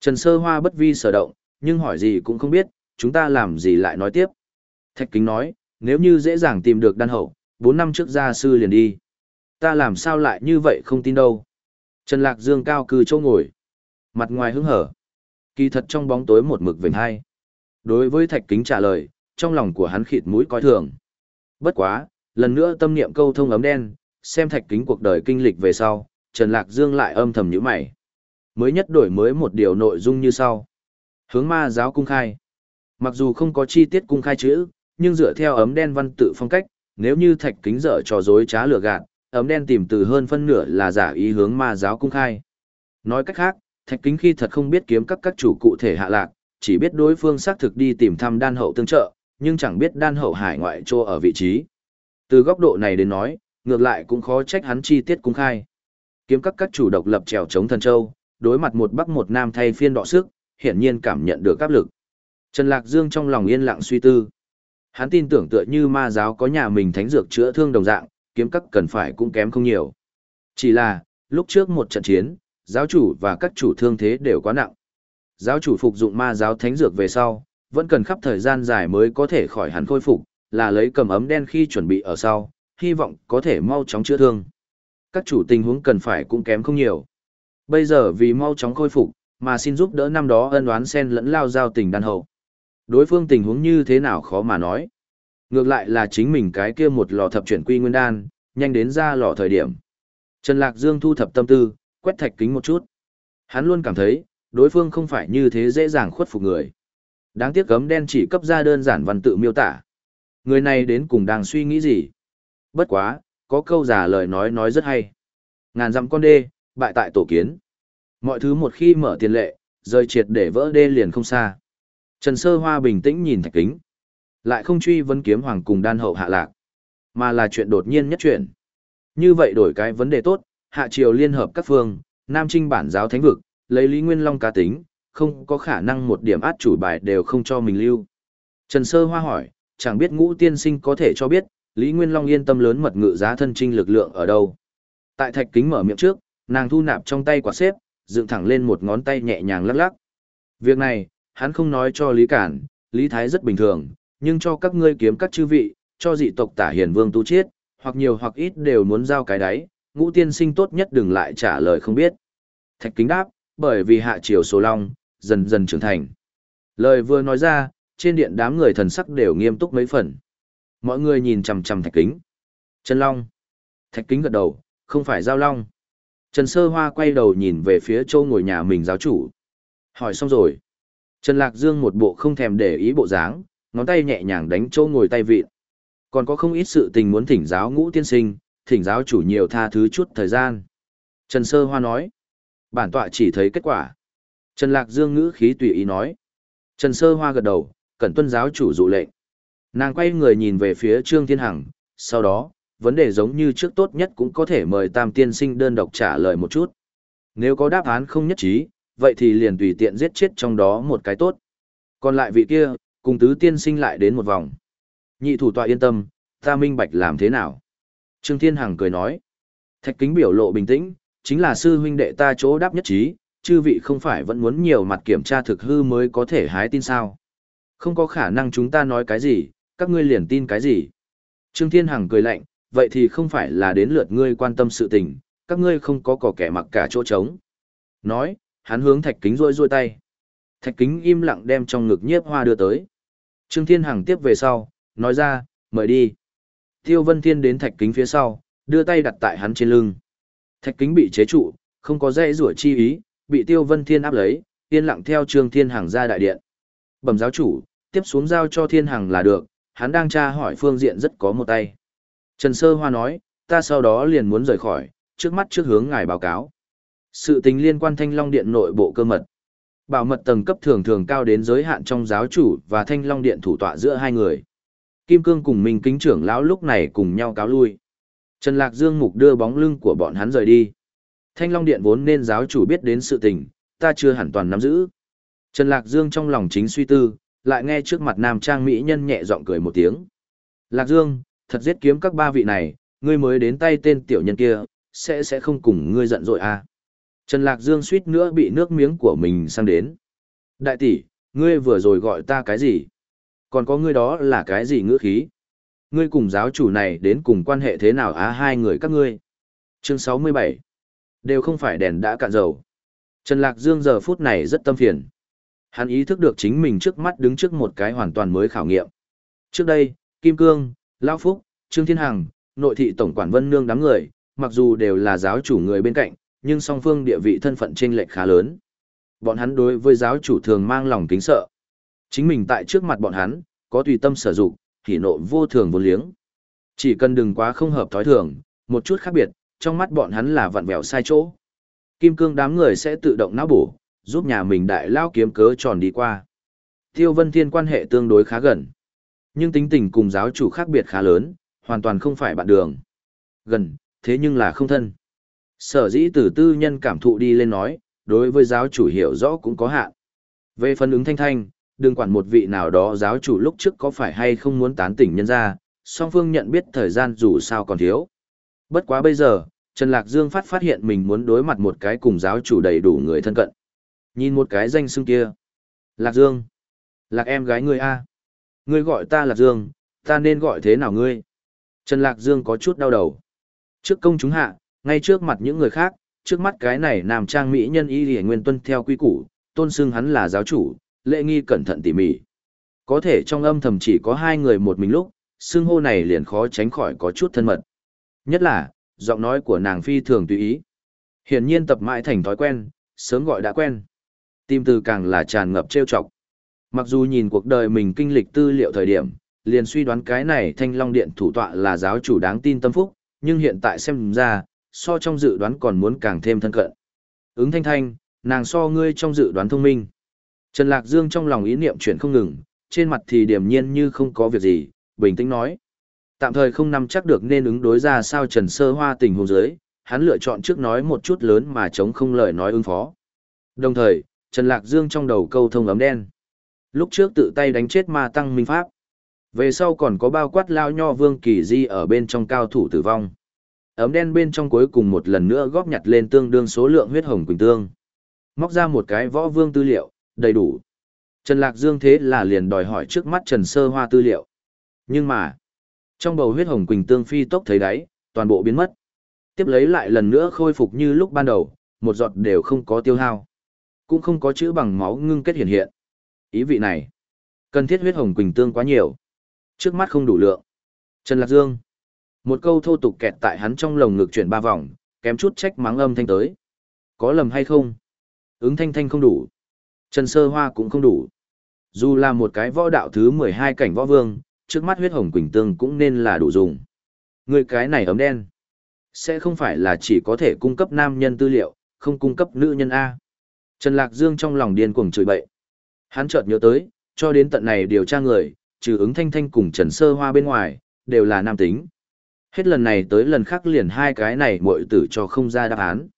Trần Sơ Hoa bất vi sở động, nhưng hỏi gì cũng không biết, chúng ta làm gì lại nói tiếp. Thạch Kính nói, nếu như dễ dàng tìm được đan hậu, 4 năm trước gia sư liền đi. Ta làm sao lại như vậy không tin đâu. Trần Lạc Dương cao cư châu ngồi. Mặt ngoài hứng hở. Kỳ thật trong bóng tối một mực vệnh hai. Đối với Thạch Kính trả lời, trong lòng của hắn khịt mũi coi thường. Bất quá, lần nữa tâm niệm câu thông ấm đen, xem Thạch Kính cuộc đời kinh lịch về sau, Trần Lạc Dương lại âm thầm nhíu mày. Mới nhất đổi mới một điều nội dung như sau. Hướng ma giáo cung khai. Mặc dù không có chi tiết cung khai chữ, nhưng dựa theo ấm đen văn tự phong cách, nếu như Thạch Kính dở trò dối trá lừa gạt, ấm đen tìm từ hơn phân nửa là giả ý hướng ma giáo cung khai. Nói cách khác, Thạch Kính khi thật không biết kiếm các các chủ cụ thể hạ lạc, chỉ biết đối phương xác thực đi tìm thăm đan hậu tương trợ, nhưng chẳng biết đan hậu hải ngoại trô ở vị trí. Từ góc độ này đến nói, ngược lại cũng khó trách hắn chi tiết cung khai. Kiếm các các chủ độc lập trèo chống thần châu, đối mặt một bắc một nam thay phiên đọ sức, hiển nhiên cảm nhận được áp lực. Trần Lạc Dương trong lòng yên lặng suy tư. Hắn tin tưởng tựa như ma giáo có nhà mình thánh dược chữa thương đồng dạng, kiếm các cần phải cũng kém không nhiều. Chỉ là, lúc trước một trận chiến, giáo chủ và các chủ thương thế đều quá nặng. Giáo chủ phục dụng ma giáo thánh dược về sau, vẫn cần khắp thời gian dài mới có thể khỏi hẳn khôi phục, là lấy cầm ấm đen khi chuẩn bị ở sau, hy vọng có thể mau chóng chữa thương. Các chủ tình huống cần phải cũng kém không nhiều. Bây giờ vì mau chóng khôi phục, mà xin giúp đỡ năm đó ân oán sen lẫn lao giao tình đàn hậu. Đối phương tình huống như thế nào khó mà nói. Ngược lại là chính mình cái kia một lò thập chuyển quy nguyên đan, nhanh đến ra lò thời điểm. Trần Lạc Dương thu thập tâm tư, quét thạch kính một chút. Hắn luôn cảm thấy, đối phương không phải như thế dễ dàng khuất phục người. Đáng tiếc cấm đen chỉ cấp ra đơn giản văn tự miêu tả. Người này đến cùng đang suy nghĩ gì? Bất quá, có câu giả lời nói nói rất hay. Ngàn dặm con đê, bại tại tổ kiến. Mọi thứ một khi mở tiền lệ, rời triệt để vỡ đê liền không xa. Trần Sơ Hoa bình tĩnh nhìn thạch kính. Lại không truy vấn kiếm hoàng cùng đan hậu hạ lạc. Mà là chuyện đột nhiên nhất chuyện. Như vậy đổi cái vấn đề tốt, hạ triều liên hợp các phương, Nam Trinh bản giáo thánh vực, lấy Lý Nguyên Long cá tính, không có khả năng một điểm át chủ bài đều không cho mình lưu. Trần Sơ Hoa hỏi, chẳng biết ngũ tiên sinh có thể cho biết, Lý Nguyên Long yên tâm lớn mật ngự giá thân trinh lực lượng ở đâu. Tại thạch kính mở miệng trước, nàng thu nạp trong tay quả xếp, dựng thẳng lên một ngón tay nhẹ nhàng lắc lắc. Việc này, hắn không nói cho Lý Cản, Lý Thái rất bình thường, nhưng cho các ngươi kiếm các chư vị, cho dị tộc tả hiền vương tu chiết, hoặc nhiều hoặc ít đều muốn giao cái đáy, ngũ tiên sinh tốt nhất đừng lại trả lời không biết. Thạch kính đáp, bởi vì hạ triều số long, dần dần trưởng thành. Lời vừa nói ra, trên điện đám người thần sắc đều nghiêm túc mấy phần. Mọi người nhìn chằm chằm thạch kính. chân Long. Thạch kính gật đầu, không phải giao long. Trần Sơ Hoa quay đầu nhìn về phía châu ngồi nhà mình giáo chủ. Hỏi xong rồi. Trần Lạc Dương một bộ không thèm để ý bộ dáng, ngón tay nhẹ nhàng đánh châu ngồi tay vịn. Còn có không ít sự tình muốn thỉnh giáo ngũ tiên sinh, thỉnh giáo chủ nhiều tha thứ chút thời gian. Trần Sơ Hoa nói. Bản tọa chỉ thấy kết quả. Trần Lạc Dương ngữ khí tùy ý nói. Trần Sơ Hoa gật đầu, cẩn tuân giáo chủ dụ lệnh. Nàng quay người nhìn về phía Trương Thiên Hằng, sau đó, vấn đề giống như trước tốt nhất cũng có thể mời Tam Tiên Sinh đơn độc trả lời một chút. Nếu có đáp án không nhất trí, vậy thì liền tùy tiện giết chết trong đó một cái tốt. Còn lại vị kia, cùng tứ tiên sinh lại đến một vòng. Nhị thủ tọa yên tâm, ta minh bạch làm thế nào? Trương Thiên Hằng cười nói. Thạch kính biểu lộ bình tĩnh, chính là sư huynh đệ ta chỗ đáp nhất trí, chư vị không phải vẫn muốn nhiều mặt kiểm tra thực hư mới có thể hái tin sao. Không có khả năng chúng ta nói cái gì, các ngươi liền tin cái gì. Trương Thiên Hằng cười lạnh, vậy thì không phải là đến lượt ngươi quan tâm sự tình, các ngươi không có cỏ kẻ mặc cả chỗ trống. Nói, hắn hướng thạch kính rôi rôi tay. Thạch kính im lặng đem trong ngực nhiếp hoa đưa tới. Trương Thiên Hằng tiếp về sau, nói ra, mời đi. Tiêu Vân Thiên đến thạch kính phía sau, đưa tay đặt tại hắn trên lưng. Thạch kính bị chế trụ, không có dây rủa chi ý, bị Tiêu Vân Thiên áp lấy, yên lặng theo Trương Thiên Hằng ra đại điện. Bẩm giáo chủ, tiếp xuống giao cho Thiên Hằng là được, hắn đang tra hỏi phương diện rất có một tay. Trần Sơ Hoa nói, ta sau đó liền muốn rời khỏi, trước mắt trước hướng ngài báo cáo. Sự tình liên quan Thanh Long Điện nội bộ cơ mật. Bảo mật tầng cấp thường thường cao đến giới hạn trong giáo chủ và Thanh Long Điện thủ tọa giữa hai người. Kim Cương cùng Minh Kính trưởng lão lúc này cùng nhau cáo lui. Trần Lạc Dương mục đưa bóng lưng của bọn hắn rời đi. Thanh Long Điện vốn nên giáo chủ biết đến sự tình, ta chưa hẳn toàn nắm giữ. Trần Lạc Dương trong lòng chính suy tư, lại nghe trước mặt nam trang mỹ nhân nhẹ giọng cười một tiếng. Lạc Dương, thật giết kiếm các ba vị này, ngươi mới đến tay tên tiểu nhân kia, sẽ sẽ không cùng ngươi giận dội à. Trần Lạc Dương suýt nữa bị nước miếng của mình sang đến. Đại tỷ, ngươi vừa rồi gọi ta cái gì? Còn có ngươi đó là cái gì ngữ khí? Ngươi cùng giáo chủ này đến cùng quan hệ thế nào á hai người các ngươi? Chương 67 Đều không phải đèn đã cạn dầu. Trần Lạc Dương giờ phút này rất tâm phiền. Hắn ý thức được chính mình trước mắt đứng trước một cái hoàn toàn mới khảo nghiệm. Trước đây, Kim Cương, Lao Phúc, Trương Thiên Hằng, nội thị tổng quản Vân Nương đám người, mặc dù đều là giáo chủ người bên cạnh, nhưng song phương địa vị thân phận chênh lệch khá lớn. Bọn hắn đối với giáo chủ thường mang lòng kính sợ. Chính mình tại trước mặt bọn hắn, có tùy tâm sở dụng, thì nộ vô thường vô liếng. Chỉ cần đừng quá không hợp thói thường, một chút khác biệt, trong mắt bọn hắn là vặn vẹo sai chỗ. Kim cương đám người sẽ tự động não bổ, giúp nhà mình đại lao kiếm cớ tròn đi qua. Tiêu Vân Thiên quan hệ tương đối khá gần. Nhưng tính tình cùng giáo chủ khác biệt khá lớn, hoàn toàn không phải bạn đường. Gần, thế nhưng là không thân. Sở dĩ từ tư nhân cảm thụ đi lên nói, đối với giáo chủ hiểu rõ cũng có hạn. Về phần ứng thanh thanh, đừng quản một vị nào đó giáo chủ lúc trước có phải hay không muốn tán tỉnh nhân ra, song phương nhận biết thời gian dù sao còn thiếu. Bất quá bây giờ, Trần Lạc Dương phát phát hiện mình muốn đối mặt một cái cùng giáo chủ đầy đủ người thân cận. Nhìn một cái danh xưng kia. Lạc Dương. Lạc em gái ngươi A. Ngươi gọi ta Lạc Dương, ta nên gọi thế nào ngươi? Trần Lạc Dương có chút đau đầu. Trước công chúng hạ, ngay trước mặt những người khác, trước mắt cái này nam trang mỹ nhân y lìa nguyên tuân theo quy củ, tôn xưng hắn là giáo chủ, lễ nghi cẩn thận tỉ mỉ. Có thể trong âm thầm chỉ có hai người một mình lúc, xưng hô này liền khó tránh khỏi có chút thân mật. Nhất là, giọng nói của nàng phi thường tùy ý. Hiển nhiên tập mãi thành thói quen, sớm gọi đã quen. Tim từ càng là tràn ngập trêu chọc. Mặc dù nhìn cuộc đời mình kinh lịch tư liệu thời điểm, liền suy đoán cái này thanh long điện thủ tọa là giáo chủ đáng tin tâm phúc, nhưng hiện tại xem ra, so trong dự đoán còn muốn càng thêm thân cận. Ứng thanh thanh, nàng so ngươi trong dự đoán thông minh. Trần Lạc Dương trong lòng ý niệm chuyển không ngừng, trên mặt thì điềm nhiên như không có việc gì, bình tĩnh nói. Tạm thời không nắm chắc được nên ứng đối ra sao Trần Sơ Hoa tình huống dưới, hắn lựa chọn trước nói một chút lớn mà chống không lời nói ứng phó. Đồng thời, Trần Lạc Dương trong đầu câu thông ấm đen. Lúc trước tự tay đánh chết ma tăng minh pháp. Về sau còn có bao quát lao nho vương kỳ di ở bên trong cao thủ tử vong. Ấm đen bên trong cuối cùng một lần nữa góp nhặt lên tương đương số lượng huyết hồng quỳnh tương. Móc ra một cái võ vương tư liệu, đầy đủ. Trần Lạc Dương thế là liền đòi hỏi trước mắt Trần Sơ Hoa tư liệu. Nhưng mà, trong bầu huyết hồng quỳnh tương phi tốc thấy đáy, toàn bộ biến mất. Tiếp lấy lại lần nữa khôi phục như lúc ban đầu, một giọt đều không có tiêu hao. Cũng không có chữ bằng máu ngưng kết hiện hiện. Ý vị này, cần thiết huyết hồng quỳnh tương quá nhiều. Trước mắt không đủ lượng. Trần Lạc Dương. Một câu thô tục kẹt tại hắn trong lồng ngực chuyển ba vòng, kém chút trách mắng âm thanh tới. Có lầm hay không? Ứng thanh thanh không đủ. Trần Sơ Hoa cũng không đủ. Dù là một cái võ đạo thứ 12 cảnh võ vương, trước mắt huyết hồng quỳnh tương cũng nên là đủ dùng. Người cái này ấm đen. Sẽ không phải là chỉ có thể cung cấp nam nhân tư liệu, không cung cấp nữ nhân A. Trần Lạc Dương trong lòng điên cuồng chửi bậy. Hắn chợt nhớ tới, cho đến tận này điều tra người, trừ ứng thanh thanh cùng Trần Sơ Hoa bên ngoài, đều là nam tính. Hết lần này tới lần khác liền hai cái này muội tử cho không ra đáp án.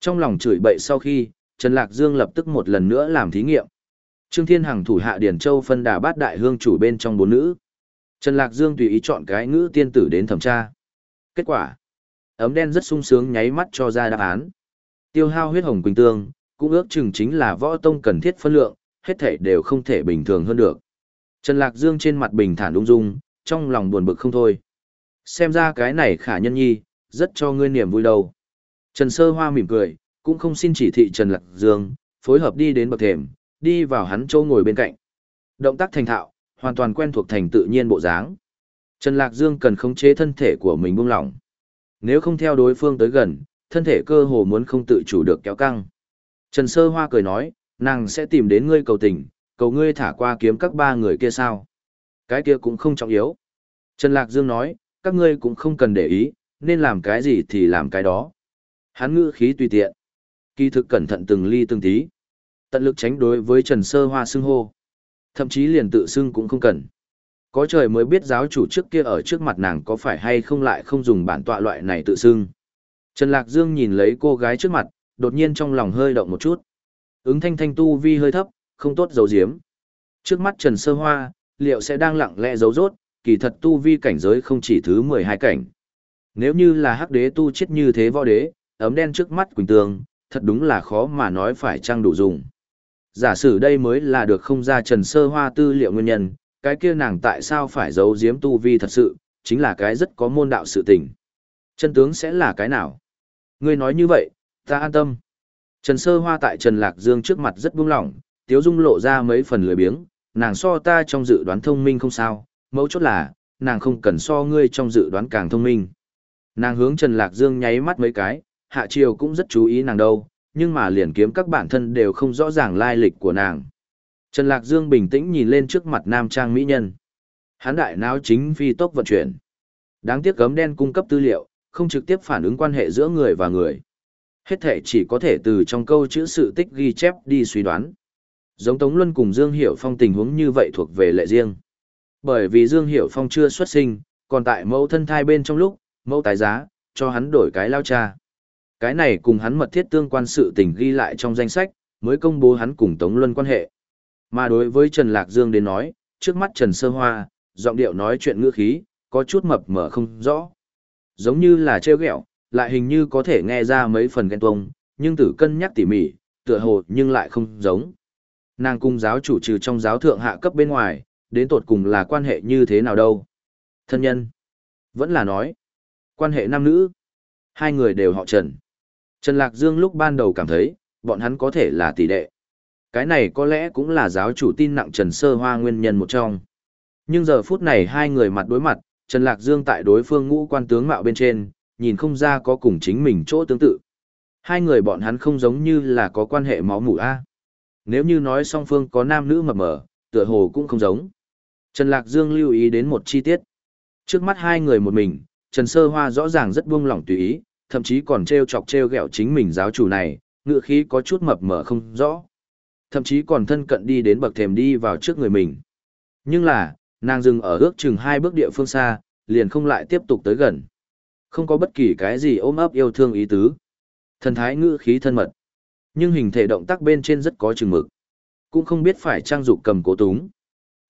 Trong lòng chửi bậy sau khi, Trần Lạc Dương lập tức một lần nữa làm thí nghiệm. Trương Thiên Hằng thủ hạ Điển Châu phân đà bát đại hương chủ bên trong bốn nữ. Trần Lạc Dương tùy ý chọn cái ngữ tiên tử đến thẩm tra. Kết quả, ấm đen rất sung sướng nháy mắt cho ra đáp án. Tiêu hao huyết hồng quỳnh tương, cũng ước chừng chính là võ tông cần thiết phân lượng, hết thể đều không thể bình thường hơn được. Trần Lạc Dương trên mặt bình thản ung dung, trong lòng buồn bực không thôi. Xem ra cái này khả nhân nhi, rất cho ngươi niềm vui đâu. Trần Sơ Hoa mỉm cười, cũng không xin chỉ thị Trần Lạc Dương, phối hợp đi đến bậc thềm, đi vào hắn chỗ ngồi bên cạnh. Động tác thành thạo, hoàn toàn quen thuộc thành tự nhiên bộ dáng. Trần Lạc Dương cần khống chế thân thể của mình buông lỏng. Nếu không theo đối phương tới gần, thân thể cơ hồ muốn không tự chủ được kéo căng. Trần Sơ Hoa cười nói, nàng sẽ tìm đến ngươi cầu tình, cầu ngươi thả qua kiếm các ba người kia sao. Cái kia cũng không trọng yếu. Trần Lạc Dương nói, các ngươi cũng không cần để ý, nên làm cái gì thì làm cái đó. Hắn ngữ khí tùy tiện. Kỳ thực cẩn thận từng ly từng tí. Tận lực tránh đối với Trần Sơ Hoa xưng hô. Thậm chí liền tự xưng cũng không cần. Có trời mới biết giáo chủ trước kia ở trước mặt nàng có phải hay không lại không dùng bản tọa loại này tự xưng. Trần Lạc Dương nhìn lấy cô gái trước mặt, đột nhiên trong lòng hơi động một chút. Ứng thanh thanh tu vi hơi thấp, không tốt giấu giếm. Trước mắt Trần Sơ Hoa, liệu sẽ đang lặng lẽ giấu rốt, kỳ thật tu vi cảnh giới không chỉ thứ 12 cảnh. Nếu như là hắc đế tu chết như thế võ đế, ấm đen trước mắt Quỳnh Tường, thật đúng là khó mà nói phải trang đủ dùng. Giả sử đây mới là được không ra trần sơ hoa tư liệu nguyên nhân, cái kia nàng tại sao phải giấu giếm tu vi thật sự, chính là cái rất có môn đạo sự tình. Chân tướng sẽ là cái nào? Ngươi nói như vậy, ta an tâm. Trần Sơ Hoa tại Trần Lạc Dương trước mặt rất buông lỏng, Tiếu Dung lộ ra mấy phần lười biếng, nàng so ta trong dự đoán thông minh không sao, mấu chốt là, nàng không cần so ngươi trong dự đoán càng thông minh. Nàng hướng Trần Lạc Dương nháy mắt mấy cái, Hạ Triều cũng rất chú ý nàng đâu, nhưng mà liền kiếm các bản thân đều không rõ ràng lai lịch của nàng. Trần Lạc Dương bình tĩnh nhìn lên trước mặt nam trang mỹ nhân. Hán đại não chính phi tốc vận chuyển. Đáng tiếc gấm đen cung cấp tư liệu, không trực tiếp phản ứng quan hệ giữa người và người. Hết thể chỉ có thể từ trong câu chữ sự tích ghi chép đi suy đoán. Giống Tống Luân cùng Dương Hiểu Phong tình huống như vậy thuộc về lệ riêng. Bởi vì Dương Hiểu Phong chưa xuất sinh, còn tại mẫu thân thai bên trong lúc, mẫu tái giá, cho hắn đổi cái lao cha. Cái này cùng hắn mật thiết tương quan sự tình ghi lại trong danh sách, mới công bố hắn cùng Tống Luân quan hệ. Mà đối với Trần Lạc Dương đến nói, trước mắt Trần Sơ Hoa, giọng điệu nói chuyện ngữ khí, có chút mập mờ không rõ. Giống như là trêu ghẹo, lại hình như có thể nghe ra mấy phần ghen tuông, nhưng tử cân nhắc tỉ mỉ, tựa hồ nhưng lại không giống. Nàng cung giáo chủ trừ trong giáo thượng hạ cấp bên ngoài, đến tột cùng là quan hệ như thế nào đâu. Thân nhân. Vẫn là nói. Quan hệ nam nữ. Hai người đều họ Trần. Trần Lạc Dương lúc ban đầu cảm thấy, bọn hắn có thể là tỷ đệ. Cái này có lẽ cũng là giáo chủ tin nặng Trần Sơ Hoa nguyên nhân một trong. Nhưng giờ phút này hai người mặt đối mặt, Trần Lạc Dương tại đối phương ngũ quan tướng mạo bên trên, nhìn không ra có cùng chính mình chỗ tương tự. Hai người bọn hắn không giống như là có quan hệ máu mủ A. Nếu như nói song phương có nam nữ mập mờ, tựa hồ cũng không giống. Trần Lạc Dương lưu ý đến một chi tiết. Trước mắt hai người một mình, Trần Sơ Hoa rõ ràng rất buông lỏng tùy ý, thậm chí còn treo chọc treo gẹo chính mình giáo chủ này, ngựa khí có chút mập mờ không rõ. Thậm chí còn thân cận đi đến bậc thềm đi vào trước người mình. Nhưng là, nàng dừng ở ước chừng hai bước địa phương xa, liền không lại tiếp tục tới gần. Không có bất kỳ cái gì ôm ấp yêu thương ý tứ. Thần thái ngữ khí thân mật. Nhưng hình thể động tác bên trên rất có chừng mực. Cũng không biết phải trang dục cầm cố túng.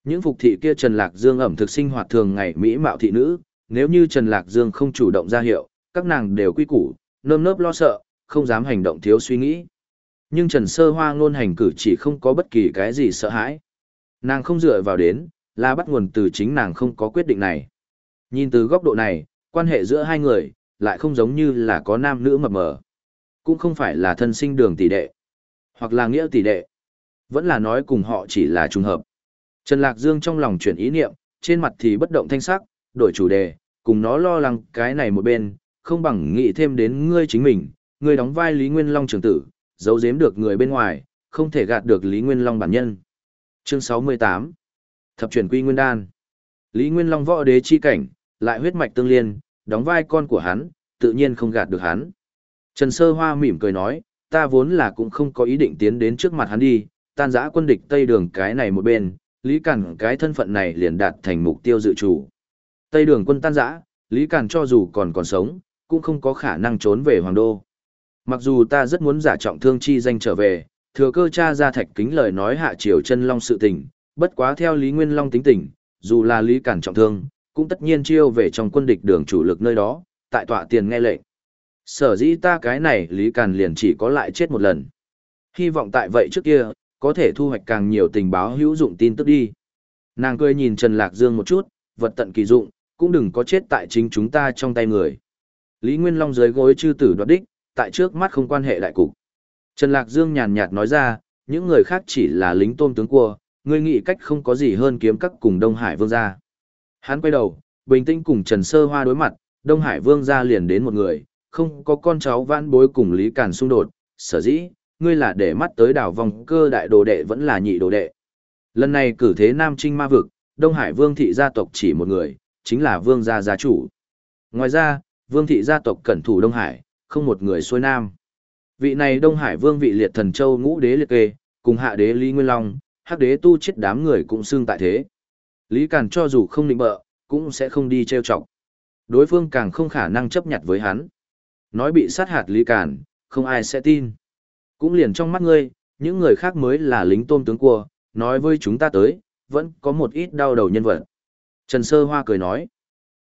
Những phục thị kia Trần Lạc Dương ẩm thực sinh hoạt thường ngày mỹ mạo thị nữ, nếu như Trần Lạc Dương không chủ động ra hiệu, các nàng đều quy củ, nơm nớp lo sợ, không dám hành động thiếu suy nghĩ. Nhưng Trần Sơ Hoa ngôn hành cử chỉ không có bất kỳ cái gì sợ hãi. Nàng không dựa vào đến, là bắt nguồn từ chính nàng không có quyết định này. Nhìn từ góc độ này, quan hệ giữa hai người, lại không giống như là có nam nữ mập mờ. Cũng không phải là thân sinh đường tỷ đệ, hoặc là nghĩa tỷ đệ. Vẫn là nói cùng họ chỉ là trùng hợp. Trần Lạc Dương trong lòng chuyển ý niệm, trên mặt thì bất động thanh sắc, đổi chủ đề, cùng nó lo lắng cái này một bên, không bằng nghĩ thêm đến ngươi chính mình, ngươi đóng vai Lý Nguyên Long trưởng tử, giấu giếm được người bên ngoài, không thể gạt được Lý Nguyên Long bản nhân. Chương 68 Thập truyền quy Nguyên Đan Lý Nguyên Long võ đế chi cảnh, lại huyết mạch tương liên, đóng vai con của hắn, tự nhiên không gạt được hắn. Trần Sơ Hoa mỉm cười nói, ta vốn là cũng không có ý định tiến đến trước mặt hắn đi, tan giã quân địch Tây Đường cái này một bên, Lý Cản cái thân phận này liền đạt thành mục tiêu dự chủ. Tây Đường quân tan giã, Lý Cản cho dù còn còn sống, cũng không có khả năng trốn về Hoàng Đô. Mặc dù ta rất muốn giả trọng thương chi danh trở về, thừa cơ cha ra thạch kính lời nói hạ triều chân long sự tình, bất quá theo Lý Nguyên Long tính tình, dù là Lý Cản trọng thương, cũng tất nhiên chiêu về trong quân địch đường chủ lực nơi đó, tại tọa tiền nghe lệnh. Sở dĩ ta cái này Lý Càn liền chỉ có lại chết một lần. Hy vọng tại vậy trước kia, có thể thu hoạch càng nhiều tình báo hữu dụng tin tức đi. Nàng cười nhìn Trần Lạc Dương một chút, vật tận kỳ dụng, cũng đừng có chết tại chính chúng ta trong tay người. Lý Nguyên Long dưới gối chư tử đoạt đích, tại trước mắt không quan hệ đại cục. Trần Lạc Dương nhàn nhạt nói ra, những người khác chỉ là lính tôm tướng cua, ngươi nghĩ cách không có gì hơn kiếm các cùng Đông Hải Vương gia. Hắn quay đầu, bình tĩnh cùng Trần Sơ Hoa đối mặt, Đông Hải Vương gia liền đến một người, không có con cháu vãn bối cùng Lý Càn xung đột, sở dĩ, ngươi là để mắt tới đảo vòng cơ đại đồ đệ vẫn là nhị đồ đệ. Lần này cử thế Nam Trinh Ma Vực, Đông Hải Vương thị gia tộc chỉ một người, chính là Vương gia gia chủ. Ngoài ra, Vương thị gia tộc cẩn thủ Đông Hải, không một người xuôi Nam. Vị này Đông Hải Vương vị liệt thần châu ngũ đế liệt kê, cùng hạ đế Lý Nguyên Long, hắc đế tu chết đám người cũng xưng tại thế. Lý Càn cho dù không định bợ, cũng sẽ không đi trêu chọc. Đối phương càng không khả năng chấp nhận với hắn. Nói bị sát hạt Lý Càn, không ai sẽ tin. Cũng liền trong mắt ngươi, những người khác mới là lính tôm tướng cua, nói với chúng ta tới, vẫn có một ít đau đầu nhân vật. Trần Sơ Hoa cười nói.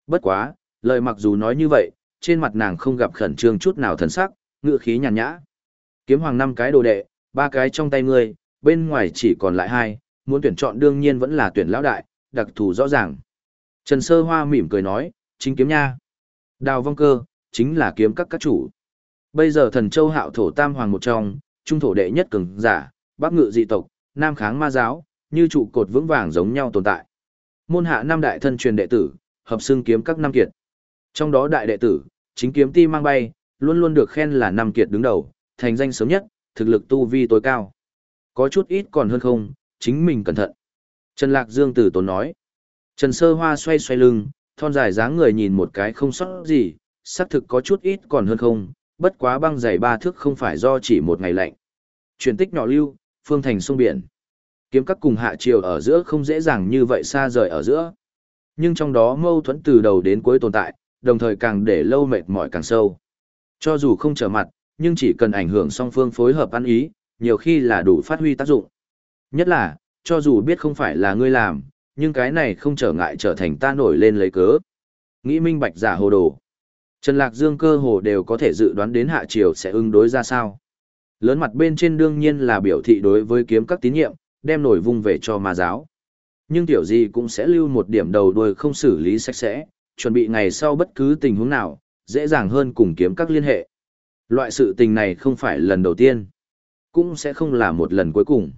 Bất quá, lời mặc dù nói như vậy, trên mặt nàng không gặp khẩn trương chút nào thần sắc, ngựa khí nhàn nhã. Kiếm hoàng năm cái đồ đệ, ba cái trong tay ngươi, bên ngoài chỉ còn lại hai, muốn tuyển chọn đương nhiên vẫn là tuyển lão đại, đặc thù rõ ràng. Trần Sơ Hoa mỉm cười nói, chính kiếm nha. Đào vong cơ, chính là kiếm các các chủ. Bây giờ thần châu hạo thổ tam hoàng một trong, trung thổ đệ nhất cường giả, bắc ngự dị tộc, nam kháng ma giáo, như trụ cột vững vàng giống nhau tồn tại. Môn hạ năm đại thân truyền đệ tử, hợp xưng kiếm các năm kiệt. Trong đó đại đệ tử, chính kiếm ti mang bay, luôn luôn được khen là năm kiệt đứng đầu, thành danh sớm nhất, thực lực tu vi tối cao. Có chút ít còn hơn không, chính mình cẩn thận. Trần Lạc Dương tử tốn nói. Trần Sơ Hoa xoay xoay lưng, thon dài dáng người nhìn một cái không sót gì, xác thực có chút ít còn hơn không, bất quá băng dày ba thước không phải do chỉ một ngày lạnh. Truyền tích nhỏ lưu, phương thành sông biển. Kiếm các cùng hạ triều ở giữa không dễ dàng như vậy xa rời ở giữa. Nhưng trong đó mâu thuẫn từ đầu đến cuối tồn tại, đồng thời càng để lâu mệt mỏi càng sâu. Cho dù không trở mặt, nhưng chỉ cần ảnh hưởng song phương phối hợp ăn ý, nhiều khi là đủ phát huy tác dụng. Nhất là, cho dù biết không phải là ngươi làm, nhưng cái này không trở ngại trở thành ta nổi lên lấy cớ. Nghĩ minh bạch giả hồ đồ. Trần Lạc Dương cơ hồ đều có thể dự đoán đến hạ triều sẽ ứng đối ra sao. Lớn mặt bên trên đương nhiên là biểu thị đối với kiếm các tín nhiệm, đem nổi vung về cho ma giáo. Nhưng tiểu gì cũng sẽ lưu một điểm đầu đuôi không xử lý sạch sẽ, chuẩn bị ngày sau bất cứ tình huống nào, dễ dàng hơn cùng kiếm các liên hệ. Loại sự tình này không phải lần đầu tiên, cũng sẽ không là một lần cuối cùng.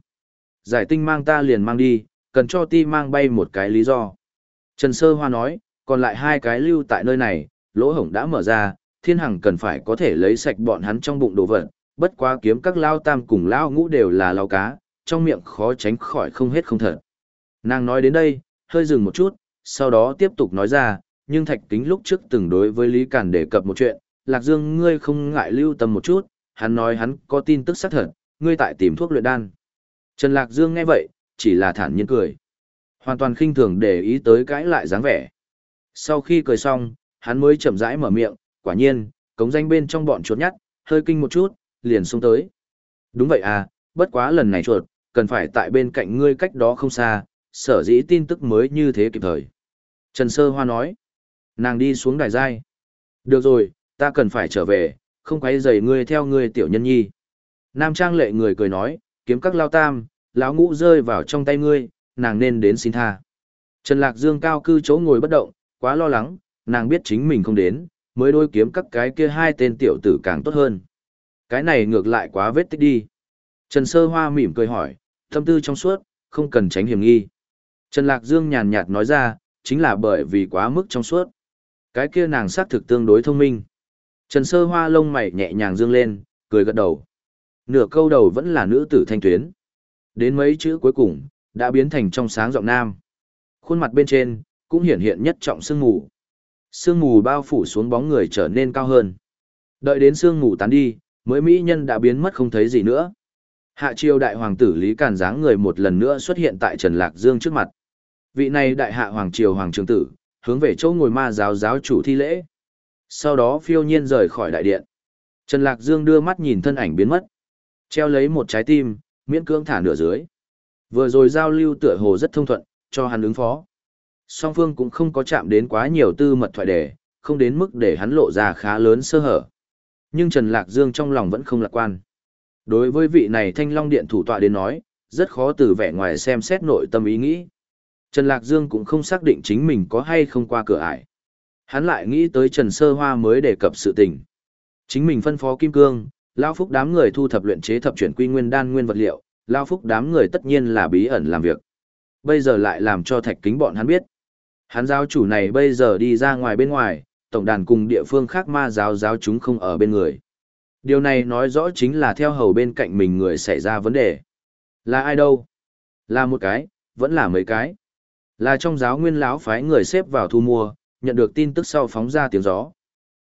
Giải tinh mang ta liền mang đi, cần cho ti mang bay một cái lý do. Trần Sơ Hoa nói, còn lại hai cái lưu tại nơi này, lỗ hổng đã mở ra, thiên hằng cần phải có thể lấy sạch bọn hắn trong bụng đồ vật, bất quá kiếm các lao tam cùng lao ngũ đều là lao cá, trong miệng khó tránh khỏi không hết không thật. Nàng nói đến đây, hơi dừng một chút, sau đó tiếp tục nói ra, nhưng thạch kính lúc trước từng đối với Lý Cản đề cập một chuyện, Lạc Dương ngươi không ngại lưu tâm một chút, hắn nói hắn có tin tức xác thật, ngươi tại tìm thuốc luyện đan. Trần Lạc Dương nghe vậy, chỉ là thản nhiên cười. Hoàn toàn khinh thường để ý tới cãi lại dáng vẻ. Sau khi cười xong, hắn mới chậm rãi mở miệng, quả nhiên, cống danh bên trong bọn chuột nhắt, hơi kinh một chút, liền xuống tới. Đúng vậy à, bất quá lần này chuột, cần phải tại bên cạnh ngươi cách đó không xa, sở dĩ tin tức mới như thế kịp thời. Trần Sơ Hoa nói, nàng đi xuống đài giai. Được rồi, ta cần phải trở về, không quấy rầy ngươi theo ngươi tiểu nhân nhi. Nam Trang lệ người cười nói, kiếm các lao tam, lão ngũ rơi vào trong tay ngươi, nàng nên đến xin tha. Trần Lạc Dương cao cư chỗ ngồi bất động, quá lo lắng, nàng biết chính mình không đến, mới đôi kiếm các cái kia hai tên tiểu tử càng tốt hơn. Cái này ngược lại quá vết tích đi. Trần Sơ Hoa mỉm cười hỏi, tâm tư trong suốt, không cần tránh hiểm nghi. Trần Lạc Dương nhàn nhạt nói ra, chính là bởi vì quá mức trong suốt. Cái kia nàng xác thực tương đối thông minh. Trần Sơ Hoa lông mày nhẹ nhàng dương lên, cười gật đầu. Nửa câu đầu vẫn là nữ tử thanh tuyến. Đến mấy chữ cuối cùng, đã biến thành trong sáng giọng nam. Khuôn mặt bên trên, cũng hiển hiện nhất trọng sương mù. Sương mù bao phủ xuống bóng người trở nên cao hơn. Đợi đến sương mù tán đi, mới mỹ nhân đã biến mất không thấy gì nữa. Hạ triều đại hoàng tử Lý Càn dáng người một lần nữa xuất hiện tại Trần Lạc Dương trước mặt. Vị này đại hạ hoàng triều hoàng trường tử, hướng về chỗ ngồi ma giáo giáo chủ thi lễ. Sau đó phiêu nhiên rời khỏi đại điện. Trần Lạc Dương đưa mắt nhìn thân ảnh biến mất. Treo lấy một trái tim, miễn cưỡng thả nửa dưới. Vừa rồi giao lưu tựa hồ rất thông thuận, cho hắn ứng phó. Song phương cũng không có chạm đến quá nhiều tư mật thoại đề, không đến mức để hắn lộ ra khá lớn sơ hở. Nhưng Trần Lạc Dương trong lòng vẫn không lạc quan. Đối với vị này thanh long điện thủ tọa đến nói, rất khó từ vẻ ngoài xem xét nội tâm ý nghĩ. Trần Lạc Dương cũng không xác định chính mình có hay không qua cửa ải. Hắn lại nghĩ tới Trần Sơ Hoa mới đề cập sự tình. Chính mình phân phó Kim Cương, Lao Phúc đám người thu thập luyện chế thập chuyển quy nguyên đan nguyên vật liệu, Lao Phúc đám người tất nhiên là bí ẩn làm việc. Bây giờ lại làm cho thạch kính bọn hắn biết. Hắn giáo chủ này bây giờ đi ra ngoài bên ngoài, tổng đàn cùng địa phương khác ma giáo giáo chúng không ở bên người. Điều này nói rõ chính là theo hầu bên cạnh mình người xảy ra vấn đề. Là ai đâu? Là một cái, vẫn là mấy cái. Là trong giáo nguyên lão phái người xếp vào thu mua, nhận được tin tức sau phóng ra tiếng gió.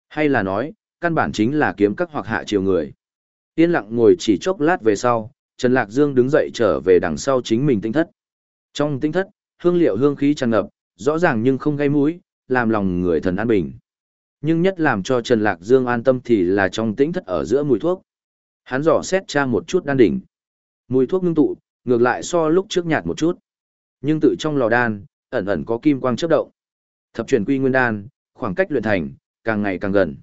Hay là nói, căn bản chính là kiếm các hoặc hạ chiều người. Yên lặng ngồi chỉ chốc lát về sau, Trần Lạc Dương đứng dậy trở về đằng sau chính mình tinh thất. Trong tinh thất, hương liệu hương khí tràn ngập, rõ ràng nhưng không gây mũi, làm lòng người thần an bình. Nhưng nhất làm cho Trần Lạc Dương an tâm thì là trong tĩnh thất ở giữa mùi thuốc. Hắn dò xét tra một chút đan đỉnh. Mùi thuốc ngưng tụ, ngược lại so lúc trước nhạt một chút. Nhưng tự trong lò đan, ẩn ẩn có kim quang chớp động. Thập truyền quy nguyên đan, khoảng cách luyện thành, càng ngày càng gần.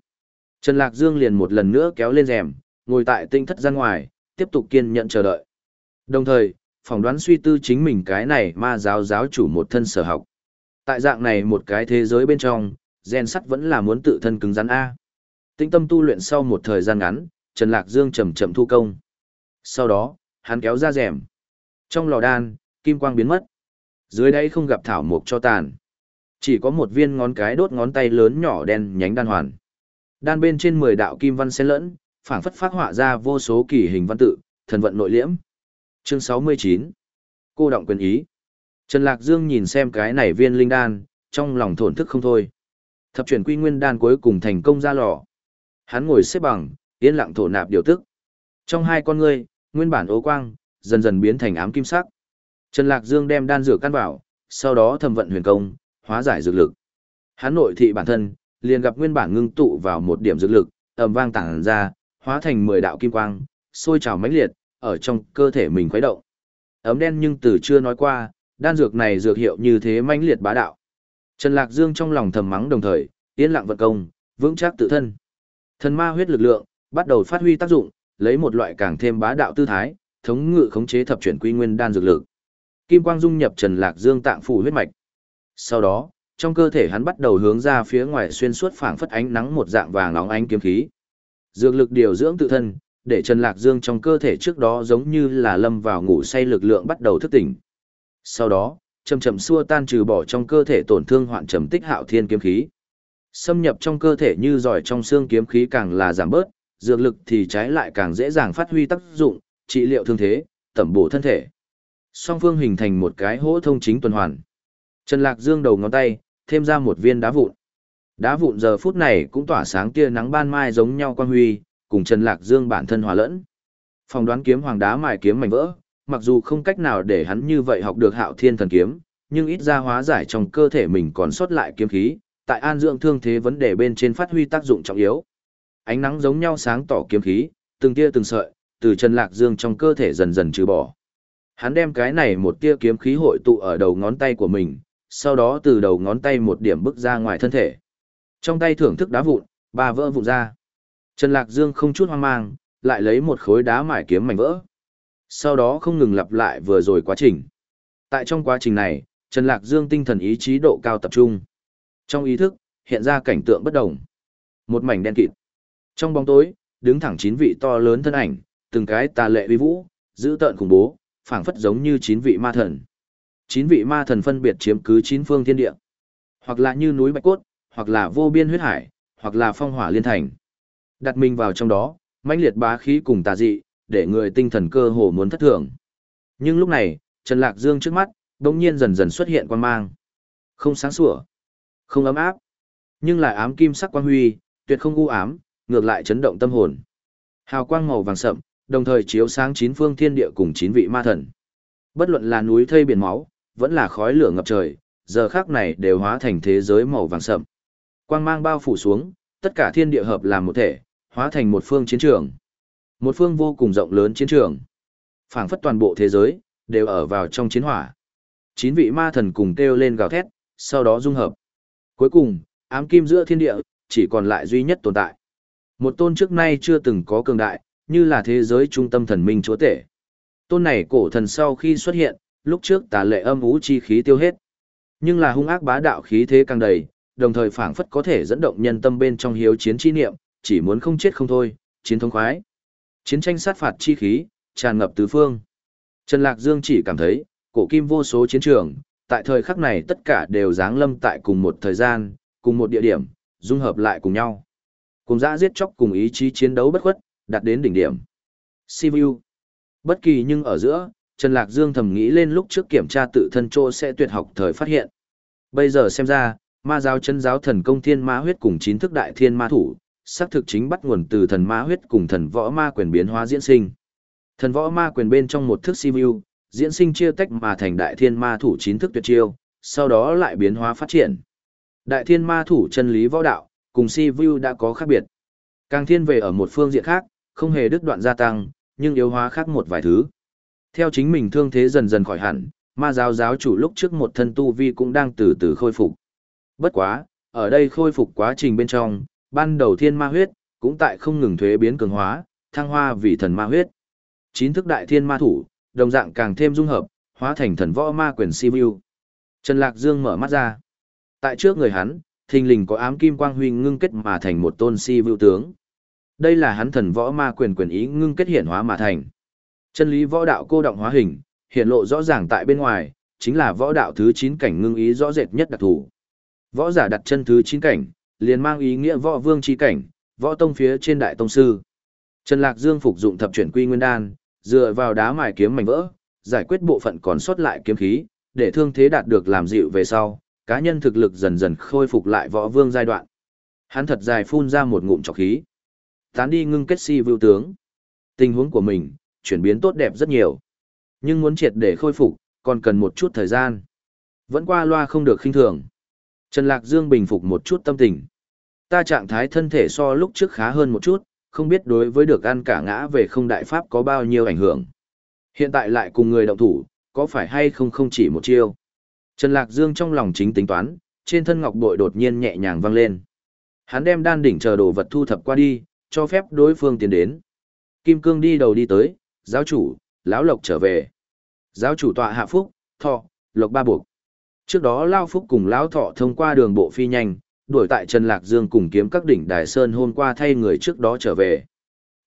Trần Lạc Dương liền một lần nữa kéo lên rèm, ngồi tại tinh thất gian ngoài, tiếp tục kiên nhẫn chờ đợi. Đồng thời, phỏng đoán suy tư chính mình cái này ma giáo giáo chủ một thân sở học. Tại dạng này một cái thế giới bên trong, gen sắt vẫn là muốn tự thân cứng rắn A. Tinh tâm tu luyện sau một thời gian ngắn, Trần Lạc Dương chậm chậm thu công. Sau đó, hắn kéo ra rèm. Trong lò đan, kim quang biến mất. Dưới đây không gặp thảo mộc cho tàn. Chỉ có một viên ngón cái đốt ngón tay lớn nhỏ đen nhánh đan hoàn. Đan bên trên 10 đạo kim văn xen lẫn, phảng phất phát họa ra vô số kỳ hình văn tự, thần vận nội liễm. Chương 69. Cô động quyền ý. Trần Lạc Dương nhìn xem cái này viên linh đan, trong lòng thổn thức không thôi. Thập chuyển quy nguyên đan cuối cùng thành công ra lò. Hắn ngồi xếp bằng, yên lặng thổ nạp điều tức. Trong hai con ngươi, nguyên bản ố quang, dần dần biến thành ám kim sắc. Trần Lạc Dương đem đan dược căn vào, sau đó thầm vận huyền công, hóa giải dược lực. Hắn nội thị bản thân, liền gặp nguyên bản ngưng tụ vào một điểm dược lực, ầm vang tản ra, hóa thành 10 đạo kim quang, sôi trào mãnh liệt, ở trong cơ thể mình khuấy động. Ấm đen nhưng từ chưa nói qua, đan dược này dược hiệu như thế mãnh liệt bá đạo. Trần Lạc Dương trong lòng thầm mắng đồng thời, yên lặng vận công, vững chắc tự thân. Thần ma huyết lực lượng bắt đầu phát huy tác dụng, lấy một loại càng thêm bá đạo tư thái, thống ngự khống chế thập chuyển quy nguyên đan dược lực. Kim quang dung nhập Trần Lạc Dương tạng phủ huyết mạch. Sau đó, trong cơ thể hắn bắt đầu hướng ra phía ngoài xuyên suốt phảng phất ánh nắng một dạng vàng nóng ánh kiếm khí. Dược lực điều dưỡng tự thân, để Trần Lạc Dương trong cơ thể trước đó giống như là lâm vào ngủ say lực lượng bắt đầu thức tỉnh. Sau đó, chậm chậm xua tan trừ bỏ trong cơ thể tổn thương hoạn trầm tích hạo thiên kiếm khí. Xâm nhập trong cơ thể như giỏi trong xương kiếm khí càng là giảm bớt, dược lực thì trái lại càng dễ dàng phát huy tác dụng, trị liệu thương thế, tẩm bổ thân thể. Song phương hình thành một cái hỗ thông chính tuần hoàn. Trần Lạc Dương đầu ngón tay, thêm ra một viên đá vụn. Đá vụn giờ phút này cũng tỏa sáng tia nắng ban mai giống nhau quan huy, cùng Trần Lạc Dương bản thân hòa lẫn. Phòng đoán kiếm hoàng đá mài kiếm mảnh vỡ, mặc dù không cách nào để hắn như vậy học được hạo thiên thần kiếm, nhưng ít ra hóa giải trong cơ thể mình còn sót lại kiếm khí, tại an dưỡng thương thế vấn đề bên trên phát huy tác dụng trọng yếu. Ánh nắng giống nhau sáng tỏ kiếm khí, từng tia từng sợi, từ Trần Lạc Dương trong cơ thể dần dần trừ bỏ. Hắn đem cái này một tia kiếm khí hội tụ ở đầu ngón tay của mình, sau đó từ đầu ngón tay một điểm bước ra ngoài thân thể. Trong tay thưởng thức đá vụn, ba vỡ vụn ra. Trần Lạc Dương không chút hoang mang, lại lấy một khối đá mải kiếm mảnh vỡ. Sau đó không ngừng lặp lại vừa rồi quá trình. Tại trong quá trình này, Trần Lạc Dương tinh thần ý chí độ cao tập trung. Trong ý thức, hiện ra cảnh tượng bất đồng. Một mảnh đen kịt. Trong bóng tối, đứng thẳng chín vị to lớn thân ảnh, từng cái tà lệ uy vũ, giữ tợn khủng bố, phảng phất giống như chín vị ma thần. Chín vị ma thần phân biệt chiếm cứ chín phương thiên địa. Hoặc là như núi bạch cốt, hoặc là vô biên huyết hải, hoặc là phong hỏa liên thành. Đặt mình vào trong đó, mãnh liệt bá khí cùng tà dị, để người tinh thần cơ hồ muốn thất thường. Nhưng lúc này, Trần Lạc Dương trước mắt, đống nhiên dần dần xuất hiện quan mang. Không sáng sủa, không ấm áp, nhưng lại ám kim sắc quang huy, tuyệt không u ám, ngược lại chấn động tâm hồn. Hào quang màu vàng sậm, đồng thời chiếu sáng chín phương thiên địa cùng chín vị ma thần. Bất luận là núi thây biển máu, vẫn là khói lửa ngập trời, giờ khác này đều hóa thành thế giới màu vàng sậm. Quang mang bao phủ xuống, tất cả thiên địa hợp làm một thể, hóa thành một phương chiến trường. Một phương vô cùng rộng lớn chiến trường. phảng phất toàn bộ thế giới, đều ở vào trong chiến hỏa. Chín vị ma thần cùng kêu lên gào thét, sau đó dung hợp. Cuối cùng, ám kim giữa thiên địa, chỉ còn lại duy nhất tồn tại. Một tôn trước nay chưa từng có cường đại, như là thế giới trung tâm thần minh chúa tể. Tôn này cổ thần sau khi xuất hiện, lúc trước tà lệ âm ú chi khí tiêu hết. Nhưng là hung ác bá đạo khí thế càng đầy, đồng thời phảng phất có thể dẫn động nhân tâm bên trong hiếu chiến chi niệm, chỉ muốn không chết không thôi, chiến thống khoái. Chiến tranh sát phạt chi khí, tràn ngập tứ phương. Trần Lạc Dương chỉ cảm thấy, cổ kim vô số chiến trường, tại thời khắc này tất cả đều giáng lâm tại cùng một thời gian, cùng một địa điểm, dung hợp lại cùng nhau. Cùng dã giết chóc cùng ý chí chiến đấu bất khuất, đạt đến đỉnh điểm. Sivu. Bất kỳ nhưng ở giữa, Trần Lạc Dương thầm nghĩ lên lúc trước kiểm tra tự thân trô sẽ tuyệt học thời phát hiện. Bây giờ xem ra, ma giáo chân giáo thần công thiên ma huyết cùng chín thức đại thiên ma thủ, xác thực chính bắt nguồn từ thần ma huyết cùng thần võ ma quyền biến hóa diễn sinh. Thần võ ma quyền bên trong một thức Sivu, diễn sinh chia tách mà thành đại thiên ma thủ chín thức tuyệt chiêu, sau đó lại biến hóa phát triển. Đại thiên ma thủ chân lý võ đạo, cùng Sivu đã có khác biệt. Càng thiên về ở một phương diện khác, không hề đứt đoạn gia tăng, nhưng yếu hóa khác một vài thứ. Theo chính mình thương thế dần dần khỏi hẳn, ma giáo giáo chủ lúc trước một thân tu vi cũng đang từ từ khôi phục. Bất quá, ở đây khôi phục quá trình bên trong, ban đầu thiên ma huyết, cũng tại không ngừng thuế biến cường hóa, thăng hoa vì thần ma huyết. Chín thức đại thiên ma thủ, đồng dạng càng thêm dung hợp, hóa thành thần võ ma quyền si view. Trần Lạc Dương mở mắt ra. Tại trước người hắn, thình lình có ám kim quang huy ngưng kết mà thành một tôn si view tướng. Đây là hắn thần võ ma quyền quyền ý ngưng kết hiện hóa mà thành. Chân lý võ đạo cô động hóa hình, hiện lộ rõ ràng tại bên ngoài, chính là võ đạo thứ 9 cảnh ngưng ý rõ rệt nhất đặc thủ. Võ giả đặt chân thứ 9 cảnh, liền mang ý nghĩa võ vương chi cảnh, võ tông phía trên đại tông sư. Trần Lạc Dương phục dụng thập chuyển quy nguyên đan, dựa vào đá mài kiếm mảnh vỡ, giải quyết bộ phận còn sót lại kiếm khí, để thương thế đạt được làm dịu về sau, cá nhân thực lực dần dần khôi phục lại võ vương giai đoạn. Hắn thật dài phun ra một ngụm trọc khí. Tán đi ngưng kết si vưu tướng. Tình huống của mình, chuyển biến tốt đẹp rất nhiều. Nhưng muốn triệt để khôi phục, còn cần một chút thời gian. Vẫn qua loa không được khinh thường. Trần Lạc Dương bình phục một chút tâm tình. Ta trạng thái thân thể so lúc trước khá hơn một chút, không biết đối với được ăn cả ngã về không đại pháp có bao nhiêu ảnh hưởng. Hiện tại lại cùng người động thủ, có phải hay không không chỉ một chiêu. Trần Lạc Dương trong lòng chính tính toán, trên thân ngọc bội đột nhiên nhẹ nhàng vang lên. Hắn đem đan đỉnh chờ đồ vật thu thập qua đi, cho phép đối phương tiến đến. Kim Cương đi đầu đi tới, giáo chủ, lão lộc trở về. Giáo chủ tọa hạ phúc, thọ, lộc ba buộc. Trước đó Lao Phúc cùng Lão Thọ thông qua đường bộ phi nhanh, đuổi tại Trần Lạc Dương cùng kiếm các đỉnh Đài Sơn hôm qua thay người trước đó trở về.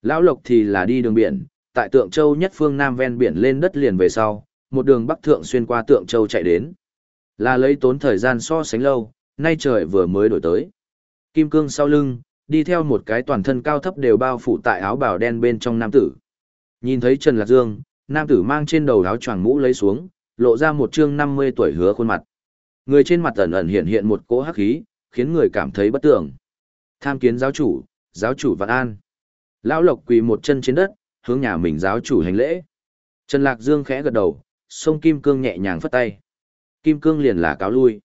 Lão Lộc thì là đi đường biển, tại Tượng Châu nhất phương Nam ven biển lên đất liền về sau, một đường bắc thượng xuyên qua Tượng Châu chạy đến. Là lấy tốn thời gian so sánh lâu, nay trời vừa mới đổi tới. Kim cương sau lưng, đi theo một cái toàn thân cao thấp đều bao phủ tại áo bào đen bên trong nam tử. Nhìn thấy Trần Lạc Dương, nam tử mang trên đầu áo choàng mũ lấy xuống, lộ ra một chương 50 tuổi hứa khuôn mặt. Người trên mặt ẩn ẩn hiện hiện một cỗ hắc khí, khiến người cảm thấy bất tưởng. Tham kiến giáo chủ, giáo chủ Vạn An. Lão Lộc quỳ một chân trên đất, hướng nhà mình giáo chủ hành lễ. Trần Lạc Dương khẽ gật đầu, sông Kim Cương nhẹ nhàng phất tay. Kim Cương liền là cáo lui.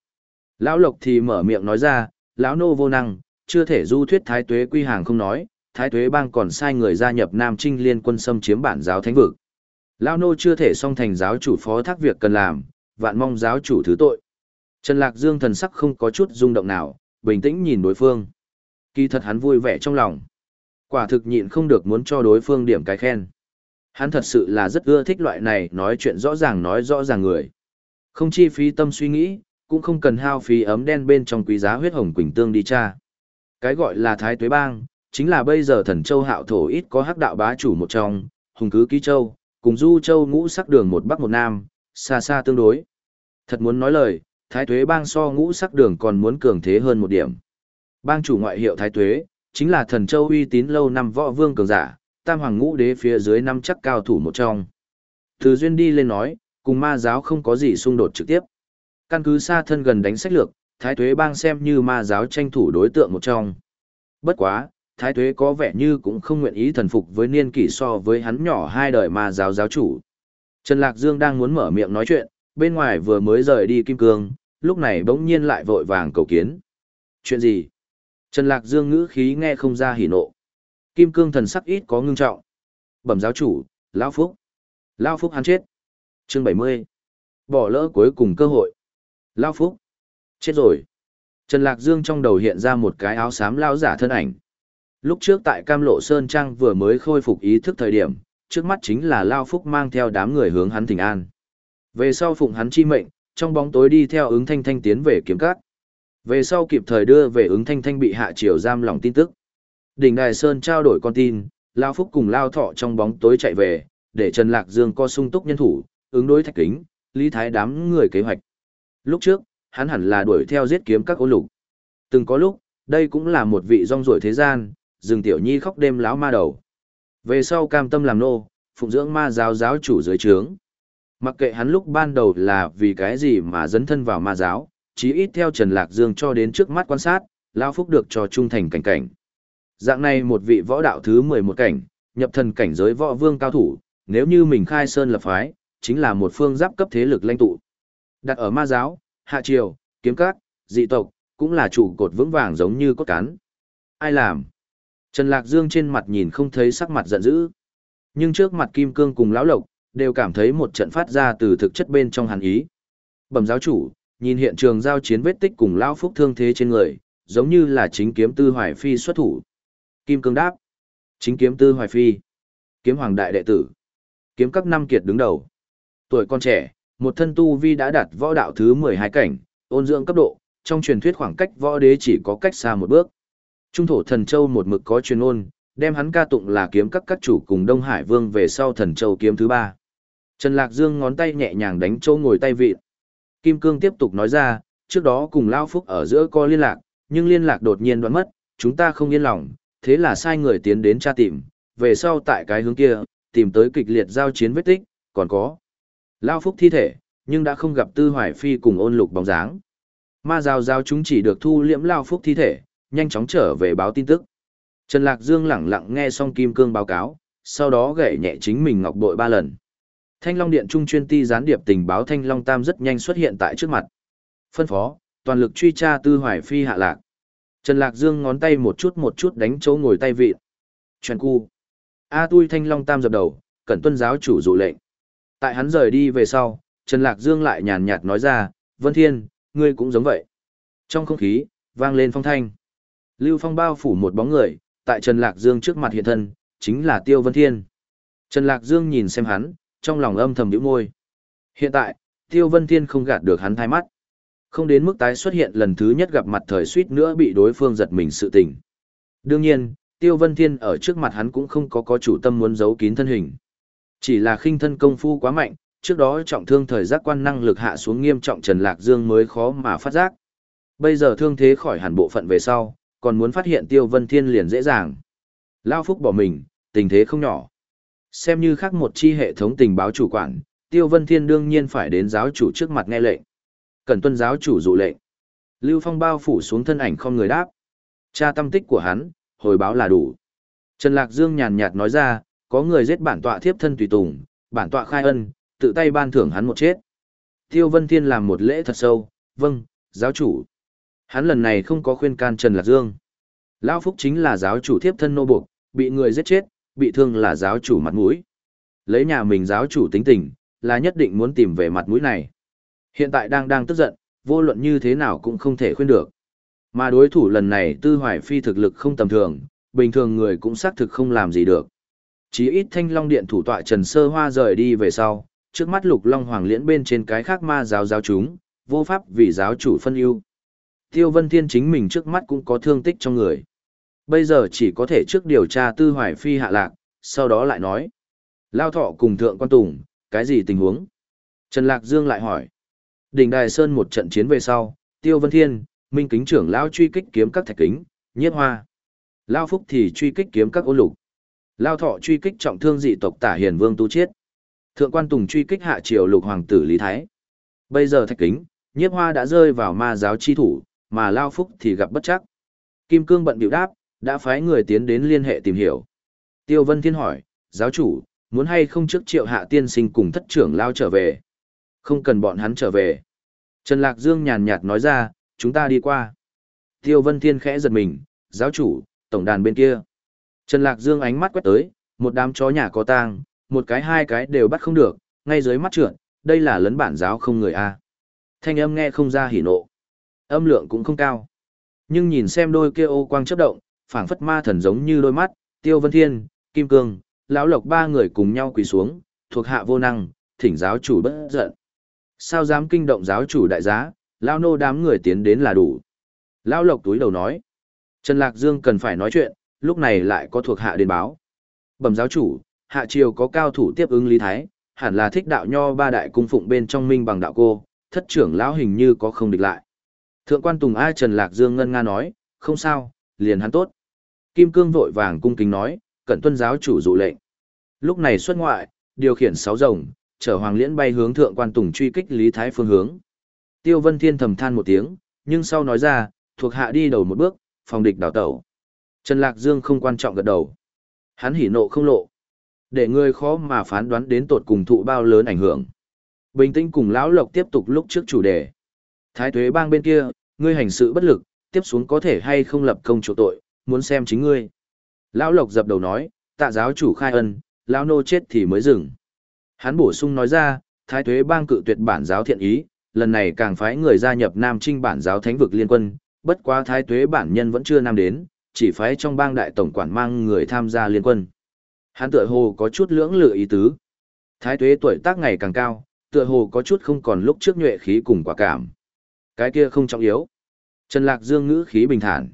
Lão Lộc thì mở miệng nói ra, lão nô vô năng, chưa thể du thuyết thái tuế quy hàng không nói, thái tuế bang còn sai người gia nhập Nam Trinh liên quân xâm chiếm bản giáo thánh vực. Lão nô chưa thể song thành giáo chủ phó thác việc cần làm, vạn mong giáo chủ thứ tội. Trần Lạc Dương thần sắc không có chút rung động nào, bình tĩnh nhìn đối phương. Kỳ thật hắn vui vẻ trong lòng. Quả thực nhịn không được muốn cho đối phương điểm cái khen. Hắn thật sự là rất ưa thích loại này nói chuyện rõ ràng nói rõ ràng người. Không chi phí tâm suy nghĩ, cũng không cần hao phí ấm đen bên trong quý giá huyết hồng quỳnh tương đi cha. Cái gọi là thái tuế bang, chính là bây giờ thần châu hạo thổ ít có hắc đạo bá chủ một trong, hùng cứ ký châu, cùng du châu ngũ sắc đường một bắc một nam, xa xa tương đối. Thật muốn nói lời, thái tuế bang so ngũ sắc đường còn muốn cường thế hơn một điểm. Bang chủ ngoại hiệu thái tuế, chính là thần châu uy tín lâu năm võ vương cường giả, tam hoàng ngũ đế phía dưới năm chắc cao thủ một trong. Từ duyên đi lên nói, cùng ma giáo không có gì xung đột trực tiếp. Căn cứ xa thân gần đánh sách lược, thái tuế bang xem như ma giáo tranh thủ đối tượng một trong. Bất quá, thái tuế có vẻ như cũng không nguyện ý thần phục với niên kỷ so với hắn nhỏ hai đời ma giáo giáo chủ. Trần Lạc Dương đang muốn mở miệng nói chuyện, bên ngoài vừa mới rời đi Kim Cương, lúc này bỗng nhiên lại vội vàng cầu kiến. Chuyện gì? Trần Lạc Dương ngữ khí nghe không ra hỉ nộ. Kim Cương thần sắc ít có ngưng trọng. Bẩm giáo chủ, Lão Phúc. Lão Phúc hắn chết. Chương 70. Bỏ lỡ cuối cùng cơ hội. Lão Phúc. Chết rồi. Trần Lạc Dương trong đầu hiện ra một cái áo xám lao giả thân ảnh. Lúc trước tại Cam Lộ Sơn Trang vừa mới khôi phục ý thức thời điểm, trước mắt chính là Lao Phúc mang theo đám người hướng hắn thỉnh an. Về sau phụng hắn chi mệnh, trong bóng tối đi theo ứng thanh thanh tiến về kiếm cát. Về sau kịp thời đưa về ứng thanh thanh bị hạ triều giam lòng tin tức. Đỉnh Đài Sơn trao đổi con tin, Lao Phúc cùng Lao Thọ trong bóng tối chạy về, để Trần Lạc Dương co sung túc nhân thủ, ứng đối thạch kính, lý thái đám người kế hoạch. Lúc trước, hắn hẳn là đuổi theo giết kiếm các ô lục. Từng có lúc, đây cũng là một vị rong ruổi thế gian, rừng tiểu nhi khóc đêm láo ma đầu. Về sau cam tâm làm nô, phụng dưỡng ma giáo giáo chủ dưới trướng. Mặc kệ hắn lúc ban đầu là vì cái gì mà dấn thân vào ma giáo, chí ít theo Trần Lạc Dương cho đến trước mắt quan sát, Lao Phúc được cho trung thành cảnh cảnh. Dạng này một vị võ đạo thứ 11 cảnh, nhập thần cảnh giới võ vương cao thủ, nếu như mình khai sơn lập phái, chính là một phương giáp cấp thế lực lãnh tụ. Đặt ở ma giáo, hạ triều, kiếm cát, dị tộc, cũng là trụ cột vững vàng giống như cốt cán. Ai làm? Trần Lạc Dương trên mặt nhìn không thấy sắc mặt giận dữ. Nhưng trước mặt Kim Cương cùng Lão Lộc, đều cảm thấy một trận phát ra từ thực chất bên trong hàn ý. Bẩm giáo chủ, nhìn hiện trường giao chiến vết tích cùng Lão Phúc thương thế trên người, giống như là chính kiếm tư hoài phi xuất thủ. Kim Cương đáp. Chính kiếm tư hoài phi. kiếm hoàng đại đệ tử. Kiếm các năm kiệt đứng đầu. Tuổi con trẻ, một thân tu vi đã đạt võ đạo thứ 12 cảnh, ôn dưỡng cấp độ, trong truyền thuyết khoảng cách võ đế chỉ có cách xa một bước. Trung thổ thần châu một mực có truyền ôn, đem hắn ca tụng là kiếm các các chủ cùng Đông Hải Vương về sau thần châu kiếm thứ ba. Trần Lạc Dương ngón tay nhẹ nhàng đánh châu ngồi tay vị. Kim Cương tiếp tục nói ra, trước đó cùng Lao Phúc ở giữa có liên lạc, nhưng liên lạc đột nhiên đoán mất, chúng ta không yên lòng, thế là sai người tiến đến tra tìm, về sau tại cái hướng kia, tìm tới kịch liệt giao chiến vết tích, còn có Lao Phúc thi thể, nhưng đã không gặp Tư Hoài Phi cùng ôn lục bóng dáng. Ma rào rào chúng chỉ được thu liễm Lao Phúc thi thể, nhanh chóng trở về báo tin tức. Trần Lạc Dương lẳng lặng nghe xong Kim Cương báo cáo, sau đó gậy nhẹ chính mình ngọc bội ba lần. Thanh Long Điện Trung chuyên ti gián điệp tình báo Thanh Long Tam rất nhanh xuất hiện tại trước mặt. Phân phó, toàn lực truy tra Tư Hoài Phi hạ lạc. Trần Lạc Dương ngón tay một chút một chút đánh chỗ ngồi tay vị. Truyền cu. A tui Thanh Long Tam dập đầu, cẩn tuân giáo chủ dụ lệnh. Tại hắn rời đi về sau, Trần Lạc Dương lại nhàn nhạt nói ra, Vân Thiên, ngươi cũng giống vậy. Trong không khí, vang lên phong thanh. Lưu Phong bao phủ một bóng người, tại Trần Lạc Dương trước mặt hiện thân, chính là Tiêu Vân Thiên. Trần Lạc Dương nhìn xem hắn, trong lòng âm thầm nhíu môi. Hiện tại, Tiêu Vân Thiên không gạt được hắn thay mắt. Không đến mức tái xuất hiện lần thứ nhất gặp mặt thời suýt nữa bị đối phương giật mình sự tình. Đương nhiên, Tiêu Vân Thiên ở trước mặt hắn cũng không có có chủ tâm muốn giấu kín thân hình. Chỉ là khinh thân công phu quá mạnh, trước đó trọng thương thời giác quan năng lực hạ xuống nghiêm trọng Trần Lạc Dương mới khó mà phát giác. Bây giờ thương thế khỏi hẳn bộ phận về sau, còn muốn phát hiện Tiêu Vân Thiên liền dễ dàng. Lao Phúc bỏ mình, tình thế không nhỏ. Xem như khác một chi hệ thống tình báo chủ quản, Tiêu Vân Thiên đương nhiên phải đến giáo chủ trước mặt nghe lệnh. Cần tuân giáo chủ dụ lệnh. Lưu Phong bao phủ xuống thân ảnh không người đáp. Cha tâm tích của hắn, hồi báo là đủ. Trần Lạc Dương nhàn nhạt nói ra, có người giết bản tọa thiếp thân tùy tùng, bản tọa khai ân, tự tay ban thưởng hắn một chết. Tiêu Vân Thiên làm một lễ thật sâu, vâng, giáo chủ. Hắn lần này không có khuyên can Trần Lạc Dương. Lão Phúc chính là giáo chủ thiếp thân nô buộc, bị người giết chết, bị thương là giáo chủ mặt mũi. Lấy nhà mình giáo chủ tính tình, là nhất định muốn tìm về mặt mũi này. Hiện tại đang đang tức giận, vô luận như thế nào cũng không thể khuyên được. Mà đối thủ lần này tư hoài phi thực lực không tầm thường, bình thường người cũng xác thực không làm gì được. Chí ít thanh long điện thủ tọa Trần Sơ Hoa rời đi về sau, trước mắt lục long hoàng liễn bên trên cái khác ma giáo giáo chúng, vô pháp vì giáo chủ phân ưu. Tiêu Vân Thiên chính mình trước mắt cũng có thương tích trong người. Bây giờ chỉ có thể trước điều tra tư hoài phi hạ lạc, sau đó lại nói. Lao thọ cùng thượng quan tùng, cái gì tình huống? Trần Lạc Dương lại hỏi. Đỉnh Đài Sơn một trận chiến về sau, Tiêu Vân Thiên, Minh Kính trưởng Lao truy kích kiếm các thạch kính, Nhiếp hoa. Lao Phúc thì truy kích kiếm các ô lục. Lao thọ truy kích trọng thương dị tộc tả hiền vương tu chiết. Thượng quan tùng truy kích hạ triều lục hoàng tử Lý Thái. Bây giờ thạch kính, nhiếp hoa đã rơi vào ma giáo chi thủ, mà Lao Phúc thì gặp bất chắc. Kim Cương bận biểu đáp, đã phái người tiến đến liên hệ tìm hiểu. Tiêu Vân Thiên hỏi, giáo chủ, muốn hay không trước triệu hạ tiên sinh cùng thất trưởng Lao trở về? Không cần bọn hắn trở về. Trần Lạc Dương nhàn nhạt nói ra, chúng ta đi qua. Tiêu Vân Thiên khẽ giật mình, giáo chủ, tổng đàn bên kia. Trần Lạc Dương ánh mắt quét tới, một đám chó nhà có tang, một cái hai cái đều bắt không được, ngay dưới mắt trượt, đây là lấn bản giáo không người A. Thanh âm nghe không ra hỉ nộ. Âm lượng cũng không cao. Nhưng nhìn xem đôi kia ô quang chấp động, phảng phất ma thần giống như đôi mắt, Tiêu Vân Thiên, Kim Cương, lão Lộc ba người cùng nhau quỳ xuống, thuộc hạ vô năng, thỉnh giáo chủ bất giận. Sao dám kinh động giáo chủ đại giá, lão nô đám người tiến đến là đủ. Lão Lộc túi đầu nói. Trần Lạc Dương cần phải nói chuyện, lúc này lại có thuộc hạ đến báo. Bẩm giáo chủ, hạ triều có cao thủ tiếp ứng Lý Thái, hẳn là thích đạo nho ba đại cung phụng bên trong minh bằng đạo cô, thất trưởng lão hình như có không địch lại. Thượng quan Tùng A Trần Lạc Dương ngân nga nói, không sao, liền hắn tốt. Kim Cương vội vàng cung kính nói, cẩn tuân giáo chủ dụ lệnh. Lúc này xuất ngoại, điều khiển sáu rồng, chở Hoàng Liễn bay hướng thượng quan Tùng truy kích Lý Thái phương hướng. Tiêu Vân Thiên thầm than một tiếng, nhưng sau nói ra, thuộc hạ đi đầu một bước, phòng địch đảo tẩu. Trần Lạc Dương không quan trọng gật đầu. Hắn hỉ nộ không lộ. Để người khó mà phán đoán đến tột cùng thụ bao lớn ảnh hưởng. Bình tĩnh cùng lão lộc tiếp tục lúc trước chủ đề. Thái tuế bang bên kia, ngươi hành sự bất lực, tiếp xuống có thể hay không lập công chỗ tội, muốn xem chính ngươi. Lão lộc dập đầu nói, tạ giáo chủ khai ân, lão nô chết thì mới dừng. Hắn bổ sung nói ra, thái tuế bang cự tuyệt bản giáo thiện ý, lần này càng phái người gia nhập Nam Trinh bản giáo thánh vực liên quân, bất quá thái tuế bản nhân vẫn chưa nam đến, chỉ phái trong bang đại tổng quản mang người tham gia liên quân. Hắn tựa hồ có chút lưỡng lự ý tứ. Thái tuế tuổi tác ngày càng cao, tựa hồ có chút không còn lúc trước nhuệ khí cùng quả cảm. Cái kia không trọng yếu. Trần Lạc Dương ngữ khí bình thản.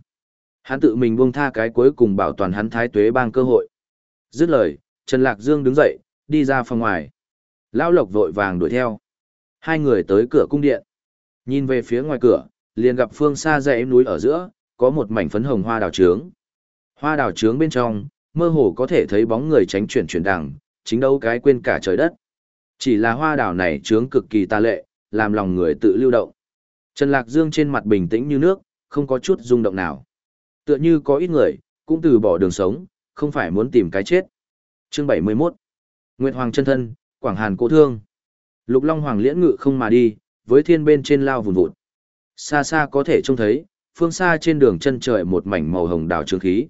Hắn tự mình buông tha cái cuối cùng bảo toàn hắn thái tuế bang cơ hội. Dứt lời, Trần Lạc Dương đứng dậy, đi ra phòng ngoài. Lão Lộc vội vàng đuổi theo. Hai người tới cửa cung điện. Nhìn về phía ngoài cửa, liền gặp phương xa dãy núi ở giữa, có một mảnh phấn hồng hoa đào trướng. Hoa đào trướng bên trong, mơ hồ có thể thấy bóng người tránh chuyển chuyển đằng, chính đâu cái quên cả trời đất. Chỉ là hoa đào này trướng cực kỳ tà lệ, làm lòng người tự lưu động. Trần Lạc Dương trên mặt bình tĩnh như nước, không có chút rung động nào. Tựa như có ít người, cũng từ bỏ đường sống, không phải muốn tìm cái chết. Chương 71 Nguyệt Hoàng chân thân, Quảng Hàn cô thương. Lục Long Hoàng liễn ngự không mà đi, với thiên bên trên lao vùn vụt. Xa xa có thể trông thấy, phương xa trên đường chân trời một mảnh màu hồng đào trướng khí.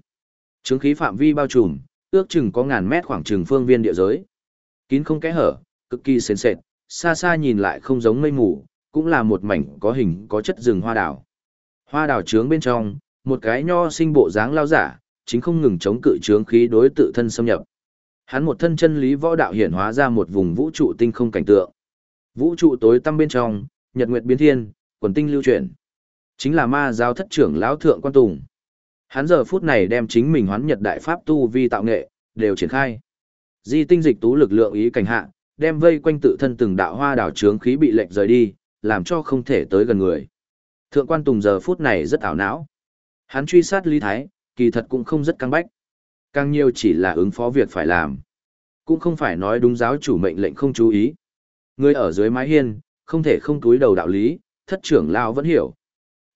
Trướng khí phạm vi bao trùm, ước chừng có ngàn mét khoảng chừng phương viên địa giới. Kín không kẽ hở, cực kỳ sền sệt, xa xa nhìn lại không giống mây mù, cũng là một mảnh có hình có chất rừng hoa đào. Hoa đào trướng bên trong, một cái nho sinh bộ dáng lao giả, chính không ngừng chống cự trướng khí đối tự thân xâm nhập. Hắn một thân chân lý võ đạo hiển hóa ra một vùng vũ trụ tinh không cảnh tượng. Vũ trụ tối tăm bên trong, nhật nguyệt biến thiên, quần tinh lưu chuyển. Chính là ma giáo thất trưởng lão thượng quan tùng. Hắn giờ phút này đem chính mình hoán nhật đại pháp tu vi tạo nghệ, đều triển khai. Di tinh dịch tú lực lượng ý cảnh hạ, đem vây quanh tự thân từng đạo hoa đảo trướng khí bị lệnh rời đi, làm cho không thể tới gần người. Thượng quan Tùng giờ phút này rất ảo não. Hắn truy sát Lý Thái, kỳ thật cũng không rất căng bách. Càng nhiều chỉ là ứng phó việc phải làm. Cũng không phải nói đúng giáo chủ mệnh lệnh không chú ý. Người ở dưới mái hiên, không thể không túi đầu đạo lý, thất trưởng lao vẫn hiểu.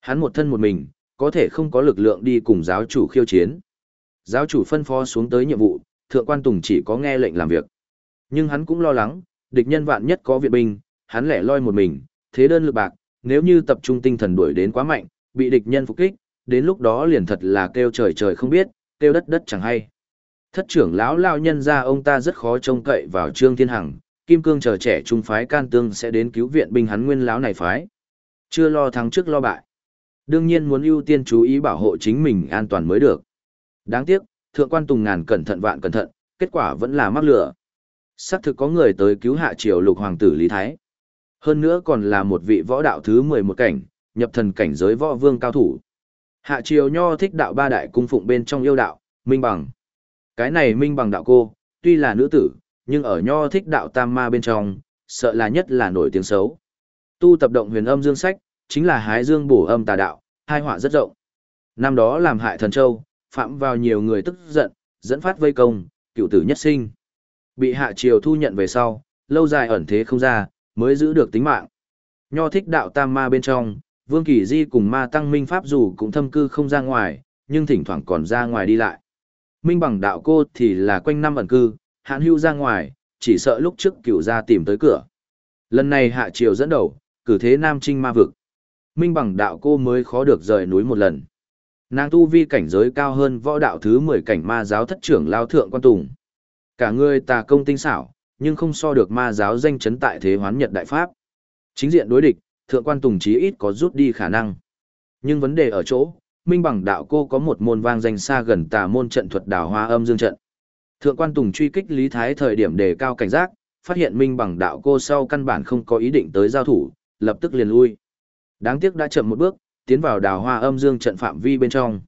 Hắn một thân một mình, có thể không có lực lượng đi cùng giáo chủ khiêu chiến. Giáo chủ phân phó xuống tới nhiệm vụ, thượng quan Tùng chỉ có nghe lệnh làm việc. Nhưng hắn cũng lo lắng, địch nhân vạn nhất có viện binh, hắn lẻ loi một mình, thế đơn lực bạc, nếu như tập trung tinh thần đuổi đến quá mạnh, bị địch nhân phục kích, đến lúc đó liền thật là kêu trời trời không biết, kêu đất đất chẳng hay. Thất trưởng lão lao nhân ra ông ta rất khó trông cậy vào Trương Thiên Hằng, Kim Cương chờ trẻ trung phái can tương sẽ đến cứu viện binh hắn nguyên lão này phái. Chưa lo thắng trước lo bại. Đương nhiên muốn ưu tiên chú ý bảo hộ chính mình an toàn mới được. Đáng tiếc, thượng quan Tùng ngàn cẩn thận vạn cẩn thận, kết quả vẫn là mắc lửa. Xác thực có người tới cứu hạ triều lục hoàng tử Lý Thái. Hơn nữa còn là một vị võ đạo thứ 11 cảnh, nhập thần cảnh giới võ vương cao thủ. Hạ triều nho thích đạo ba đại cung phụng bên trong yêu đạo, minh bằng. Cái này minh bằng đạo cô, tuy là nữ tử, nhưng ở nho thích đạo tam ma bên trong, sợ là nhất là nổi tiếng xấu. Tu tập động huyền âm dương sách, chính là hái dương bổ âm tà đạo, hai họa rất rộng. Năm đó làm hại thần châu, phạm vào nhiều người tức giận, dẫn phát vây công, cựu tử nhất sinh. Bị hạ triều thu nhận về sau, lâu dài ẩn thế không ra, mới giữ được tính mạng. Nho thích đạo tam ma bên trong, Vương Kỳ Di cùng ma tăng minh pháp dù cũng thâm cư không ra ngoài, nhưng thỉnh thoảng còn ra ngoài đi lại. Minh bằng đạo cô thì là quanh năm ẩn cư, hạn hưu ra ngoài, chỉ sợ lúc trước cửu ra tìm tới cửa. Lần này hạ triều dẫn đầu, cử thế nam trinh ma vực. Minh bằng đạo cô mới khó được rời núi một lần. Nàng tu vi cảnh giới cao hơn võ đạo thứ 10 cảnh ma giáo thất trưởng lao thượng quan tùng. Cả người tà công tinh xảo, nhưng không so được ma giáo danh chấn tại thế hoán nhật đại pháp. Chính diện đối địch, thượng quan tùng chí ít có rút đi khả năng. Nhưng vấn đề ở chỗ, minh bằng đạo cô có một môn vang danh xa gần tà môn trận thuật đào hoa âm dương trận. Thượng quan tùng truy kích Lý Thái thời điểm đề cao cảnh giác, phát hiện minh bằng đạo cô sau căn bản không có ý định tới giao thủ, lập tức liền lui. Đáng tiếc đã chậm một bước, tiến vào đào hoa âm dương trận phạm vi bên trong.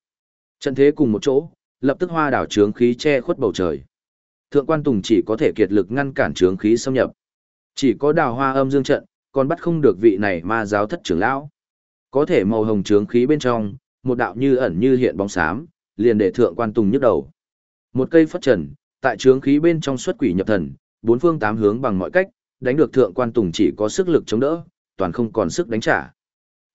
Trận thế cùng một chỗ, lập tức hoa đảo trướng khí che khuất bầu trời. Thượng quan Tùng chỉ có thể kiệt lực ngăn cản trướng khí xâm nhập. Chỉ có đào hoa âm dương trận, còn bắt không được vị này ma giáo thất trưởng lão. Có thể màu hồng trướng khí bên trong, một đạo như ẩn như hiện bóng xám, liền để thượng quan Tùng nhức đầu. Một cây phất trần, tại trướng khí bên trong xuất quỷ nhập thần, bốn phương tám hướng bằng mọi cách, đánh được thượng quan Tùng chỉ có sức lực chống đỡ, toàn không còn sức đánh trả.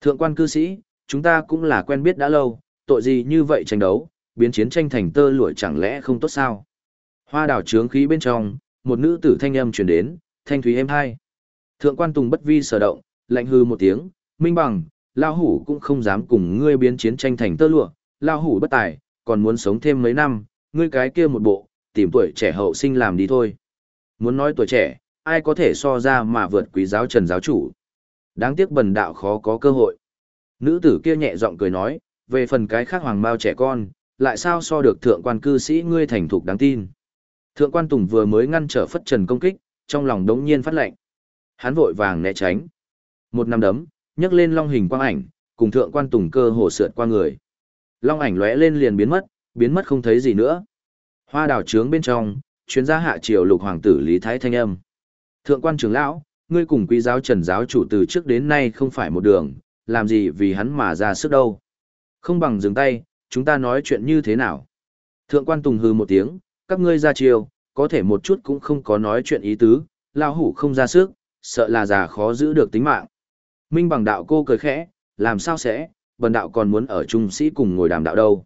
Thượng quan cư sĩ, chúng ta cũng là quen biết đã lâu, tội gì như vậy tranh đấu, biến chiến tranh thành tơ lụa chẳng lẽ không tốt sao? Hoa đảo trướng khí bên trong, một nữ tử thanh âm truyền đến, thanh thúy êm hai. Thượng quan Tùng bất vi sở động, lạnh hư một tiếng, minh bằng, lao hủ cũng không dám cùng ngươi biến chiến tranh thành tơ lụa, lao hủ bất tài, còn muốn sống thêm mấy năm, ngươi cái kia một bộ, tìm tuổi trẻ hậu sinh làm đi thôi. Muốn nói tuổi trẻ, ai có thể so ra mà vượt quý giáo trần giáo chủ. Đáng tiếc bần đạo khó có cơ hội. Nữ tử kia nhẹ giọng cười nói, về phần cái khác hoàng bao trẻ con, lại sao so được thượng quan cư sĩ ngươi thành thục đáng tin. Thượng quan Tùng vừa mới ngăn trở phất trần công kích, trong lòng đống nhiên phát lệnh. Hắn vội vàng né tránh. Một năm đấm, nhấc lên long hình quang ảnh, cùng thượng quan Tùng cơ hồ sượt qua người. Long ảnh lóe lên liền biến mất, biến mất không thấy gì nữa. Hoa đào trướng bên trong, chuyên gia hạ triều lục hoàng tử Lý Thái Thanh Âm. Thượng quan trưởng lão, ngươi cùng quý giáo trần giáo chủ từ trước đến nay không phải một đường, làm gì vì hắn mà ra sức đâu. Không bằng dừng tay, chúng ta nói chuyện như thế nào. Thượng quan Tùng hư một tiếng, các ngươi ra chiều, có thể một chút cũng không có nói chuyện ý tứ, lao hủ không ra sức, sợ là già khó giữ được tính mạng. Minh bằng đạo cô cười khẽ, làm sao sẽ, bần đạo còn muốn ở trung sĩ cùng ngồi đàm đạo đâu.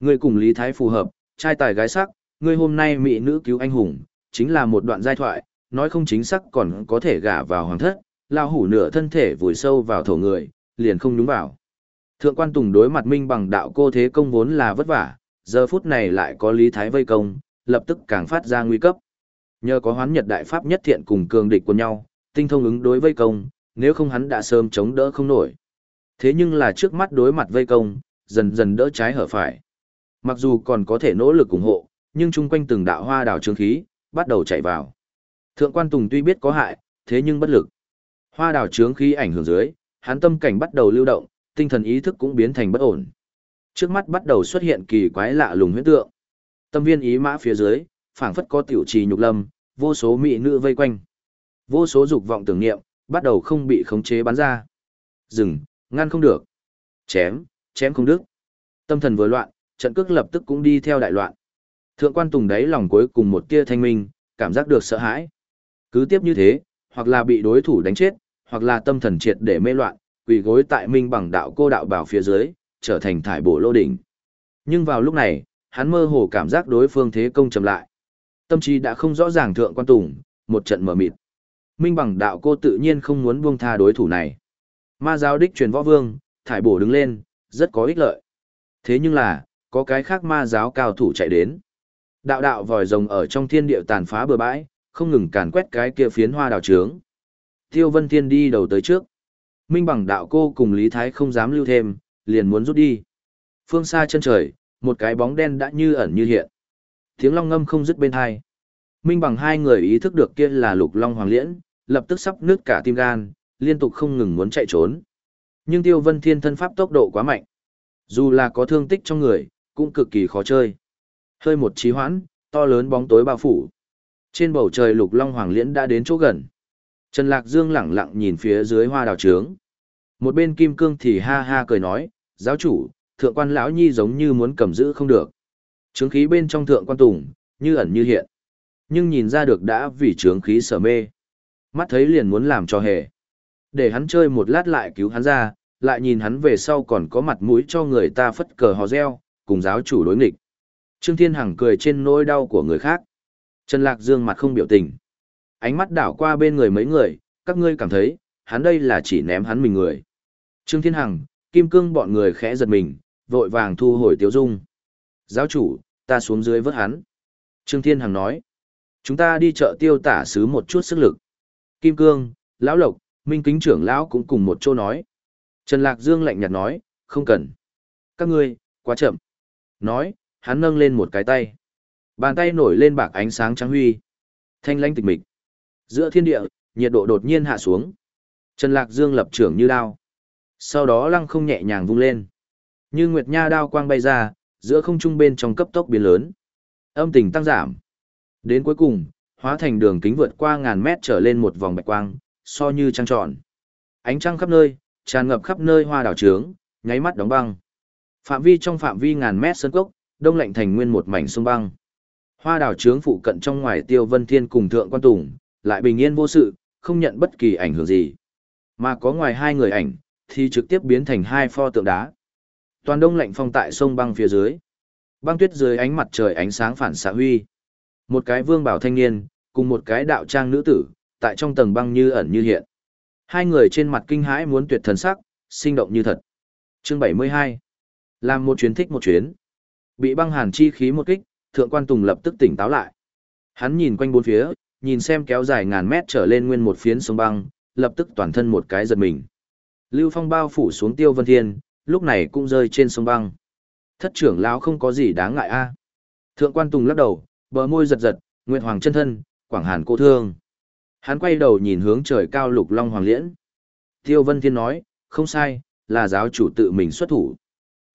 Ngươi cùng Lý Thái phù hợp, trai tài gái sắc, ngươi hôm nay mỹ nữ cứu anh hùng, chính là một đoạn giai thoại, nói không chính xác còn có thể gả vào hoàng thất, lao hủ nửa thân thể vùi sâu vào thổ người, liền không đúng vào. Thượng quan Tùng đối mặt Minh bằng đạo cô thế công vốn là vất vả, giờ phút này lại có Lý Thái vây công, lập tức càng phát ra nguy cấp. Nhờ có hoán nhật đại pháp nhất thiện cùng cường địch của nhau, tinh thông ứng đối vây công, nếu không hắn đã sớm chống đỡ không nổi. Thế nhưng là trước mắt đối mặt vây công, dần dần đỡ trái hở phải. Mặc dù còn có thể nỗ lực ủng hộ, nhưng chung quanh từng đạo hoa đảo trường khí, bắt đầu chạy vào. Thượng quan Tùng tuy biết có hại, thế nhưng bất lực. Hoa đảo trướng khí ảnh hưởng dưới, hắn tâm cảnh bắt đầu lưu động, tinh thần ý thức cũng biến thành bất ổn. Trước mắt bắt đầu xuất hiện kỳ quái lạ lùng huyễn tượng. Tâm viên ý mã phía dưới, phảng phất có tiểu trì nhục lâm, vô số mỹ nữ vây quanh. Vô số dục vọng tưởng niệm, bắt đầu không bị khống chế bắn ra. Dừng, ngăn không được. Chém, chém không được. Tâm thần vừa loạn, trận cước lập tức cũng đi theo đại loạn. Thượng quan Tùng đáy lòng cuối cùng một tia thanh minh, cảm giác được sợ hãi. Cứ tiếp như thế, hoặc là bị đối thủ đánh chết, hoặc là tâm thần triệt để mê loạn, quỳ gối tại minh bằng đạo cô đạo bảo phía dưới, trở thành thải bổ lô đỉnh. Nhưng vào lúc này, hắn mơ hồ cảm giác đối phương thế công chậm lại. Tâm trí đã không rõ ràng thượng quan tùng, một trận mở mịt. Minh bằng đạo cô tự nhiên không muốn buông tha đối thủ này. Ma giáo đích truyền võ vương, thải bổ đứng lên, rất có ích lợi. Thế nhưng là, có cái khác ma giáo cao thủ chạy đến. Đạo đạo vòi rồng ở trong thiên địa tàn phá bừa bãi, không ngừng càn quét cái kia phiến hoa đào trướng. Tiêu Vân Thiên đi đầu tới trước. Minh bằng đạo cô cùng Lý Thái không dám lưu thêm, liền muốn rút đi. Phương xa chân trời, một cái bóng đen đã như ẩn như hiện. Tiếng long ngâm không dứt bên hai. Minh bằng hai người ý thức được kia là lục long hoàng liễn, lập tức sắp nứt cả tim gan, liên tục không ngừng muốn chạy trốn. Nhưng Tiêu Vân Thiên thân pháp tốc độ quá mạnh. Dù là có thương tích trong người, cũng cực kỳ khó chơi. Hơi một trí hoãn, to lớn bóng tối bao phủ. Trên bầu trời lục long hoàng liễn đã đến chỗ gần. Trần Lạc Dương lẳng lặng nhìn phía dưới hoa đào trướng. Một bên kim cương thì ha ha cười nói, giáo chủ, thượng quan lão nhi giống như muốn cầm giữ không được. Trướng khí bên trong thượng quan tùng, như ẩn như hiện. Nhưng nhìn ra được đã vì trướng khí sở mê. Mắt thấy liền muốn làm cho hề. Để hắn chơi một lát lại cứu hắn ra, lại nhìn hắn về sau còn có mặt mũi cho người ta phất cờ hò reo, cùng giáo chủ đối nghịch. Trương Thiên Hằng cười trên nỗi đau của người khác. Trần Lạc Dương mặt không biểu tình. Ánh mắt đảo qua bên người mấy người, các ngươi cảm thấy, hắn đây là chỉ ném hắn mình người. Trương Thiên Hằng, Kim Cương bọn người khẽ giật mình, vội vàng thu hồi tiếu dung. Giáo chủ, ta xuống dưới vớt hắn. Trương Thiên Hằng nói, chúng ta đi chợ tiêu tả xứ một chút sức lực. Kim Cương, Lão Lộc, Minh Kính trưởng Lão cũng cùng một chỗ nói. Trần Lạc Dương lạnh nhạt nói, không cần. Các ngươi, quá chậm. Nói, hắn nâng lên một cái tay. Bàn tay nổi lên bạc ánh sáng trắng huy. Thanh lãnh tịch mịch. Giữa thiên địa, nhiệt độ đột nhiên hạ xuống. Trần Lạc Dương lập trưởng như đao. Sau đó lăng không nhẹ nhàng vung lên. Như nguyệt nha đao quang bay ra, giữa không trung bên trong cấp tốc biến lớn. Âm tình tăng giảm. Đến cuối cùng, hóa thành đường kính vượt qua ngàn mét trở lên một vòng bạch quang, so như trăng tròn. Ánh trăng khắp nơi, tràn ngập khắp nơi hoa đảo trướng, nháy mắt đóng băng. Phạm vi trong phạm vi ngàn mét sân cốc, đông lạnh thành nguyên một mảnh sông băng. Hoa đảo trướng phụ cận trong ngoài Tiêu Vân Thiên cùng Thượng Quan Tùng, lại bình yên vô sự, không nhận bất kỳ ảnh hưởng gì. Mà có ngoài hai người ảnh, thì trực tiếp biến thành hai pho tượng đá. Toàn đông lạnh phong tại sông băng phía dưới. Băng tuyết dưới ánh mặt trời ánh sáng phản xạ huy. Một cái vương bảo thanh niên, cùng một cái đạo trang nữ tử, tại trong tầng băng như ẩn như hiện. Hai người trên mặt kinh hãi muốn tuyệt thần sắc, sinh động như thật. Chương 72. Làm một chuyến thích một chuyến. Bị băng hàn chi khí một kích, thượng quan Tùng lập tức tỉnh táo lại. Hắn nhìn quanh bốn phía, nhìn xem kéo dài ngàn mét trở lên nguyên một phiến sông băng, lập tức toàn thân một cái giật mình. Lưu Phong bao phủ xuống Tiêu Vân Thiên, lúc này cũng rơi trên sông băng. Thất trưởng lão không có gì đáng ngại a. À. Thượng quan Tùng lắc đầu, bờ môi giật giật, Nguyệt Hoàng chân thân, Quảng Hàn cô thương. Hắn quay đầu nhìn hướng trời cao lục long hoàng liễn. Tiêu Vân Thiên nói, không sai, là giáo chủ tự mình xuất thủ.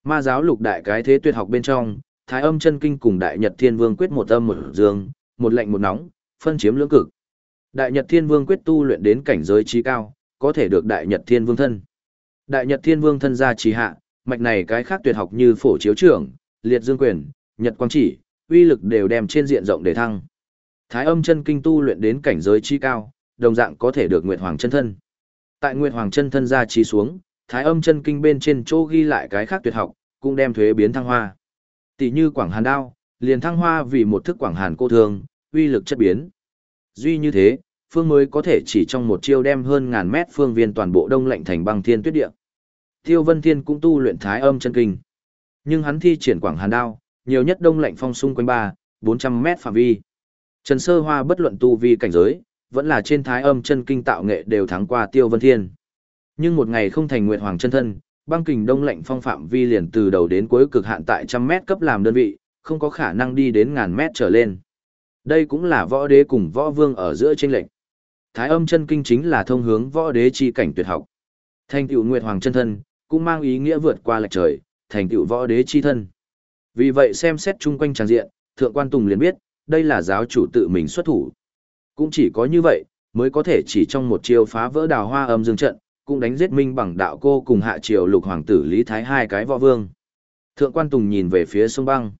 Ma giáo lục đại cái thế tuyệt học bên trong, Thái âm chân kinh cùng Đại Nhật Thiên Vương quyết một âm một dương, một lạnh một nóng, phân chiếm lưỡng cực. Đại Nhật Thiên Vương quyết tu luyện đến cảnh giới trí cao, có thể được Đại Nhật Thiên Vương thân. Đại Nhật Thiên Vương thân gia trí hạ, mạch này cái khác tuyệt học như phổ chiếu trưởng, liệt dương quyền, nhật quang chỉ, uy lực đều đem trên diện rộng để thăng. Thái âm chân kinh tu luyện đến cảnh giới chi cao, đồng dạng có thể được Nguyệt Hoàng chân thân. Tại Nguyệt Hoàng chân thân gia trí xuống, Thái âm chân kinh bên trên chỗ ghi lại cái khác tuyệt học, cũng đem thuế biến thăng hoa. Tỷ như Quảng Hàn đao, liền thăng hoa vì một thức Quảng Hàn cô thường, uy lực chất biến. Duy như thế, phương mới có thể chỉ trong một chiêu đem hơn ngàn mét phương viên toàn bộ đông lạnh thành băng thiên tuyết địa. Tiêu Vân Thiên cũng tu luyện Thái âm chân kinh. Nhưng hắn thi triển Quảng Hàn đao, nhiều nhất đông lạnh phong xung quanh ba, bốn trăm mét phạm vi. Trần Sơ Hoa bất luận tu vi cảnh giới, vẫn là trên thái âm chân kinh tạo nghệ đều thắng qua Tiêu Vân Thiên. Nhưng một ngày không thành Nguyệt Hoàng chân thân, băng kình đông lạnh phong phạm vi liền từ đầu đến cuối cực hạn tại trăm mét cấp làm đơn vị, không có khả năng đi đến ngàn mét trở lên. Đây cũng là võ đế cùng võ vương ở giữa chênh lệnh. Thái âm chân kinh chính là thông hướng võ đế chi cảnh tuyệt học. Thành tựu Nguyệt Hoàng chân thân, cũng mang ý nghĩa vượt qua lệch trời, thành tựu võ đế chi thân. Vì vậy xem xét chung quanh tràng diện, Thượng quan Tùng liền biết, đây là giáo chủ tự mình xuất thủ. Cũng chỉ có như vậy, mới có thể chỉ trong một chiêu phá vỡ đào hoa âm dương trận, cũng đánh giết minh bằng đạo cô cùng hạ triều lục hoàng tử Lý Thái hai cái võ vương. Thượng quan Tùng nhìn về phía sông băng.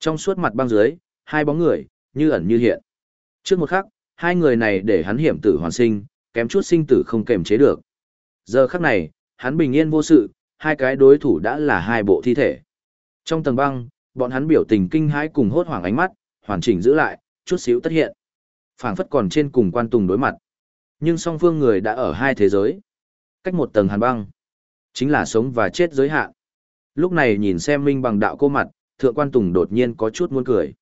Trong suốt mặt băng dưới, hai bóng người, như ẩn như hiện. Trước một khắc, hai người này để hắn hiểm tử hoàn sinh, kém chút sinh tử không kềm chế được. Giờ khắc này, hắn bình yên vô sự, hai cái đối thủ đã là hai bộ thi thể. Trong tầng băng, bọn hắn biểu tình kinh hãi cùng hốt hoảng ánh mắt, hoàn chỉnh giữ lại, chút xíu tất hiện. phảng phất còn trên cùng quan tùng đối mặt. Nhưng song phương người đã ở hai thế giới. Cách một tầng hàn băng. Chính là sống và chết giới hạn. Lúc này nhìn xem minh bằng đạo cô mặt, thượng quan tùng đột nhiên có chút muốn cười.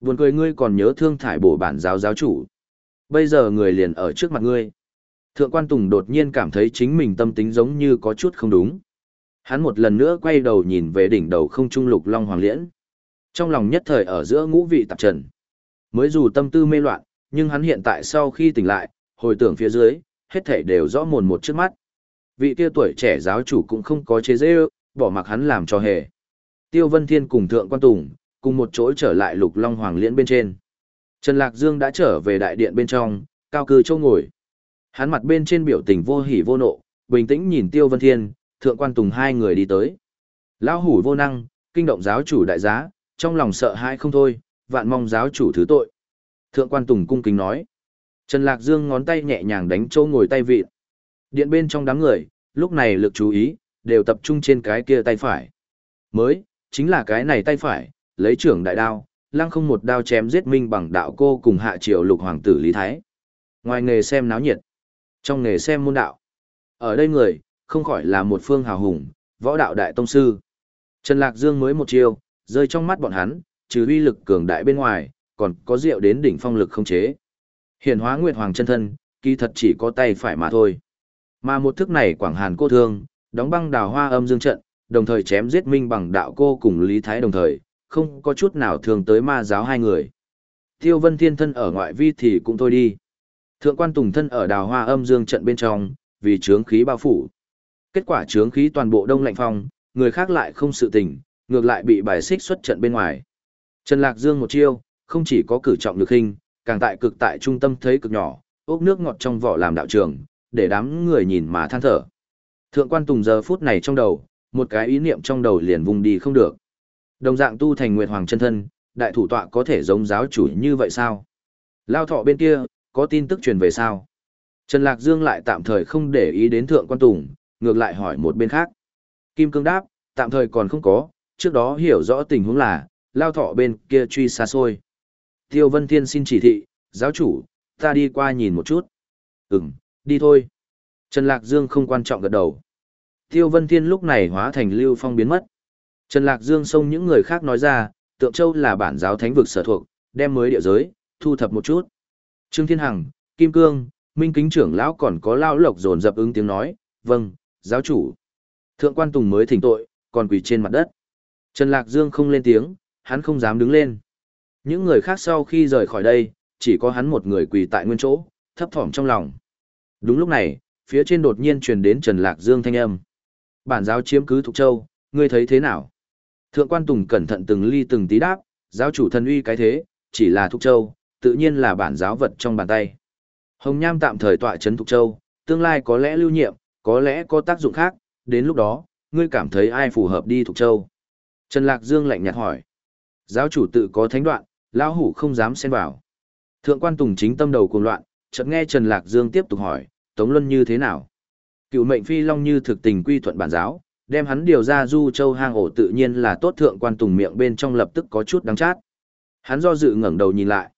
Buồn cười ngươi còn nhớ thương thải bổ bản giáo giáo chủ. Bây giờ người liền ở trước mặt ngươi. Thượng quan tùng đột nhiên cảm thấy chính mình tâm tính giống như có chút không đúng. Hắn một lần nữa quay đầu nhìn về đỉnh đầu không trung lục long hoàng liễn. Trong lòng nhất thời ở giữa ngũ vị tạp trần. Mới dù tâm tư mê loạn, nhưng hắn hiện tại sau khi tỉnh lại, hồi tưởng phía dưới, hết thảy đều rõ mồn một trước mắt. Vị kia tuổi trẻ giáo chủ cũng không có chế dễ bỏ mặc hắn làm cho hề. Tiêu Vân Thiên cùng Thượng Quan Tùng, cùng một chỗ trở lại lục long hoàng liễn bên trên. Trần Lạc Dương đã trở về đại điện bên trong, cao cư châu ngồi. Hắn mặt bên trên biểu tình vô hỉ vô nộ, bình tĩnh nhìn Tiêu Vân Thiên, Thượng Quan Tùng hai người đi tới. Lão hủ vô năng, kinh động giáo chủ đại giá, trong lòng sợ hãi không thôi, vạn mong giáo chủ thứ tội. Thượng quan Tùng cung kính nói. Trần Lạc Dương ngón tay nhẹ nhàng đánh châu ngồi tay vịn. Điện bên trong đám người, lúc này lực chú ý, đều tập trung trên cái kia tay phải. Mới, chính là cái này tay phải, lấy trưởng đại đao, lăng không một đao chém giết minh bằng đạo cô cùng hạ triều lục hoàng tử Lý Thái. Ngoài nghề xem náo nhiệt, trong nghề xem môn đạo. Ở đây người, không khỏi là một phương hào hùng, võ đạo đại tông sư. Trần Lạc Dương mới một chiêu, rơi trong mắt bọn hắn, trừ uy lực cường đại bên ngoài, còn có rượu đến đỉnh phong lực không chế. Hiển hóa Nguyệt Hoàng chân thân, kỳ thật chỉ có tay phải mà thôi. Mà một thức này Quảng Hàn cô thương, đóng băng đào hoa âm dương trận, đồng thời chém giết minh bằng đạo cô cùng Lý Thái đồng thời, không có chút nào thường tới ma giáo hai người. Tiêu Vân Thiên thân ở ngoại vi thì cũng thôi đi. Thượng quan Tùng thân ở đào hoa âm dương trận bên trong, vì trướng khí bao phủ. Kết quả trướng khí toàn bộ đông lạnh phong, người khác lại không sự tình, ngược lại bị bài xích xuất trận bên ngoài. Trần Lạc Dương một chiêu, không chỉ có cử trọng lực hình, càng tại cực tại trung tâm thấy cực nhỏ, ốc nước ngọt trong vỏ làm đạo trường, để đám người nhìn mà than thở. Thượng quan Tùng giờ phút này trong đầu, một cái ý niệm trong đầu liền vùng đi không được. Đồng dạng tu thành Nguyệt Hoàng chân thân, đại thủ tọa có thể giống giáo chủ như vậy sao? Lao thọ bên kia, có tin tức truyền về sao? Trần Lạc Dương lại tạm thời không để ý đến Thượng quan Tùng, ngược lại hỏi một bên khác. Kim Cương đáp, tạm thời còn không có, trước đó hiểu rõ tình huống là, lao thọ bên kia truy xa xôi. Tiêu Vân Thiên xin chỉ thị, giáo chủ, ta đi qua nhìn một chút. Ừm, đi thôi. Trần Lạc Dương không quan trọng gật đầu. Tiêu Vân Thiên lúc này hóa thành lưu phong biến mất. Trần Lạc Dương xông những người khác nói ra, Tượng Châu là bản giáo thánh vực sở thuộc, đem mới địa giới, thu thập một chút. Trương Thiên Hằng, Kim Cương, Minh Kính trưởng lão còn có lao lộc dồn dập ứng tiếng nói, vâng, giáo chủ. Thượng quan Tùng mới thỉnh tội, còn quỳ trên mặt đất. Trần Lạc Dương không lên tiếng, hắn không dám đứng lên. Những người khác sau khi rời khỏi đây, chỉ có hắn một người quỳ tại nguyên chỗ, thấp thỏm trong lòng. Đúng lúc này, phía trên đột nhiên truyền đến Trần Lạc Dương thanh âm. Bản giáo chiếm cứ Thục Châu, ngươi thấy thế nào? Thượng quan Tùng cẩn thận từng ly từng tí đáp, giáo chủ thần uy cái thế, chỉ là Thục Châu, tự nhiên là bản giáo vật trong bàn tay. Hồng Nham tạm thời tọa trấn Thục Châu, tương lai có lẽ lưu nhiệm, có lẽ có tác dụng khác, đến lúc đó, ngươi cảm thấy ai phù hợp đi Thục Châu? Trần Lạc Dương lạnh nhạt hỏi. Giáo chủ tự có thánh đoạn, lão hủ không dám xen vào. Thượng quan Tùng chính tâm đầu cuồng loạn, chợt nghe Trần Lạc Dương tiếp tục hỏi, Tống Luân như thế nào? Cựu mệnh phi long như thực tình quy thuận bản giáo, đem hắn điều ra du châu hang ổ tự nhiên là tốt thượng quan Tùng miệng bên trong lập tức có chút đắng chát. Hắn do dự ngẩng đầu nhìn lại.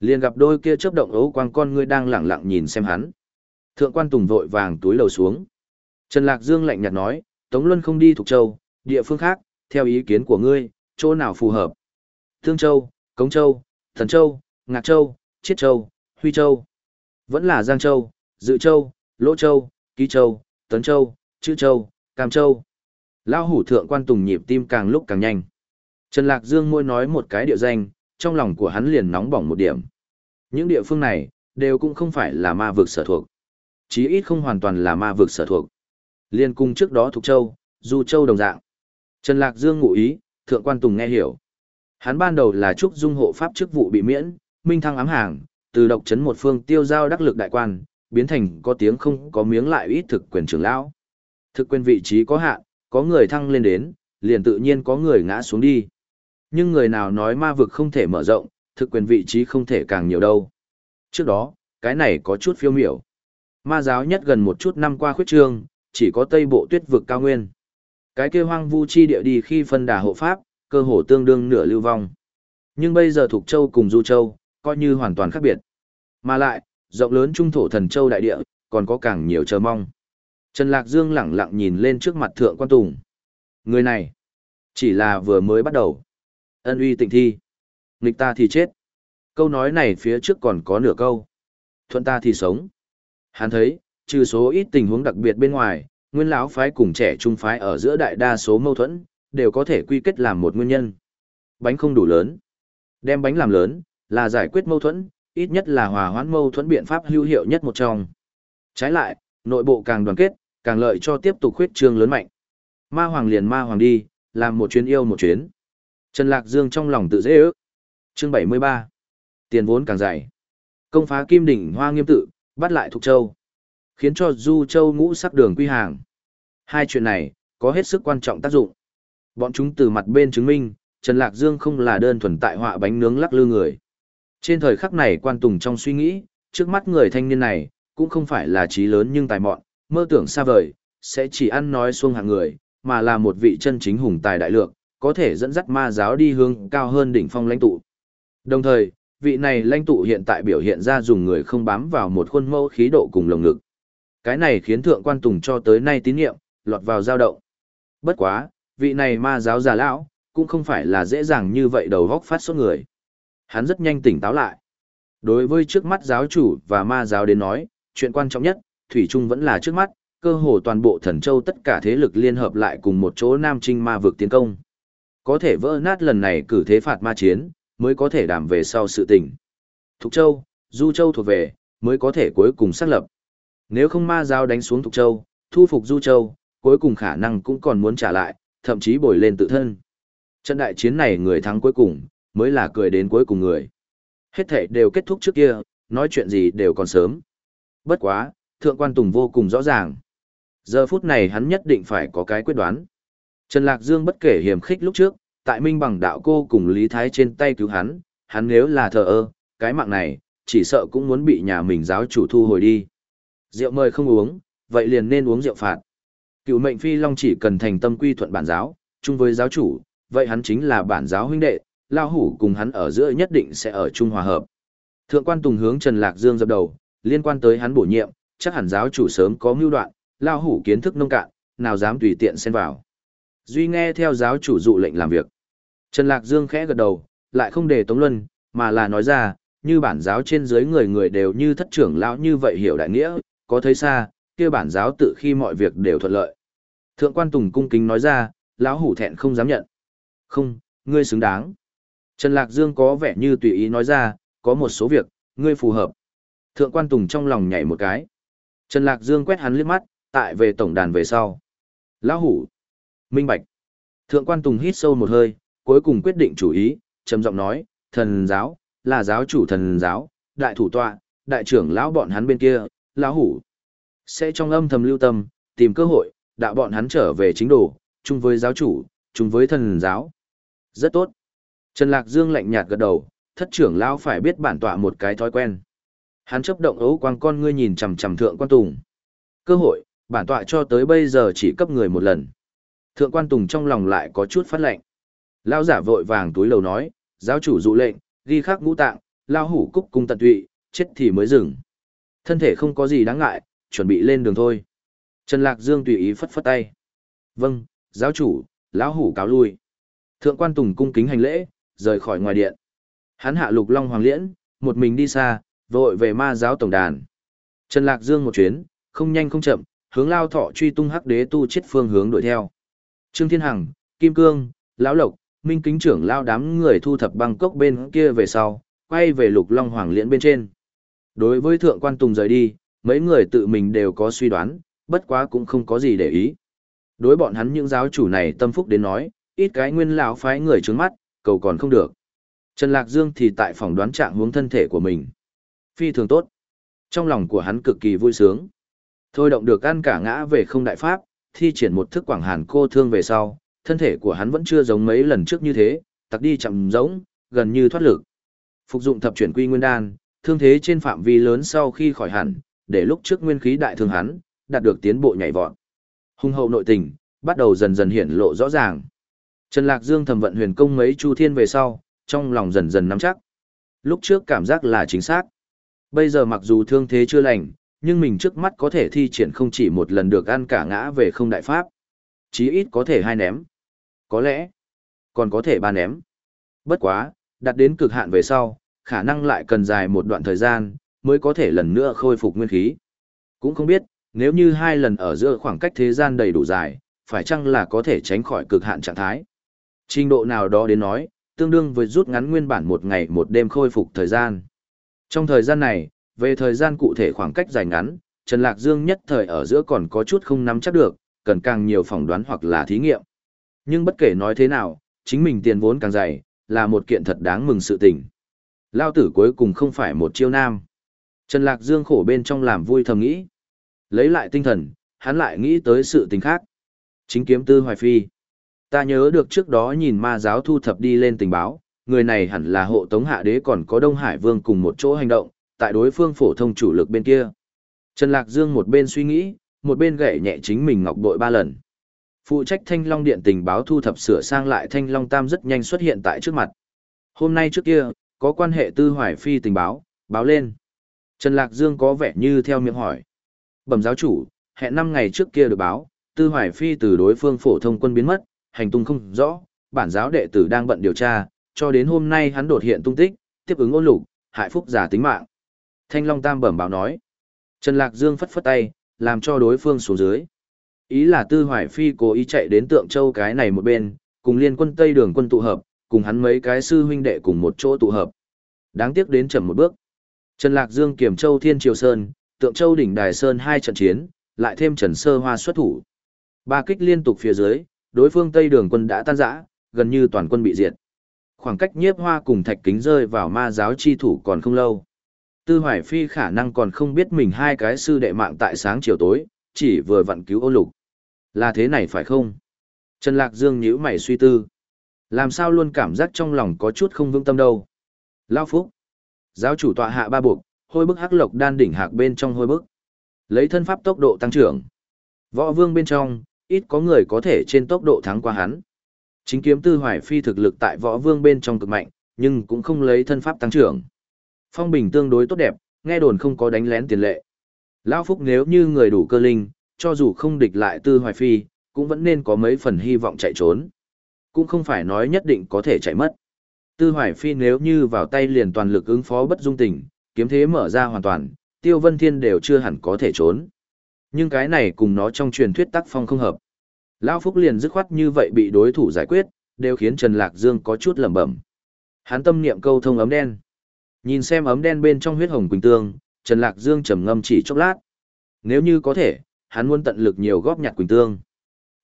liền gặp đôi kia chớp động ấu quang con ngươi đang lẳng lặng nhìn xem hắn. Thượng quan Tùng vội vàng túi lầu xuống. Trần Lạc Dương lạnh nhạt nói, Tống Luân không đi thuộc châu, địa phương khác, theo ý kiến của ngươi, chỗ nào phù hợp? Thương Châu, Cống Châu, Thần Châu, Ngạc Châu, Chiết Châu, Huy Châu. Vẫn là Giang Châu, Dự Châu, Lỗ Châu, Ký Châu, Tấn Châu, Chữ Châu, Cam Châu. Lao hủ thượng quan tùng nhịp tim càng lúc càng nhanh. Trần Lạc Dương môi nói một cái địa danh, trong lòng của hắn liền nóng bỏng một điểm. Những địa phương này, đều cũng không phải là ma vực sở thuộc. Chí ít không hoàn toàn là ma vực sở thuộc. Liên cung trước đó thuộc châu, du châu đồng dạng. Trần Lạc Dương ngụ ý, thượng quan tùng nghe hiểu. Hắn ban đầu là trúc dung hộ pháp chức vụ bị miễn, minh thăng ám hàng, từ độc chấn một phương tiêu giao đắc lực đại quan, biến thành có tiếng không có miếng lại ít thực quyền trưởng lão. Thực quyền vị trí có hạn, có người thăng lên đến, liền tự nhiên có người ngã xuống đi. Nhưng người nào nói ma vực không thể mở rộng, thực quyền vị trí không thể càng nhiều đâu. Trước đó, cái này có chút phiêu miểu. Ma giáo nhất gần một chút năm qua khuyết trương, chỉ có tây bộ tuyết vực cao nguyên. Cái kia hoang vu chi địa đi khi phân đà hộ pháp, cơ hồ tương đương nửa lưu vong. Nhưng bây giờ thuộc châu cùng du châu, coi như hoàn toàn khác biệt. Mà lại, rộng lớn trung thổ thần châu đại địa, còn có càng nhiều chờ mong. Trần Lạc Dương lẳng lặng nhìn lên trước mặt thượng quan tùng. Người này, chỉ là vừa mới bắt đầu. Ân uy tịnh thi. Nghịch ta thì chết. Câu nói này phía trước còn có nửa câu. Thuận ta thì sống. Hắn thấy, trừ số ít tình huống đặc biệt bên ngoài, nguyên lão phái cùng trẻ trung phái ở giữa đại đa số mâu thuẫn, đều có thể quy kết làm một nguyên nhân. Bánh không đủ lớn. Đem bánh làm lớn, là giải quyết mâu thuẫn, ít nhất là hòa hoãn mâu thuẫn biện pháp hữu hiệu nhất một trong. Trái lại, nội bộ càng đoàn kết, càng lợi cho tiếp tục khuyết trương lớn mạnh. Ma hoàng liền ma hoàng đi, làm một chuyến yêu một chuyến. Trần Lạc Dương trong lòng tự dễ ước. Chương 73. Tiền vốn càng dày. Công phá kim đỉnh hoa nghiêm tự, bắt lại Thục Châu. Khiến cho Du Châu ngũ sắc đường quy hàng. Hai chuyện này, có hết sức quan trọng tác dụng. Bọn chúng từ mặt bên chứng minh, Trần Lạc Dương không là đơn thuần tại họa bánh nướng lắc lư người. Trên thời khắc này quan tùng trong suy nghĩ, trước mắt người thanh niên này, cũng không phải là trí lớn nhưng tài mọn, mơ tưởng xa vời, sẽ chỉ ăn nói xuông hạng người, mà là một vị chân chính hùng tài đại lược, có thể dẫn dắt ma giáo đi hướng cao hơn đỉnh phong lãnh tụ. Đồng thời, vị này lãnh tụ hiện tại biểu hiện ra dùng người không bám vào một khuôn mẫu khí độ cùng lồng ngực. Cái này khiến thượng quan tùng cho tới nay tín nhiệm, lọt vào dao động. Bất quá, vị này ma giáo già lão, cũng không phải là dễ dàng như vậy đầu góc phát số người. Hắn rất nhanh tỉnh táo lại. Đối với trước mắt giáo chủ và ma giáo đến nói, chuyện quan trọng nhất, Thủy Trung vẫn là trước mắt, cơ hồ toàn bộ thần châu tất cả thế lực liên hợp lại cùng một chỗ Nam Trinh ma vực tiến công. Có thể vỡ nát lần này cử thế phạt ma chiến, mới có thể đảm về sau sự tình. Thục Châu, Du Châu thuộc về, mới có thể cuối cùng xác lập. Nếu không ma Giao đánh xuống Thục Châu, thu phục Du Châu, cuối cùng khả năng cũng còn muốn trả lại, thậm chí bồi lên tự thân. Trận đại chiến này người thắng cuối cùng, mới là cười đến cuối cùng người. Hết thể đều kết thúc trước kia, nói chuyện gì đều còn sớm. Bất quá, Thượng quan Tùng vô cùng rõ ràng. Giờ phút này hắn nhất định phải có cái quyết đoán. Trần Lạc Dương bất kể hiểm khích lúc trước, tại minh bằng đạo cô cùng Lý Thái trên tay cứu hắn, hắn nếu là thờ ơ, cái mạng này, chỉ sợ cũng muốn bị nhà mình giáo chủ thu hồi đi. Rượu mời không uống, vậy liền nên uống rượu phạt. Cựu mệnh phi long chỉ cần thành tâm quy thuận bản giáo, chung với giáo chủ, vậy hắn chính là bản giáo huynh đệ, lao hủ cùng hắn ở giữa nhất định sẽ ở chung hòa hợp. Thượng quan Tùng hướng Trần Lạc Dương dập đầu, liên quan tới hắn bổ nhiệm, chắc hẳn giáo chủ sớm có mưu đoạn, lao hủ kiến thức nông cạn, nào dám tùy tiện xen vào. Duy nghe theo giáo chủ dụ lệnh làm việc. Trần Lạc Dương khẽ gật đầu, lại không để Tống Luân, mà là nói ra, như bản giáo trên dưới người người đều như thất trưởng lão như vậy hiểu đại nghĩa, có thấy xa, kia bản giáo tự khi mọi việc đều thuận lợi. Thượng quan Tùng cung kính nói ra, lão hủ thẹn không dám nhận. Không, ngươi xứng đáng. Trần Lạc Dương có vẻ như tùy ý nói ra, có một số việc, ngươi phù hợp. Thượng quan Tùng trong lòng nhảy một cái. Trần Lạc Dương quét hắn liếc mắt, tại về tổng đàn về sau. Lão hủ. Minh Bạch. Thượng quan Tùng hít sâu một hơi, cuối cùng quyết định chủ ý, trầm giọng nói, thần giáo, là giáo chủ thần giáo, đại thủ tọa, đại trưởng lão bọn hắn bên kia, lão hủ. Sẽ trong âm thầm lưu tâm, tìm cơ hội, đạo bọn hắn trở về chính đồ, chung với giáo chủ, chung với thần giáo. Rất tốt. Trần Lạc Dương lạnh nhạt gật đầu, thất trưởng lão phải biết bản tọa một cái thói quen. Hắn chấp động ấu quang con ngươi nhìn chằm chằm thượng quan tùng. Cơ hội, bản tọa cho tới bây giờ chỉ cấp người một lần. Thượng quan tùng trong lòng lại có chút phát lệnh. Lão giả vội vàng túi lầu nói, giáo chủ dụ lệnh, ghi khắc ngũ tạng, lao hủ cúc cung tận tụy, chết thì mới dừng. Thân thể không có gì đáng ngại, chuẩn bị lên đường thôi. Trần Lạc Dương tùy ý phất phất tay. Vâng, giáo chủ, lão hủ cáo lui. Thượng quan Tùng cung kính hành lễ, rời khỏi ngoài điện. Hắn hạ lục long hoàng liễn, một mình đi xa, vội về ma giáo tổng đàn. Trần Lạc Dương một chuyến, không nhanh không chậm, hướng lao thọ truy tung hắc đế tu chết phương hướng đuổi theo. Trương Thiên Hằng, Kim Cương, Lão Lộc, Minh Kính trưởng lao đám người thu thập băng cốc bên kia về sau, quay về lục long hoàng liễn bên trên. Đối với thượng quan Tùng rời đi, mấy người tự mình đều có suy đoán, bất quá cũng không có gì để ý. Đối bọn hắn những giáo chủ này tâm phúc đến nói, ít cái nguyên lão phái người trướng mắt, cầu còn không được. Trần Lạc Dương thì tại phòng đoán trạng hướng thân thể của mình. Phi thường tốt. Trong lòng của hắn cực kỳ vui sướng. Thôi động được ăn cả ngã về không đại pháp, thi triển một thức quảng hàn cô thương về sau, thân thể của hắn vẫn chưa giống mấy lần trước như thế, tặc đi chậm giống, gần như thoát lực. Phục dụng thập chuyển quy nguyên đan, thương thế trên phạm vi lớn sau khi khỏi hẳn, để lúc trước nguyên khí đại thương hắn, đạt được tiến bộ nhảy vọt. Hung hậu nội tình, bắt đầu dần dần hiện lộ rõ ràng. Trần Lạc Dương thầm vận huyền công mấy chu thiên về sau, trong lòng dần dần nắm chắc. Lúc trước cảm giác là chính xác. Bây giờ mặc dù thương thế chưa lành, nhưng mình trước mắt có thể thi triển không chỉ một lần được ăn cả ngã về không đại pháp. Chí ít có thể hai ném. Có lẽ, còn có thể ba ném. Bất quá, đạt đến cực hạn về sau, khả năng lại cần dài một đoạn thời gian, mới có thể lần nữa khôi phục nguyên khí. Cũng không biết, nếu như hai lần ở giữa khoảng cách thế gian đầy đủ dài, phải chăng là có thể tránh khỏi cực hạn trạng thái. Trình độ nào đó đến nói, tương đương với rút ngắn nguyên bản một ngày một đêm khôi phục thời gian. Trong thời gian này, về thời gian cụ thể khoảng cách dài ngắn, Trần Lạc Dương nhất thời ở giữa còn có chút không nắm chắc được, cần càng nhiều phỏng đoán hoặc là thí nghiệm. Nhưng bất kể nói thế nào, chính mình tiền vốn càng dày, là một kiện thật đáng mừng sự tình. Lao tử cuối cùng không phải một chiêu nam. Trần Lạc Dương khổ bên trong làm vui thầm nghĩ. Lấy lại tinh thần, hắn lại nghĩ tới sự tình khác. Chính kiếm tư hoài phi. Ta nhớ được trước đó nhìn ma giáo thu thập đi lên tình báo, người này hẳn là hộ tống hạ đế còn có Đông Hải Vương cùng một chỗ hành động, tại đối phương phổ thông chủ lực bên kia. Trần Lạc Dương một bên suy nghĩ, một bên gậy nhẹ chính mình ngọc bội ba lần. Phụ trách Thanh Long Điện tình báo thu thập sửa sang lại Thanh Long Tam rất nhanh xuất hiện tại trước mặt. Hôm nay trước kia, có quan hệ tư hoài phi tình báo, báo lên. Trần Lạc Dương có vẻ như theo miệng hỏi. Bẩm giáo chủ, hẹn 5 ngày trước kia được báo, tư hoài phi từ đối phương phổ thông quân biến mất, hành tung không rõ, bản giáo đệ tử đang bận điều tra, cho đến hôm nay hắn đột hiện tung tích, tiếp ứng ôn lục, hại phúc giả tính mạng. Thanh Long Tam bẩm báo nói. Trần Lạc Dương phất phất tay, làm cho đối phương xuống dưới. Ý là Tư Hoài Phi cố ý chạy đến Tượng Châu cái này một bên, cùng liên quân Tây Đường quân tụ hợp, cùng hắn mấy cái sư huynh đệ cùng một chỗ tụ hợp. Đáng tiếc đến chậm một bước. Trần Lạc Dương kiểm Châu Thiên Triều Sơn, Tượng Châu đỉnh Đài Sơn hai trận chiến, lại thêm Trần Sơ Hoa xuất thủ. Ba kích liên tục phía dưới, đối phương Tây Đường quân đã tan rã, gần như toàn quân bị diệt. Khoảng cách nhiếp hoa cùng thạch kính rơi vào ma giáo chi thủ còn không lâu. Tư Hoài Phi khả năng còn không biết mình hai cái sư đệ mạng tại sáng chiều tối, chỉ vừa vặn cứu ô lục. Là thế này phải không? Trần Lạc Dương nhíu mày suy tư. Làm sao luôn cảm giác trong lòng có chút không vững tâm đâu. Lao Phúc. Giáo chủ tọa hạ ba buộc, hôi bức hắc lộc đan đỉnh hạc bên trong hôi bức. Lấy thân pháp tốc độ tăng trưởng. Võ vương bên trong, ít có người có thể trên tốc độ thắng qua hắn. Chính kiếm tư hoài phi thực lực tại võ vương bên trong cực mạnh, nhưng cũng không lấy thân pháp tăng trưởng. Phong bình tương đối tốt đẹp, nghe đồn không có đánh lén tiền lệ. Lão Phúc nếu như người đủ cơ linh, cho dù không địch lại tư hoài phi, cũng vẫn nên có mấy phần hy vọng chạy trốn. Cũng không phải nói nhất định có thể chạy mất. Tư hoài phi nếu như vào tay liền toàn lực ứng phó bất dung tình, kiếm thế mở ra hoàn toàn, tiêu vân thiên đều chưa hẳn có thể trốn. Nhưng cái này cùng nó trong truyền thuyết tác phong không hợp. Lão Phúc liền dứt khoát như vậy bị đối thủ giải quyết, đều khiến Trần Lạc Dương có chút lẩm bẩm. Hắn tâm niệm câu thông ấm đen. Nhìn xem ấm đen bên trong huyết hồng quỳnh tương, Trần Lạc Dương trầm ngâm chỉ chốc lát. Nếu như có thể, hắn muốn tận lực nhiều góp nhặt quỳnh tương.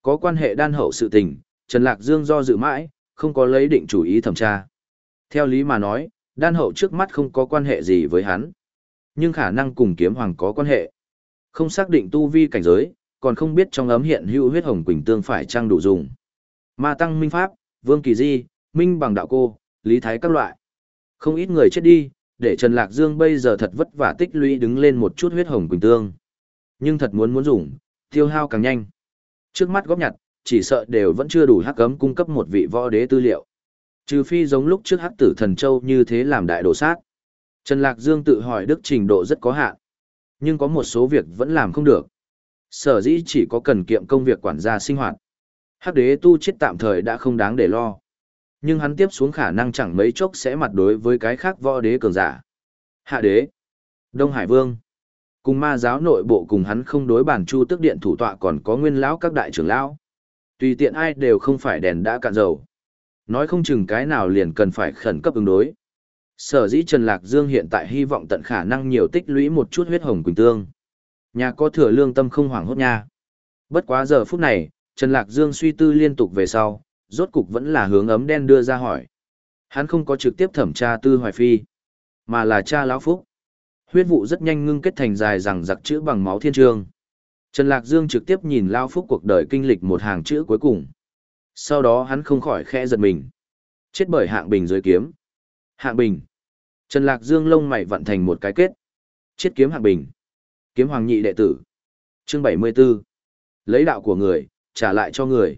Có quan hệ đan hậu sự tình, Trần Lạc Dương do dự mãi, không có lấy định chủ ý thẩm tra. Theo lý mà nói, đan hậu trước mắt không có quan hệ gì với hắn. Nhưng khả năng cùng kiếm hoàng có quan hệ. Không xác định tu vi cảnh giới, còn không biết trong ấm hiện hữu huyết hồng quỳnh tương phải trang đủ dùng. Ma tăng minh pháp, vương kỳ di, minh bằng đạo cô, lý thái các loại. Không ít người chết đi, để Trần Lạc Dương bây giờ thật vất vả tích lũy đứng lên một chút huyết hồng quỳnh tương. Nhưng thật muốn muốn dùng, tiêu hao càng nhanh. Trước mắt góp nhặt, chỉ sợ đều vẫn chưa đủ hắc cấm cung cấp một vị võ đế tư liệu. Trừ phi giống lúc trước hắc tử thần châu như thế làm đại đồ sát. Trần Lạc Dương tự hỏi đức trình độ rất có hạn. Nhưng có một số việc vẫn làm không được. Sở dĩ chỉ có cần kiệm công việc quản gia sinh hoạt. Hắc đế tu chết tạm thời đã không đáng để lo. Nhưng hắn tiếp xuống khả năng chẳng mấy chốc sẽ mặt đối với cái khác võ đế cường giả. Hạ đế. Đông Hải Vương. Cùng ma giáo nội bộ cùng hắn không đối bản chu tức điện thủ tọa còn có nguyên lão các đại trưởng lão. Tùy tiện ai đều không phải đèn đã cạn dầu. Nói không chừng cái nào liền cần phải khẩn cấp ứng đối. Sở dĩ Trần Lạc Dương hiện tại hy vọng tận khả năng nhiều tích lũy một chút huyết hồng quỳnh tương. Nhà có thừa lương tâm không hoảng hốt nha. Bất quá giờ phút này, Trần Lạc Dương suy tư liên tục về sau, rốt cục vẫn là hướng ấm đen đưa ra hỏi. Hắn không có trực tiếp thẩm tra tư hoài phi, mà là cha lão phúc. Huyết vụ rất nhanh ngưng kết thành dài rằng giặc chữ bằng máu thiên trường. Trần Lạc Dương trực tiếp nhìn Lao Phúc cuộc đời kinh lịch một hàng chữ cuối cùng. Sau đó hắn không khỏi khẽ giật mình. Chết bởi hạng bình dưới kiếm. Hạng bình. Trần Lạc Dương lông mày vận thành một cái kết. Chết kiếm hạng bình. Kiếm hoàng nhị đệ tử. Chương 74. Lấy đạo của người, trả lại cho người.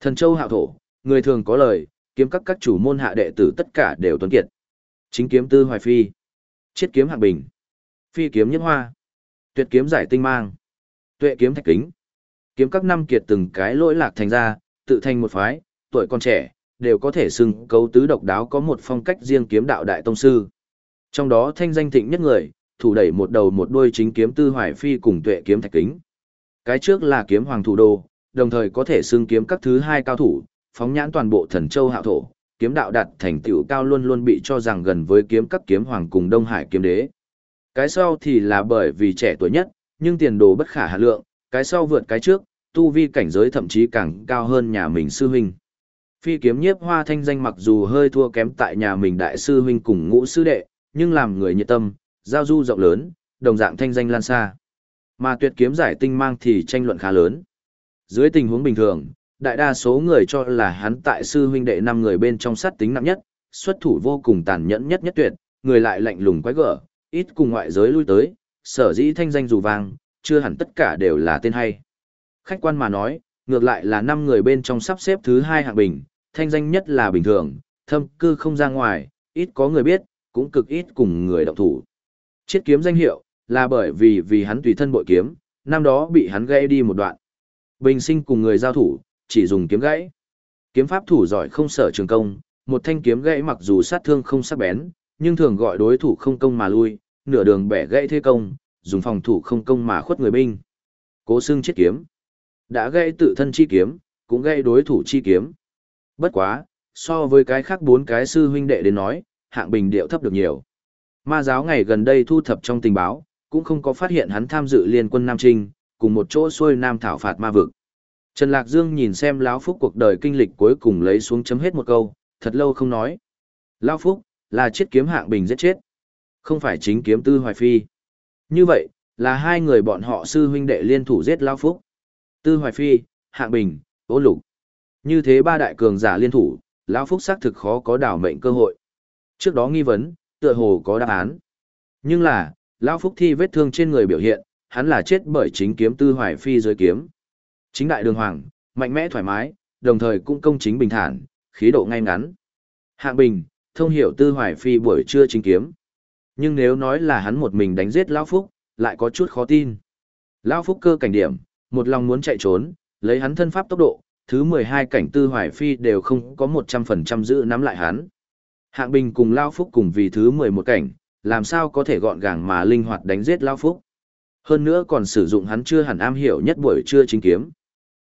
Thần châu hạo thổ, người thường có lời, kiếm các các chủ môn hạ đệ tử tất cả đều tuấn kiệt. Chính kiếm tư hoài phi. chiết kiếm hạng bình. Phi kiếm nhiếp hoa. Tuyệt kiếm giải tinh mang. Tuệ kiếm thạch kính. Kiếm các năm kiệt từng cái lỗi lạc thành ra, tự thành một phái, tuổi còn trẻ, đều có thể xưng cấu tứ độc đáo có một phong cách riêng kiếm đạo đại tông sư. Trong đó thanh danh thịnh nhất người, thủ đẩy một đầu một đuôi chính kiếm tư hoài phi cùng tuệ kiếm thạch kính. Cái trước là kiếm hoàng thủ đô, đồng thời có thể xưng kiếm các thứ hai cao thủ, phóng nhãn toàn bộ thần châu hạo thổ, kiếm đạo đạt thành tựu cao luôn luôn bị cho rằng gần với kiếm các kiếm hoàng cùng Đông Hải kiếm đế. Cái sau thì là bởi vì trẻ tuổi nhất, nhưng tiền đồ bất khả hạ lượng, cái sau vượt cái trước, tu vi cảnh giới thậm chí càng cao hơn nhà mình sư huynh. Phi kiếm nhiếp hoa thanh danh mặc dù hơi thua kém tại nhà mình đại sư huynh cùng ngũ sư đệ, nhưng làm người nhiệt tâm, giao du rộng lớn, đồng dạng thanh danh lan xa. Mà tuyệt kiếm giải tinh mang thì tranh luận khá lớn. Dưới tình huống bình thường, đại đa số người cho là hắn tại sư huynh đệ năm người bên trong sát tính nặng nhất, xuất thủ vô cùng tàn nhẫn nhất nhất tuyệt, người lại lạnh lùng quái gở, ít cùng ngoại giới lui tới, sở dĩ thanh danh dù vang, chưa hẳn tất cả đều là tên hay. Khách quan mà nói, ngược lại là năm người bên trong sắp xếp thứ hai hạng bình, thanh danh nhất là bình thường, thâm cư không ra ngoài, ít có người biết, cũng cực ít cùng người động thủ. Chiết kiếm danh hiệu, là bởi vì vì hắn tùy thân bội kiếm, năm đó bị hắn gãy đi một đoạn. Bình sinh cùng người giao thủ, chỉ dùng kiếm gãy. Kiếm pháp thủ giỏi không sở trường công, một thanh kiếm gãy mặc dù sát thương không sắc bén, nhưng thường gọi đối thủ không công mà lui, nửa đường bẻ gãy thế công, dùng phòng thủ không công mà khuất người binh. Cố xương chiết kiếm. Đã gãy tự thân chi kiếm, cũng gãy đối thủ chi kiếm. Bất quá, so với cái khác bốn cái sư huynh đệ đến nói, hạng bình điệu thấp được nhiều. Ma giáo ngày gần đây thu thập trong tình báo, cũng không có phát hiện hắn tham dự liên quân Nam Trinh, cùng một chỗ xuôi Nam thảo phạt ma vực. Trần Lạc Dương nhìn xem Lão Phúc cuộc đời kinh lịch cuối cùng lấy xuống chấm hết một câu, thật lâu không nói. Lão Phúc, là chết kiếm hạng bình giết chết. Không phải chính kiếm tư hoài phi. Như vậy, là hai người bọn họ sư huynh đệ liên thủ giết Lão Phúc. Tư hoài phi, hạng bình, ố lục. Như thế ba đại cường giả liên thủ, Lão Phúc xác thực khó có đảo mệnh cơ hội. Trước đó nghi vấn, tựa hồ có đáp án. Nhưng là, Lão Phúc thi vết thương trên người biểu hiện, hắn là chết bởi chính kiếm tư hoài phi dưới kiếm. Chính đại đường hoàng, mạnh mẽ thoải mái, đồng thời cũng công chính bình thản, khí độ ngay ngắn. Hạng bình, thông hiểu tư hoài phi buổi trưa chính kiếm. Nhưng nếu nói là hắn một mình đánh giết Lão Phúc, lại có chút khó tin. Lão Phúc cơ cảnh điểm, một lòng muốn chạy trốn, lấy hắn thân pháp tốc độ, thứ 12 cảnh tư hoài phi đều không có 100% giữ nắm lại hắn. Hạng Bình cùng Lao Phúc cùng vì thứ 11 cảnh, làm sao có thể gọn gàng mà linh hoạt đánh giết Lao Phúc. Hơn nữa còn sử dụng hắn chưa hẳn am hiểu nhất buổi trưa chính kiếm.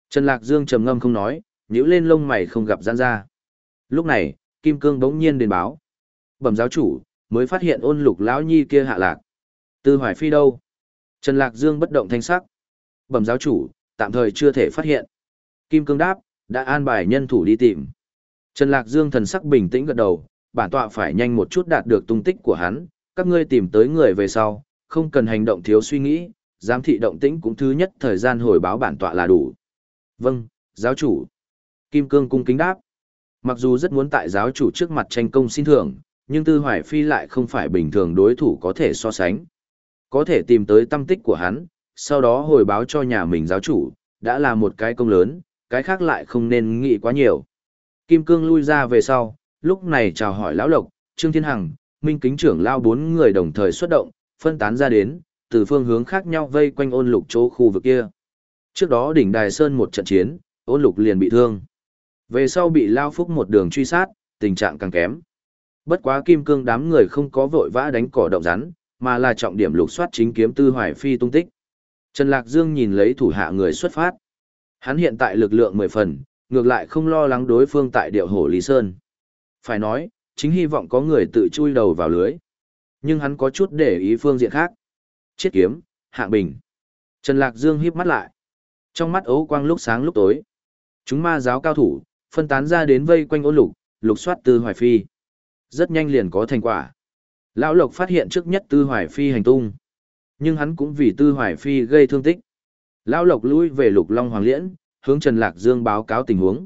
Trần Lạc Dương trầm ngâm không nói, nhíu lên lông mày không gặp gian ra. Lúc này, Kim Cương bỗng nhiên đến báo. Bẩm giáo chủ, mới phát hiện ôn lục lão nhi kia hạ lạc. Tư Hoài Phi đâu? Trần Lạc Dương bất động thanh sắc. Bẩm giáo chủ, tạm thời chưa thể phát hiện. Kim Cương đáp, đã an bài nhân thủ đi tìm. Trần Lạc Dương thần sắc bình tĩnh gật đầu, bản tọa phải nhanh một chút đạt được tung tích của hắn, các ngươi tìm tới người về sau, không cần hành động thiếu suy nghĩ, giám thị động tĩnh cũng thứ nhất thời gian hồi báo bản tọa là đủ. Vâng, giáo chủ. Kim Cương cung kính đáp. Mặc dù rất muốn tại giáo chủ trước mặt tranh công xin thưởng, nhưng Tư Hoài Phi lại không phải bình thường đối thủ có thể so sánh. Có thể tìm tới tâm tích của hắn, sau đó hồi báo cho nhà mình giáo chủ, đã là một cái công lớn, cái khác lại không nên nghĩ quá nhiều. Kim Cương lui ra về sau, lúc này chào hỏi Lão Lộc, Trương Thiên Hằng, Minh Kính trưởng lao bốn người đồng thời xuất động, phân tán ra đến, từ phương hướng khác nhau vây quanh ôn lục chỗ khu vực kia. Trước đó đỉnh Đài Sơn một trận chiến, ôn lục liền bị thương. Về sau bị Lao Phúc một đường truy sát, tình trạng càng kém. Bất quá kim cương đám người không có vội vã đánh cỏ động rắn, mà là trọng điểm lục soát chính kiếm tư hoài phi tung tích. Trần Lạc Dương nhìn lấy thủ hạ người xuất phát. Hắn hiện tại lực lượng mười phần, ngược lại không lo lắng đối phương tại điệu hổ Lý Sơn. Phải nói, chính hy vọng có người tự chui đầu vào lưới. Nhưng hắn có chút để ý phương diện khác. Chiết kiếm, hạng bình. Trần Lạc Dương híp mắt lại. Trong mắt ấu quang lúc sáng lúc tối. Chúng ma giáo cao thủ, phân tán ra đến vây quanh ôn lục, lục soát tư hoài phi. Rất nhanh liền có thành quả. Lão Lộc phát hiện trước nhất tư hoài phi hành tung. Nhưng hắn cũng vì tư hoài phi gây thương tích. Lão Lộc lui về lục long hoàng liễn, hướng Trần Lạc Dương báo cáo tình huống.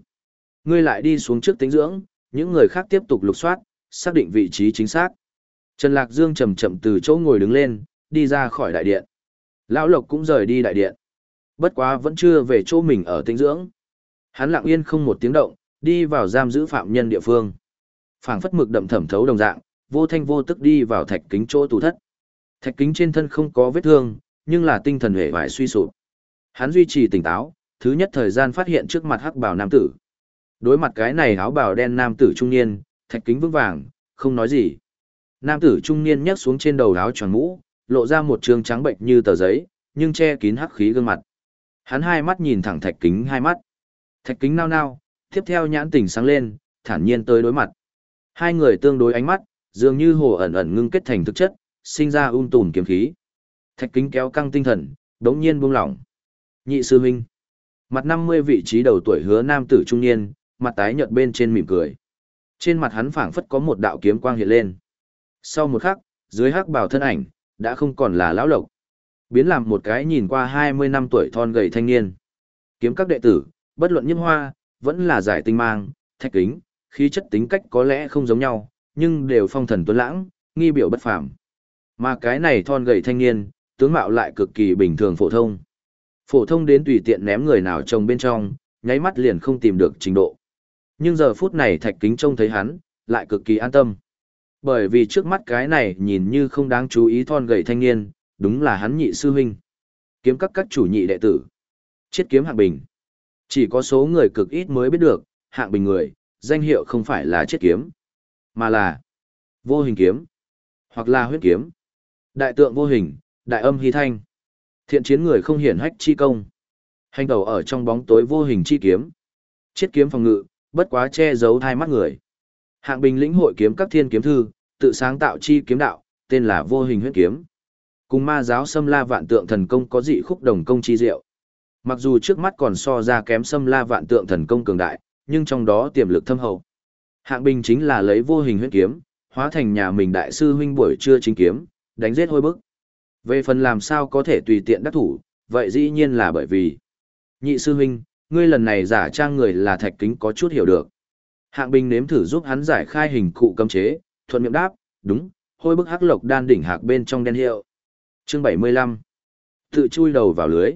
Ngươi lại đi xuống trước tính dưỡng, những người khác tiếp tục lục soát, xác định vị trí chính xác. Trần Lạc Dương chậm chậm từ chỗ ngồi đứng lên, đi ra khỏi đại điện. Lão Lộc cũng rời đi đại điện. Bất quá vẫn chưa về chỗ mình ở tinh dưỡng. Hắn lặng yên không một tiếng động, đi vào giam giữ phạm nhân địa phương. Phảng phất mực đậm thẩm thấu đồng dạng, vô thanh vô tức đi vào thạch kính chỗ tù thất. Thạch kính trên thân không có vết thương, nhưng là tinh thần hề vải suy sụp. Hắn duy trì tỉnh táo, thứ nhất thời gian phát hiện trước mặt hắc bào nam tử. Đối mặt cái này áo bào đen nam tử trung niên, thạch kính vững vàng, không nói gì. Nam tử trung niên nhấc xuống trên đầu áo tròn mũ, lộ ra một trường trắng bệnh như tờ giấy, nhưng che kín hắc khí gương mặt. Hắn hai mắt nhìn thẳng thạch kính hai mắt. Thạch kính nao nao, tiếp theo nhãn tỉnh sáng lên, thản nhiên tới đối mặt. Hai người tương đối ánh mắt, dường như hồ ẩn ẩn ngưng kết thành thực chất, sinh ra un tùm kiếm khí. Thạch kính kéo căng tinh thần, đống nhiên buông lỏng. Nhị sư huynh. Mặt năm mươi vị trí đầu tuổi hứa nam tử trung niên, mặt tái nhợt bên trên mỉm cười. Trên mặt hắn phảng phất có một đạo kiếm quang hiện lên. Sau một khắc, dưới hắc bào thân ảnh, đã không còn là lão lộc. Biến làm một cái nhìn qua hai mươi năm tuổi thon gầy thanh niên. Kiếm các đệ tử, bất luận nhiễm hoa, vẫn là giải tinh mang, thạch kính, khí chất tính cách có lẽ không giống nhau, nhưng đều phong thần tuấn lãng, nghi biểu bất phàm. Mà cái này thon gầy thanh niên, tướng mạo lại cực kỳ bình thường phổ thông. Phổ thông đến tùy tiện ném người nào trông bên trong, nháy mắt liền không tìm được trình độ. Nhưng giờ phút này thạch kính trông thấy hắn, lại cực kỳ an tâm. Bởi vì trước mắt cái này nhìn như không đáng chú ý thon gầy thanh niên, đúng là hắn nhị sư huynh. Kiếm các các chủ nhị đệ tử. Chiết kiếm hạng bình. Chỉ có số người cực ít mới biết được, hạng bình người, danh hiệu không phải là chiết kiếm, mà là vô hình kiếm, hoặc là huyết kiếm. Đại tượng vô hình, đại âm hy thanh. Thiện chiến người không hiển hách chi công. Hành đầu ở trong bóng tối vô hình chi kiếm. Chiết kiếm phòng ngự, bất quá che giấu hai mắt người. Hạng bình lĩnh hội kiếm các thiên kiếm thư, tự sáng tạo chi kiếm đạo, tên là vô hình huyết kiếm. Cùng ma giáo xâm la vạn tượng thần công có dị khúc đồng công chi diệu. Mặc dù trước mắt còn so ra kém xâm la vạn tượng thần công cường đại, nhưng trong đó tiềm lực thâm hậu. Hạng bình chính là lấy vô hình huyết kiếm, hóa thành nhà mình đại sư huynh buổi trưa chính kiếm, đánh giết hôi bức. Về phần làm sao có thể tùy tiện đắc thủ, vậy dĩ nhiên là bởi vì nhị sư huynh, ngươi lần này giả trang người là thạch kính có chút hiểu được. Hạng bình nếm thử giúp hắn giải khai hình cụ cấm chế, thuận miệng đáp, đúng, hôi bức hắc lộc đan đỉnh hạc bên trong đen hiệu. Chương 75 Tự chui đầu vào lưới.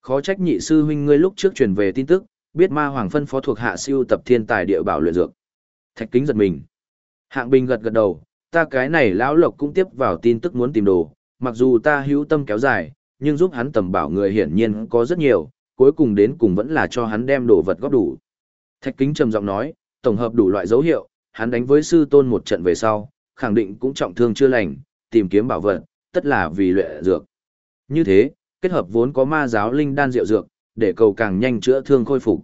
Khó trách nhị sư huynh ngươi lúc trước truyền về tin tức, biết ma hoàng phân phó thuộc hạ siêu tập thiên tài địa bảo luyện dược. Thạch kính giật mình. Hạng bình gật gật đầu, ta cái này lão lộc cũng tiếp vào tin tức muốn tìm đồ, mặc dù ta hữu tâm kéo dài, nhưng giúp hắn tầm bảo người hiển nhiên có rất nhiều, cuối cùng đến cùng vẫn là cho hắn đem đồ vật góp đủ. Thạch kính trầm giọng nói, tổng hợp đủ loại dấu hiệu, hắn đánh với sư tôn một trận về sau, khẳng định cũng trọng thương chưa lành, tìm kiếm bảo vật, tất là vì luyện dược. Như thế, kết hợp vốn có ma giáo linh đan rượu dược, để cầu càng nhanh chữa thương khôi phục.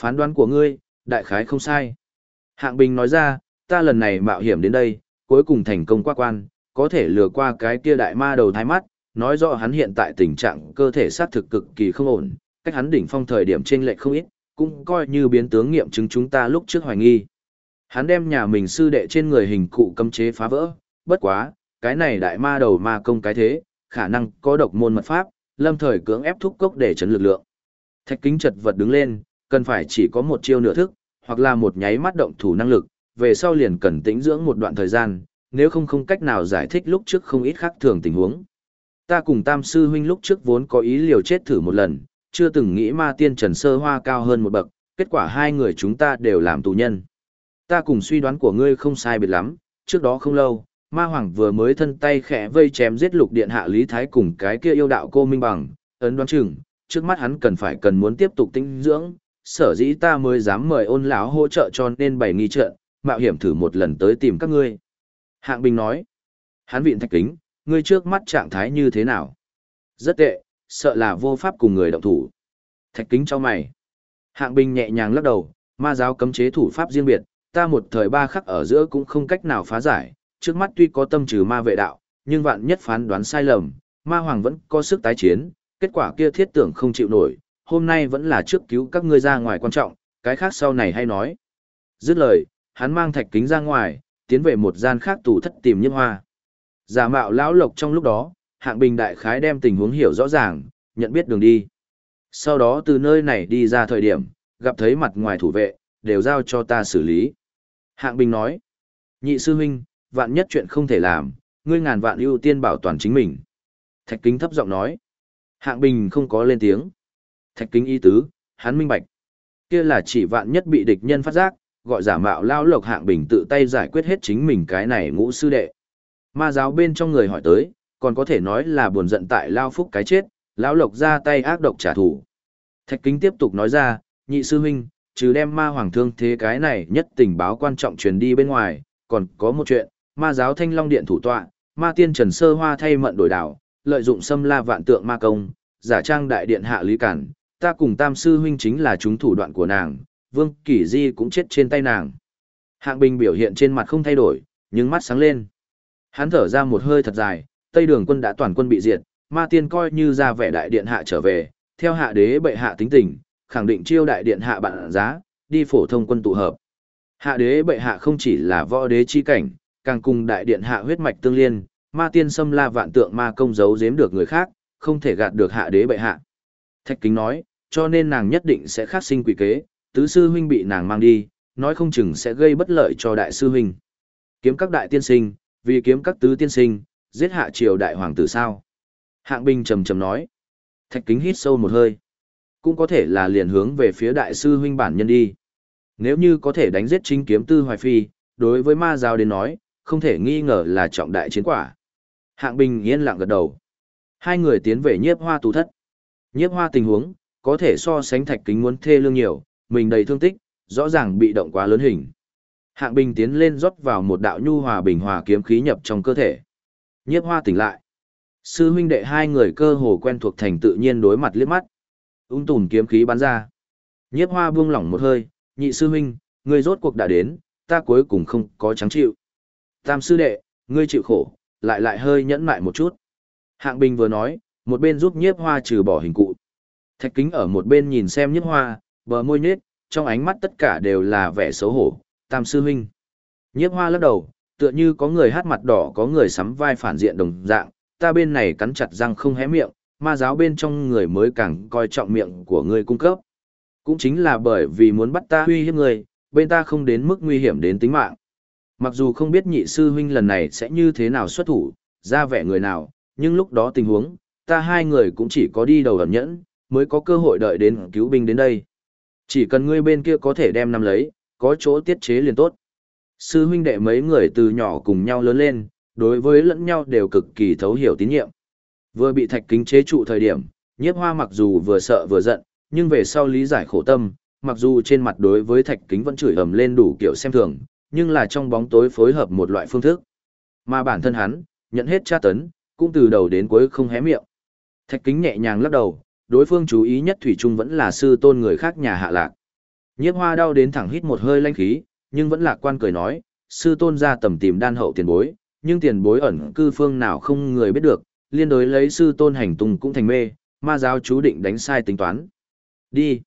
Phán đoán của ngươi, đại khái không sai. Hạng Bình nói ra, ta lần này mạo hiểm đến đây, cuối cùng thành công qua quan, có thể lừa qua cái kia đại ma đầu thái mắt, nói rõ hắn hiện tại tình trạng cơ thể xác thực cực kỳ không ổn, cách hắn đỉnh phong thời điểm trên lệch không ít, cũng coi như biến tướng nghiệm chứng chúng ta lúc trước hoài nghi. Hắn đem nhà mình sư đệ trên người hình cụ cấm chế phá vỡ, bất quá, cái này đại ma đầu ma công cái thế, khả năng có độc môn mật pháp, lâm thời cưỡng ép thúc cốc để chấn lực lượng. Thạch kính chật vật đứng lên, cần phải chỉ có một chiêu nửa thức, hoặc là một nháy mắt động thủ năng lực, về sau liền cần tĩnh dưỡng một đoạn thời gian, nếu không không cách nào giải thích lúc trước không ít khác thường tình huống. Ta cùng tam sư huynh lúc trước vốn có ý liều chết thử một lần, chưa từng nghĩ ma tiên trần sơ hoa cao hơn một bậc, kết quả hai người chúng ta đều làm tù nhân. Ta cùng suy đoán của ngươi không sai biệt lắm, trước đó không lâu, ma hoàng vừa mới thân tay khẽ vây chém giết lục điện hạ lý thái cùng cái kia yêu đạo cô minh bằng, ấn đoán chừng, trước mắt hắn cần phải cần muốn tiếp tục tinh dưỡng, sở dĩ ta mới dám mời ôn lão hỗ trợ cho nên bày nghi trận, mạo hiểm thử một lần tới tìm các ngươi. Hạng Bình nói, hắn vịn thạch kính, ngươi trước mắt trạng thái như thế nào? Rất tệ, sợ là vô pháp cùng người động thủ. Thạch kính cho mày. Hạng Bình nhẹ nhàng lắc đầu, ma giáo cấm chế thủ pháp riêng biệt, ta một thời ba khắc ở giữa cũng không cách nào phá giải, trước mắt tuy có tâm trừ ma vệ đạo, nhưng vạn nhất phán đoán sai lầm, ma hoàng vẫn có sức tái chiến, kết quả kia thiết tưởng không chịu nổi, hôm nay vẫn là trước cứu các ngươi ra ngoài quan trọng, cái khác sau này hay nói. Dứt lời, hắn mang thạch kính ra ngoài, tiến về một gian khác tủ thất tìm nhiếp hoa. Giả mạo lão lộc trong lúc đó, hạng bình đại khái đem tình huống hiểu rõ ràng, nhận biết đường đi. Sau đó từ nơi này đi ra thời điểm, gặp thấy mặt ngoài thủ vệ, đều giao cho ta xử lý. Hạng bình nói, nhị sư huynh, vạn nhất chuyện không thể làm, ngươi ngàn vạn ưu tiên bảo toàn chính mình. Thạch kính thấp giọng nói, hạng bình không có lên tiếng. Thạch kính y tứ, hắn minh bạch. Kia là chỉ vạn nhất bị địch nhân phát giác, gọi giả mạo lao lộc hạng bình tự tay giải quyết hết chính mình cái này ngũ sư đệ. Ma giáo bên trong người hỏi tới, còn có thể nói là buồn giận tại lao phúc cái chết, lão lộc ra tay ác độc trả thù. Thạch kính tiếp tục nói ra, nhị sư huynh, trừ đem ma hoàng thương thế cái này nhất tình báo quan trọng truyền đi bên ngoài, còn có một chuyện, ma giáo thanh long điện thủ tọa, ma tiên trần sơ hoa thay mận đổi đảo, lợi dụng xâm la vạn tượng ma công, giả trang đại điện hạ lý cản, ta cùng tam sư huynh chính là chúng thủ đoạn của nàng, vương kỷ di cũng chết trên tay nàng. Hạng bình biểu hiện trên mặt không thay đổi, nhưng mắt sáng lên. Hắn thở ra một hơi thật dài, Tây Đường quân đã toàn quân bị diệt, Ma Tiên coi như ra vẻ đại điện hạ trở về, theo hạ đế bệ hạ tính tình, khẳng định chiêu đại điện hạ bạn giá, đi phổ thông quân tụ hợp. Hạ đế bệ hạ không chỉ là võ đế chi cảnh, càng cùng đại điện hạ huyết mạch tương liên, Ma Tiên xâm la vạn tượng ma công giấu giếm được người khác, không thể gạt được hạ đế bệ hạ. Thạch Kính nói, cho nên nàng nhất định sẽ khắc sinh quỷ kế, tứ sư huynh bị nàng mang đi, nói không chừng sẽ gây bất lợi cho đại sư huynh. Kiếm các đại tiên sinh, vì kiếm các tứ tiên sinh, giết hạ triều đại hoàng tử sao? Hạng binh trầm trầm nói. Thạch kính hít sâu một hơi. Cũng có thể là liền hướng về phía đại sư huynh bản nhân đi. Nếu như có thể đánh giết chính kiếm tư hoài phi, đối với ma giáo đến nói, không thể nghi ngờ là trọng đại chiến quả. Hạng binh yên lặng gật đầu. Hai người tiến về nhiếp hoa tù thất. Nhiếp hoa tình huống, có thể so sánh thạch kính muốn thê lương nhiều, mình đầy thương tích, rõ ràng bị động quá lớn hình. Hạng Bình tiến lên rót vào một đạo nhu hòa bình hòa kiếm khí nhập trong cơ thể. Nhiếp hoa tỉnh lại. Sư huynh đệ hai người cơ hồ quen thuộc thành tự nhiên đối mặt liếc mắt. Ung tùn kiếm khí bắn ra. Nhiếp hoa buông lỏng một hơi, nhị sư huynh, ngươi rốt cuộc đã đến, ta cuối cùng không có trắng chịu. Tam sư đệ, ngươi chịu khổ, lại lại hơi nhẫn mại một chút. Hạng Bình vừa nói, một bên giúp nhiếp hoa trừ bỏ hình cụ. Thạch kính ở một bên nhìn xem nhiếp hoa, bờ môi nhết, trong ánh mắt tất cả đều là vẻ xấu hổ, tam sư huynh. Nhiếp hoa lắc đầu, tựa như có người hát mặt đỏ có người sắm vai phản diện đồng dạng, ta bên này cắn chặt răng không hé miệng, ma giáo bên trong người mới càng coi trọng miệng của ngươi cung cấp. Cũng chính là bởi vì muốn bắt ta huy hiếp người, bên ta không đến mức nguy hiểm đến tính mạng. Mặc dù không biết nhị sư huynh lần này sẽ như thế nào xuất thủ, ra vẻ người nào, nhưng lúc đó tình huống, ta hai người cũng chỉ có đi đầu ẩn nhẫn, mới có cơ hội đợi đến cứu binh đến đây. Chỉ cần ngươi bên kia có thể đem nắm lấy, có chỗ tiết chế liền tốt. Sư huynh đệ mấy người từ nhỏ cùng nhau lớn lên, đối với lẫn nhau đều cực kỳ thấu hiểu tín nhiệm. Vừa bị thạch kính chế trụ thời điểm, nhiếp hoa mặc dù vừa sợ vừa giận, nhưng về sau lý giải khổ tâm, mặc dù trên mặt đối với thạch kính vẫn chửi ầm lên đủ kiểu xem thường, nhưng là trong bóng tối phối hợp một loại phương thức. Mà bản thân hắn, nhận hết tra tấn, cũng từ đầu đến cuối không hé miệng. Thạch kính nhẹ nhàng lắc đầu, đối phương chú ý nhất thủy chung vẫn là sư tôn người khác nhà hạ lạc. Nhiếp hoa đau đến thẳng hít một hơi lanh khí, nhưng vẫn lạc quan cười nói, sư tôn ra tầm tìm đan hậu tiền bối, nhưng tiền bối ẩn cư phương nào không người biết được, liên đối lấy sư tôn hành tung cũng thành mê, ma giáo chú định đánh sai tính toán. Đi.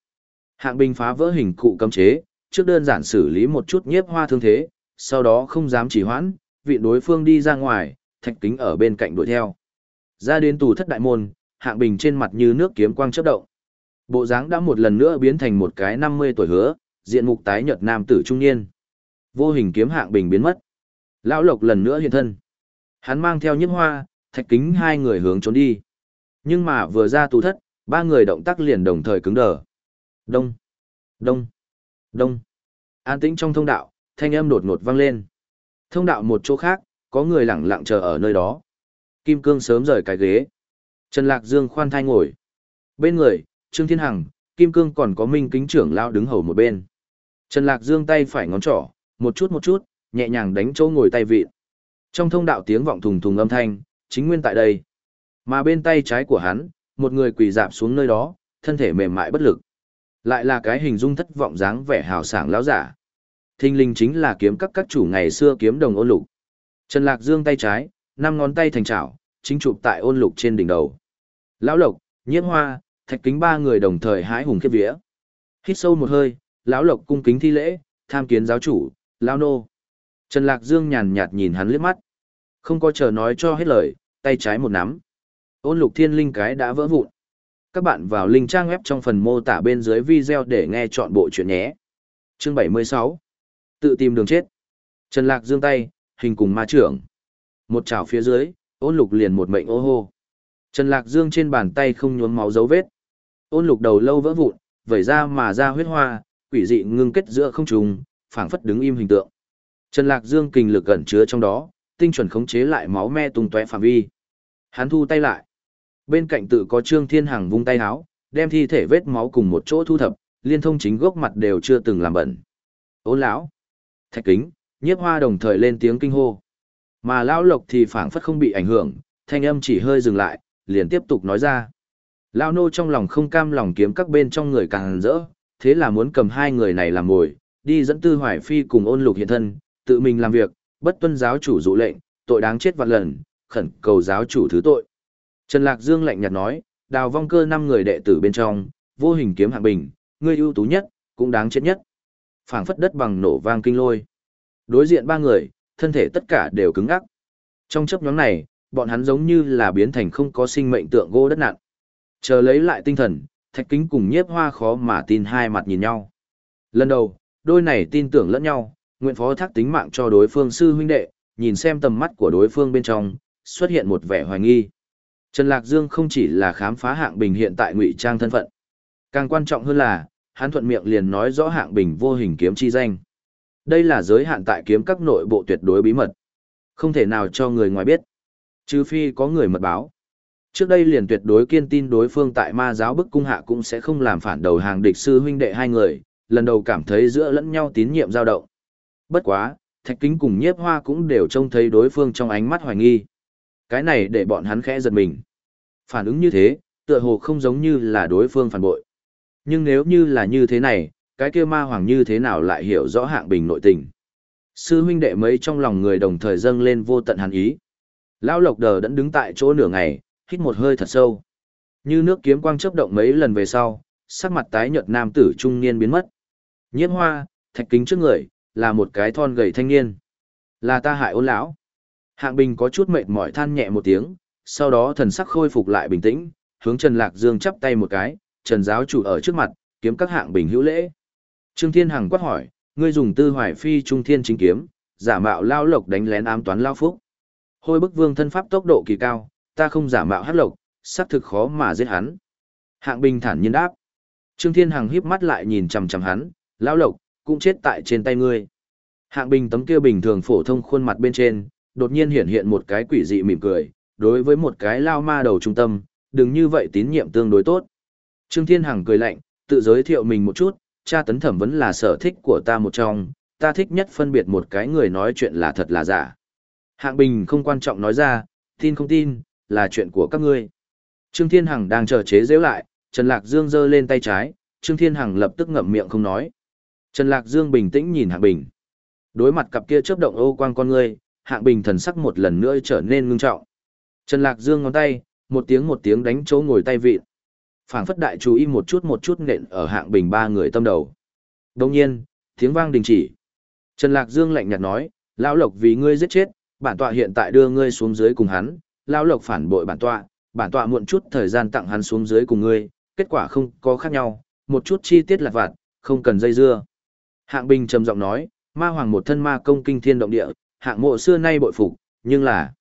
Hạng binh phá vỡ hình cụ cấm chế, trước đơn giản xử lý một chút nhiếp hoa thương thế, sau đó không dám chỉ hoãn, vị đối phương đi ra ngoài, thạch kính ở bên cạnh đuổi theo. Ra đến tù thất đại môn, hạng bình trên mặt như nước kiếm quang chớp động. Bộ dáng đã một lần nữa biến thành một cái 50 tuổi hứa, diện mục tái nhợt nam tử trung niên. Vô hình kiếm hạng bình biến mất. Lão Lộc lần nữa hiện thân. Hắn mang theo nhiếp hoa, thạch kính hai người hướng trốn đi. Nhưng mà vừa ra tù thất, ba người động tác liền đồng thời cứng đờ. Đông, đông, đông. An tĩnh trong thông đạo, thanh âm đột ngột vang lên. Thông đạo một chỗ khác, có người lẳng lặng chờ ở nơi đó. Kim Cương sớm rời cái ghế. Trần Lạc Dương khoan thai ngồi. Bên người, Trương Thiên Hằng, Kim Cương còn có Minh Kính trưởng lao đứng hầu một bên. Trần Lạc Dương tay phải ngón trỏ, một chút một chút, nhẹ nhàng đánh chỗ ngồi tay vịn. Trong thông đạo tiếng vọng thùng thùng âm thanh, chính nguyên tại đây. Mà bên tay trái của hắn, một người quỳ dạp xuống nơi đó, thân thể mềm mại bất lực. Lại là cái hình dung thất vọng dáng vẻ hào sảng lão giả. Thinh linh chính là kiếm các các chủ ngày xưa kiếm đồng ôn lục. Trần Lạc Dương tay trái, năm ngón tay thành chảo, chính chụp tại ôn lục trên đỉnh đầu. Lão Lộc, Nhiễm Hoa, Thạch Kính ba người đồng thời hái hùng khiếp vía. Hít sâu một hơi, lão Lộc cung kính thi lễ, tham kiến giáo chủ, lão nô. Trần Lạc Dương nhàn nhạt nhìn hắn liếc mắt. Không có chờ nói cho hết lời, tay trái một nắm. Ôn lục thiên linh cái đã vỡ vụn. Các bạn vào link trang web trong phần mô tả bên dưới video để nghe chọn bộ chuyện nhé. Chương 76 Tự tìm đường chết. Trần Lạc Dương tay, hình cùng ma trưởng. Một chảo phía dưới, ôn lục liền một mệnh ô hô. Trần Lạc Dương trên bàn tay không nhuốm máu dấu vết. Ôn lục đầu lâu vỡ vụn, vẩy ra mà ra huyết hoa, quỷ dị ngưng kết giữa không trùng, phảng phất đứng im hình tượng. Trần Lạc Dương kinh lực gần chứa trong đó, tinh chuẩn khống chế lại máu me tung tóe phạm vi. Hắn thu tay lại. Bên cạnh tự có Trương Thiên Hằng vung tay áo, đem thi thể vết máu cùng một chỗ thu thập, liên thông chính gốc mặt đều chưa từng làm bẩn. Ôn lão, Thạch Kính, Nhiếp Hoa đồng thời lên tiếng kinh hô. Mà lão Lộc thì phảng phất không bị ảnh hưởng, thanh âm chỉ hơi dừng lại, liền tiếp tục nói ra. Lão nô trong lòng không cam lòng kiếm các bên trong người càng rỡ, thế là muốn cầm hai người này làm mồi, đi dẫn Tư Hoài Phi cùng ôn lục hiện thân, tự mình làm việc, bất tuân giáo chủ dụ lệnh, tội đáng chết vạn lần, khẩn cầu giáo chủ thứ tội. Trần Lạc Dương lạnh nhạt nói, đào vong cơ năm người đệ tử bên trong, vô hình kiếm hạng bình, ngươi ưu tú nhất, cũng đáng chết nhất. phảng phất đất bằng nổ vang kinh lôi. Đối diện ba người, thân thể tất cả đều cứng ngắc. Trong chấp nhóm này, bọn hắn giống như là biến thành không có sinh mệnh tượng gỗ đất nặng. Chờ lấy lại tinh thần, thạch kính cùng nhiếp hoa khó mà tin hai mặt nhìn nhau. Lần đầu, đôi này tin tưởng lẫn nhau, nguyện phó thác tính mạng cho đối phương sư huynh đệ, nhìn xem tầm mắt của đối phương bên trong, xuất hiện một vẻ hoài nghi. Trần Lạc Dương không chỉ là khám phá hạng bình hiện tại ngụy trang thân phận. Càng quan trọng hơn là, hắn thuận miệng liền nói rõ hạng bình vô hình kiếm chi danh. Đây là giới hạn tại kiếm các nội bộ tuyệt đối bí mật. Không thể nào cho người ngoài biết. Trừ phi có người mật báo. Trước đây liền tuyệt đối kiên tin đối phương tại ma giáo bức cung hạ cũng sẽ không làm phản đầu hàng địch sư huynh đệ hai người, lần đầu cảm thấy giữa lẫn nhau tín nhiệm dao động. Bất quá, thạch kính cùng nhiếp hoa cũng đều trông thấy đối phương trong ánh mắt hoài nghi. Cái này để bọn hắn khẽ giật mình. Phản ứng như thế, tựa hồ không giống như là đối phương phản bội. Nhưng nếu như là như thế này, cái kia ma hoàng như thế nào lại hiểu rõ hạng bình nội tình. Sư huynh đệ mấy trong lòng người đồng thời dâng lên vô tận hàn ý. Lão lộc đờ đẫn đứng tại chỗ nửa ngày, hít một hơi thật sâu. Như nước kiếm quang chớp động mấy lần về sau, sắc mặt tái nhợt nam tử trung niên biến mất. Nhiễm hoa, thạch kính trước người, là một cái thon gầy thanh niên. Là ta hại ôn lão. Hạng Bình có chút mệt mỏi than nhẹ một tiếng, sau đó thần sắc khôi phục lại bình tĩnh, hướng Trần Lạc Dương chắp tay một cái, Trần giáo chủ ở trước mặt, kiếm các hạng bình hữu lễ. Trương Thiên Hằng quát hỏi, ngươi dùng tư hoài phi trung thiên chính kiếm, giả mạo lao lộc đánh lén ám toán lao phúc. Hôi bức vương thân pháp tốc độ kỳ cao, ta không giả mạo hát lộc, xác thực khó mà giết hắn. Hạng bình thản nhiên đáp. Trương Thiên Hằng híp mắt lại nhìn chằm chằm hắn, Lão lộc, cũng chết tại trên tay ngươi. Hạng bình tấm kia bình thường phổ thông khuôn mặt bên trên, đột nhiên hiện hiện một cái quỷ dị mỉm cười, đối với một cái lao ma đầu trung tâm, đừng như vậy tín nhiệm tương đối tốt. Trương Thiên Hằng cười lạnh, tự giới thiệu mình một chút, cha tấn thẩm vẫn là sở thích của ta một trong, ta thích nhất phân biệt một cái người nói chuyện là thật là giả. Hạng Bình không quan trọng nói ra, tin không tin, là chuyện của các ngươi. Trương Thiên Hằng đang chờ chế giễu lại, Trần Lạc Dương giơ lên tay trái, Trương Thiên Hằng lập tức ngậm miệng không nói. Trần Lạc Dương bình tĩnh nhìn Hạng Bình. Đối mặt cặp kia chớp động ô quang con ngươi, Hạng Bình thần sắc một lần nữa trở nên ngưng trọng. Trần Lạc Dương ngón tay, một tiếng một tiếng đánh chỗ ngồi tay vịn. Phảng phất đại chú ý một chút một chút nện ở Hạng Bình ba người tâm đầu. Đồng nhiên, tiếng vang đình chỉ. Trần Lạc Dương lạnh nhạt nói, lão lộc vì ngươi giết chết, bản tọa hiện tại đưa ngươi xuống dưới cùng hắn, lão lộc phản bội bản tọa, bản tọa muộn chút thời gian tặng hắn xuống dưới cùng ngươi, kết quả không có khác nhau, một chút chi tiết lạc vặt, không cần dây dưa. Hạng Bình trầm giọng nói, ma hoàng một thân ma công kinh thiên động địa, hạng mộ xưa nay bội phục, nhưng là...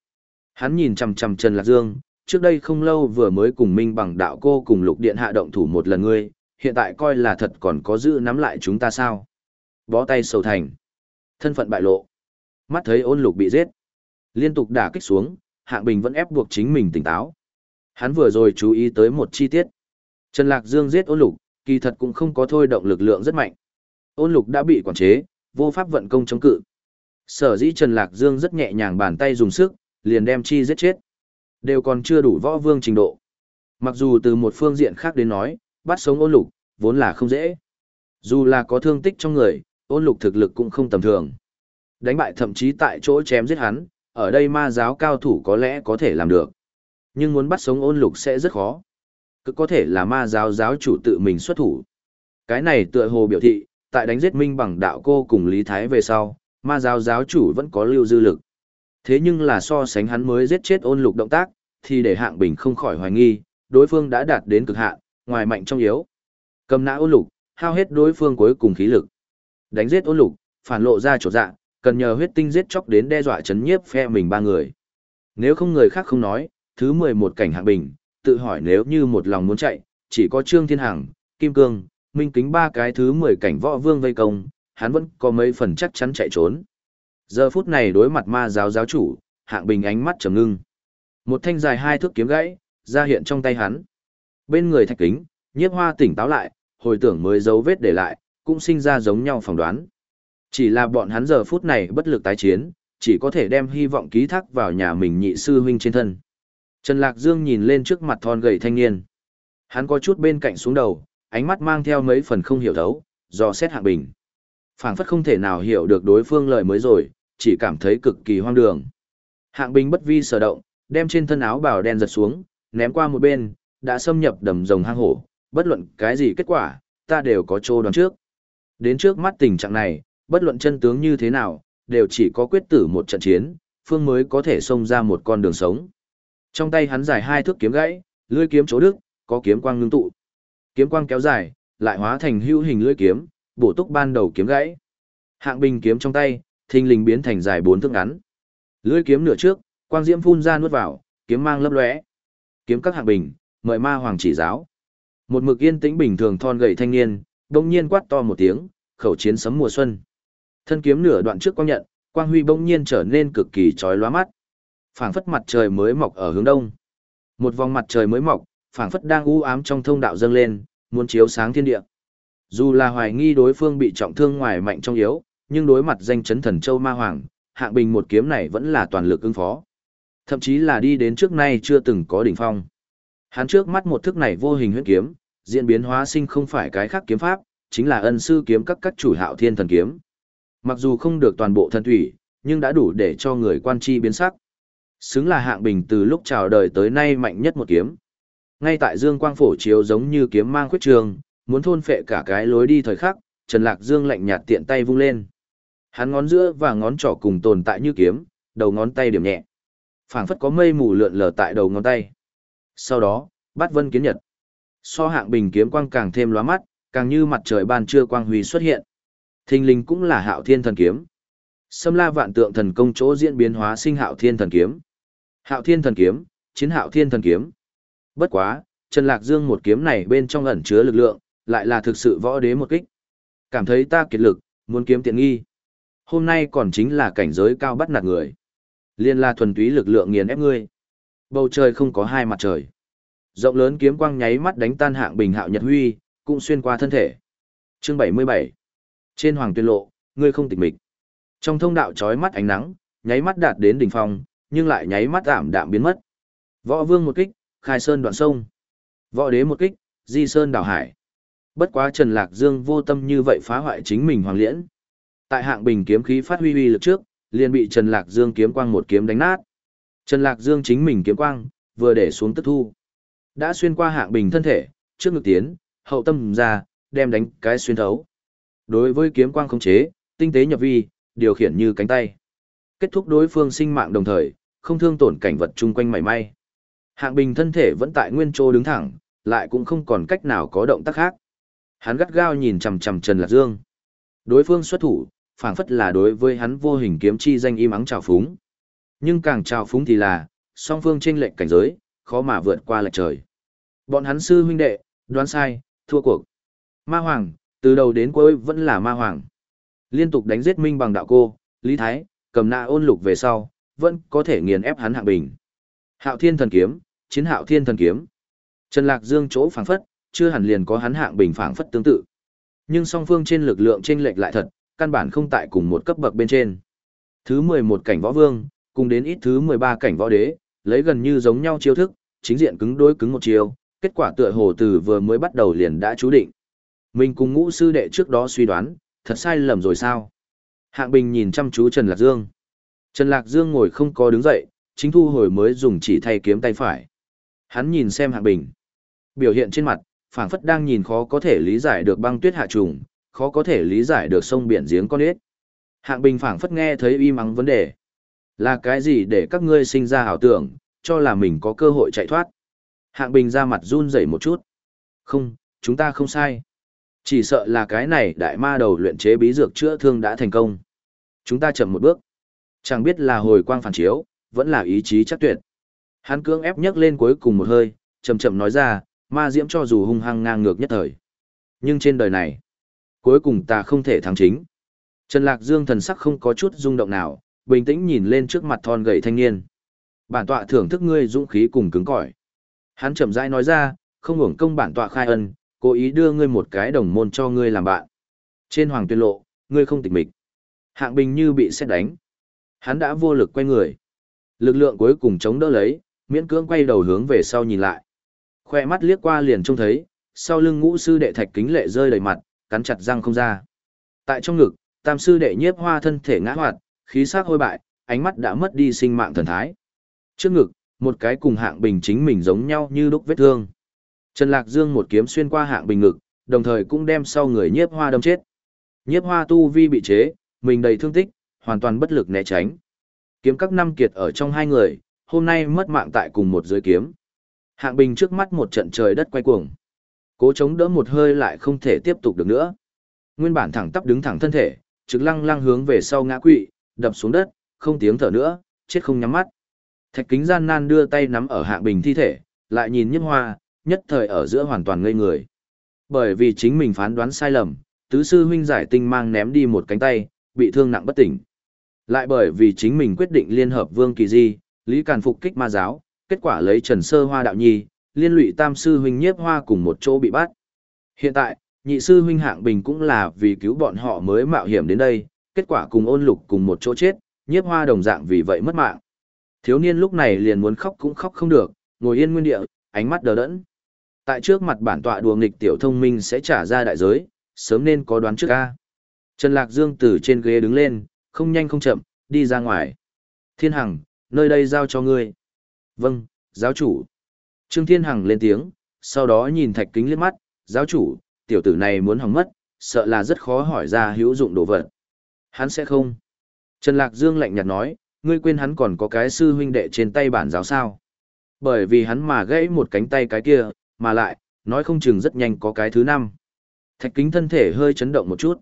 Hắn nhìn chằm chằm Trần Lạc Dương, trước đây không lâu vừa mới cùng Minh bằng đạo cô cùng lục điện hạ động thủ một lần ngươi, hiện tại coi là thật còn có giữ nắm lại chúng ta sao. Bó tay sầu thành. Thân phận bại lộ. Mắt thấy ôn lục bị giết. Liên tục đả kích xuống, hạng bình vẫn ép buộc chính mình tỉnh táo. Hắn vừa rồi chú ý tới một chi tiết. Trần Lạc Dương giết ôn lục, kỳ thật cũng không có thôi động lực lượng rất mạnh. Ôn lục đã bị quản chế, vô pháp vận công chống cự. Sở dĩ Trần Lạc Dương rất nhẹ nhàng bàn tay dùng sức, liền đem chi giết chết. Đều còn chưa đủ võ vương trình độ. Mặc dù từ một phương diện khác đến nói, bắt sống ôn lục, vốn là không dễ. Dù là có thương tích trong người, ôn lục thực lực cũng không tầm thường. Đánh bại thậm chí tại chỗ chém giết hắn, ở đây ma giáo cao thủ có lẽ có thể làm được. Nhưng muốn bắt sống ôn lục sẽ rất khó. Cứ có thể là ma giáo giáo chủ tự mình xuất thủ. Cái này tựa hồ biểu thị, tại đánh giết minh bằng đạo cô cùng Lý Thái về sau, ma giáo giáo chủ vẫn có lưu dư lực. Thế nhưng là so sánh hắn mới giết chết ôn lục động tác, thì để hạng bình không khỏi hoài nghi, đối phương đã đạt đến cực hạn, ngoài mạnh trong yếu. Cầm nã ôn lục, hao hết đối phương cuối cùng khí lực. Đánh giết ôn lục, phản lộ ra chỗ dạ, cần nhờ huyết tinh giết chóc đến đe dọa chấn nhiếp phe mình ba người. Nếu không người khác không nói, thứ 11 cảnh hạng bình, tự hỏi nếu như một lòng muốn chạy, chỉ có Trương Thiên Hằng, Kim Cương, Minh Kính ba cái thứ 10 cảnh võ vương vây công, hắn vẫn có mấy phần chắc chắn chạy trốn. Giờ phút này đối mặt ma giáo giáo chủ, hạng bình ánh mắt trầm ngưng. Một thanh dài hai thước kiếm gãy, ra hiện trong tay hắn. Bên người thạch kính, nhiếp hoa tỉnh táo lại, hồi tưởng mới dấu vết để lại, cũng sinh ra giống nhau phỏng đoán. Chỉ là bọn hắn giờ phút này bất lực tái chiến, chỉ có thể đem hy vọng ký thác vào nhà mình nhị sư huynh trên thân. Trần Lạc Dương nhìn lên trước mặt thon gầy thanh niên. Hắn có chút bên cạnh xuống đầu, ánh mắt mang theo mấy phần không hiểu thấu, do xét hạng bình phảng phất không thể nào hiểu được đối phương lời mới rồi, chỉ cảm thấy cực kỳ hoang đường. Hạng Bình bất vi sở động, đem trên thân áo bào đen giật xuống, ném qua một bên, đã xâm nhập đầm rồng hang hổ, bất luận cái gì kết quả, ta đều có trô đoán trước. Đến trước mắt tình trạng này, bất luận chân tướng như thế nào, đều chỉ có quyết tử một trận chiến, phương mới có thể xông ra một con đường sống. Trong tay hắn dài hai thước kiếm gãy, lưỡi kiếm chỗ đức, có kiếm quang ngưng tụ. Kiếm quang kéo dài, lại hóa thành hữu hình lưỡi kiếm, bổ túc ban đầu kiếm gãy. Hạng bình kiếm trong tay, thình lình biến thành dài bốn thước ngắn. Lưỡi kiếm nửa trước, quang diễm phun ra nuốt vào, kiếm mang lấp lóe. Kiếm các hạng bình, mời ma hoàng chỉ giáo. Một mực yên tĩnh bình thường thon gầy thanh niên, bỗng nhiên quát to một tiếng, khẩu chiến sấm mùa xuân. Thân kiếm nửa đoạn trước quang nhận, quang huy bỗng nhiên trở nên cực kỳ chói lóa mắt. Phảng phất mặt trời mới mọc ở hướng đông. Một vòng mặt trời mới mọc, phảng phất đang u ám trong thông đạo dâng lên, muốn chiếu sáng thiên địa. Dù là hoài nghi đối phương bị trọng thương ngoài mạnh trong yếu, nhưng đối mặt danh chấn thần châu ma hoàng, hạng bình một kiếm này vẫn là toàn lực ứng phó. Thậm chí là đi đến trước nay chưa từng có đỉnh phong. Hắn trước mắt một thức này vô hình huyết kiếm, diễn biến hóa sinh không phải cái khác kiếm pháp, chính là ân sư kiếm các các chủ hạo thiên thần kiếm. Mặc dù không được toàn bộ thần thủy, nhưng đã đủ để cho người quan chi biến sắc. Xứng là hạng bình từ lúc chào đời tới nay mạnh nhất một kiếm. Ngay tại dương quang phổ chiếu giống như kiếm mang khuyết trường, muốn thôn phệ cả cái lối đi thời khắc, Trần Lạc Dương lạnh nhạt tiện tay vung lên. Hắn ngón giữa và ngón trỏ cùng tồn tại như kiếm, đầu ngón tay điểm nhẹ. Phảng phất có mây mù lượn lờ tại đầu ngón tay. Sau đó, bắt vân kiến nhật. So hạng bình kiếm quang càng thêm lóa mắt, càng như mặt trời ban trưa quang huy xuất hiện. Thình linh cũng là hạo thiên thần kiếm. Xâm la vạn tượng thần công chỗ diễn biến hóa sinh hạo thiên thần kiếm. Hạo thiên thần kiếm, chiến hạo thiên thần kiếm. Bất quá, Trần Lạc Dương một kiếm này bên trong ẩn chứa lực lượng, lại là thực sự võ đế một kích. Cảm thấy ta kiệt lực, muốn kiếm tiện nghi. Hôm nay còn chính là cảnh giới cao bắt nạt người. Liên la thuần túy lực lượng nghiền ép ngươi. Bầu trời không có hai mặt trời. Rộng lớn kiếm quang nháy mắt đánh tan hạng bình hạo nhật huy, cũng xuyên qua thân thể. Chương 77 Trên hoàng tuyên lộ, ngươi không tịch mịch. Trong thông đạo chói mắt ánh nắng, nháy mắt đạt đến đỉnh phong, nhưng lại nháy mắt ảm đạm biến mất. Võ vương một kích, khai sơn đoạn sông. Võ đế một kích, di sơn đảo hải. Bất quá Trần Lạc Dương vô tâm như vậy phá hoại chính mình hoàng liễn. Tại hạng bình kiếm khí phát huy huy lực trước, liền bị Trần Lạc Dương kiếm quang một kiếm đánh nát. Trần Lạc Dương chính mình kiếm quang, vừa để xuống tức thu. Đã xuyên qua hạng bình thân thể, trước ngực tiến, hậu tâm ra, đem đánh cái xuyên thấu. Đối với kiếm quang khống chế, tinh tế nhập vi, điều khiển như cánh tay. Kết thúc đối phương sinh mạng đồng thời, không thương tổn cảnh vật chung quanh mảy may. Hạng bình thân thể vẫn tại nguyên chỗ đứng thẳng, lại cũng không còn cách nào có động tác khác. Hắn gắt gao nhìn chằm chằm Trần Lạc Dương. Đối phương xuất thủ, phảng phất là đối với hắn vô hình kiếm chi danh im ắng trào phúng. Nhưng càng trào phúng thì là, song phương chênh lệch cảnh giới, khó mà vượt qua lệch trời. Bọn hắn sư huynh đệ, đoán sai, thua cuộc. Ma Hoàng, từ đầu đến cuối vẫn là Ma Hoàng. Liên tục đánh giết Minh bằng đạo cô, Lý Thái, cầm nạ ôn lục về sau, vẫn có thể nghiền ép hắn hạng bình. Hạo Thiên thần kiếm, chiến Hạo Thiên thần kiếm. Trần Lạc Dương chỗ phảng phất, chưa hẳn liền có hắn hạng bình phảng phất tương tự. Nhưng song phương trên lực lượng chênh lệch lại thật, căn bản không tại cùng một cấp bậc bên trên. Thứ 11 cảnh võ vương, cùng đến ít thứ 13 cảnh võ đế, lấy gần như giống nhau chiêu thức, chính diện cứng đối cứng một chiêu, kết quả tựa hồ từ vừa mới bắt đầu liền đã chú định. Mình cùng ngũ sư đệ trước đó suy đoán, thật sai lầm rồi sao? Hạng Bình nhìn chăm chú Trần Lạc Dương. Trần Lạc Dương ngồi không có đứng dậy, chính thu hồi mới dùng chỉ thay kiếm tay phải. Hắn nhìn xem Hạng Bình. Biểu hiện trên mặt, phảng phất đang nhìn khó có thể lý giải được băng tuyết hạ trùng, khó có thể lý giải được sông biển giếng con ếch. Hạng Bình phảng phất nghe thấy y mắng vấn đề. Là cái gì để các ngươi sinh ra ảo tưởng, cho là mình có cơ hội chạy thoát? Hạng Bình ra mặt run rẩy một chút. Không, chúng ta không sai. Chỉ sợ là cái này đại ma đầu luyện chế bí dược chữa thương đã thành công. Chúng ta chậm một bước. Chẳng biết là hồi quang phản chiếu, vẫn là ý chí chắc tuyệt. Hắn cưỡng ép nhấc lên cuối cùng một hơi, chậm chậm nói ra, ma diễm cho dù hung hăng ngang ngược nhất thời. Nhưng trên đời này, cuối cùng ta không thể thắng chính. Trần Lạc Dương thần sắc không có chút rung động nào, bình tĩnh nhìn lên trước mặt thon gầy thanh niên. Bản tọa thưởng thức ngươi dũng khí cùng cứng cỏi. Hắn chậm rãi nói ra, không hưởng công bản tọa khai ân, cố ý đưa ngươi một cái đồng môn cho ngươi làm bạn. Trên hoàng tuyên lộ, ngươi không tịch mịch. Hạng bình như bị xét đánh. Hắn đã vô lực quay người. Lực lượng cuối cùng chống đỡ lấy, miễn cưỡng quay đầu hướng về sau nhìn lại. Khoe mắt liếc qua liền trông thấy, sau lưng ngũ sư đệ thạch kính lệ rơi đầy mặt, cắn chặt răng không ra. Tại trong ngực, tam sư đệ nhiếp hoa thân thể ngã hoạt, khí sắc hôi bại, ánh mắt đã mất đi sinh mạng thần thái. Trước ngực, một cái cùng hạng bình chính mình giống nhau như đúc vết thương. Trần Lạc Dương một kiếm xuyên qua hạng bình ngực, đồng thời cũng đem sau người nhiếp hoa đâm chết. Nhiếp hoa tu vi bị chế, mình đầy thương tích, hoàn toàn bất lực né tránh. Kiếm các năm kiệt ở trong hai người, hôm nay mất mạng tại cùng một dưới kiếm. Hạng bình trước mắt một trận trời đất quay cuồng. Cố chống đỡ một hơi lại không thể tiếp tục được nữa. Nguyên bản thẳng tắp đứng thẳng thân thể, trực lăng lăng hướng về sau ngã quỵ, đập xuống đất, không tiếng thở nữa, chết không nhắm mắt. Thạch kính gian nan đưa tay nắm ở hạng bình thi thể, lại nhìn nhiếp hoa, nhất thời ở giữa hoàn toàn ngây người. Bởi vì chính mình phán đoán sai lầm, tứ sư huynh giải tinh mang ném đi một cánh tay, bị thương nặng bất tỉnh. Lại bởi vì chính mình quyết định liên hợp Vương Kỳ Di, Lý Càn phục kích ma giáo, kết quả lấy Trần Sơ Hoa đạo nhi, liên lụy tam sư huynh nhiếp hoa cùng một chỗ bị bắt. Hiện tại, nhị sư huynh hạng bình cũng là vì cứu bọn họ mới mạo hiểm đến đây, kết quả cùng ôn lục cùng một chỗ chết, nhiếp hoa đồng dạng vì vậy mất mạng. Thiếu niên lúc này liền muốn khóc cũng khóc không được, ngồi yên nguyên địa, ánh mắt đờ đẫn. Tại trước mặt bản tọa đùa nghịch tiểu thông minh sẽ trả ra đại giới, sớm nên có đoán trước a. Trần Lạc Dương từ trên ghế đứng lên, không nhanh không chậm, đi ra ngoài. Thiên Hằng, nơi đây giao cho ngươi. Vâng, giáo chủ. Trương Thiên Hằng lên tiếng, sau đó nhìn thạch kính liếc mắt, giáo chủ, tiểu tử này muốn hỏng mất, sợ là rất khó hỏi ra hữu dụng đồ vật. Hắn sẽ không. Trần Lạc Dương lạnh nhạt nói, ngươi quên hắn còn có cái sư huynh đệ trên tay bản giáo sao. Bởi vì hắn mà gãy một cánh tay cái kia, mà lại, nói không chừng rất nhanh có cái thứ năm. Thạch kính thân thể hơi chấn động một chút.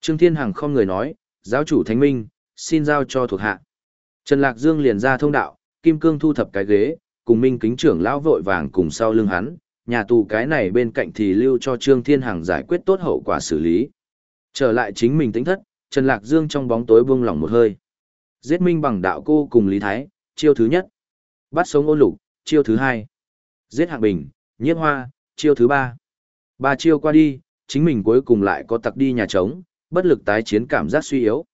Trương Thiên Hằng không người nói, giáo chủ Thánh Minh, xin giao cho thuộc hạ. Trần Lạc Dương liền ra thông đạo, Kim Cương thu thập cái ghế, cùng Minh kính trưởng lão vội vàng cùng sau lưng hắn, nhà tù cái này bên cạnh thì lưu cho Trương Thiên Hằng giải quyết tốt hậu quả xử lý. Trở lại chính mình tính thất, Trần Lạc Dương trong bóng tối buông lỏng một hơi. Giết Minh bằng đạo cô cùng Lý Thái, chiêu thứ nhất. Bắt sống Ô lục, chiêu thứ hai. Giết hạng bình, nhiếp hoa, chiêu thứ ba. Ba chiêu qua đi, chính mình cuối cùng lại có tặc đi nhà trống, bất lực tái chiến cảm giác suy yếu.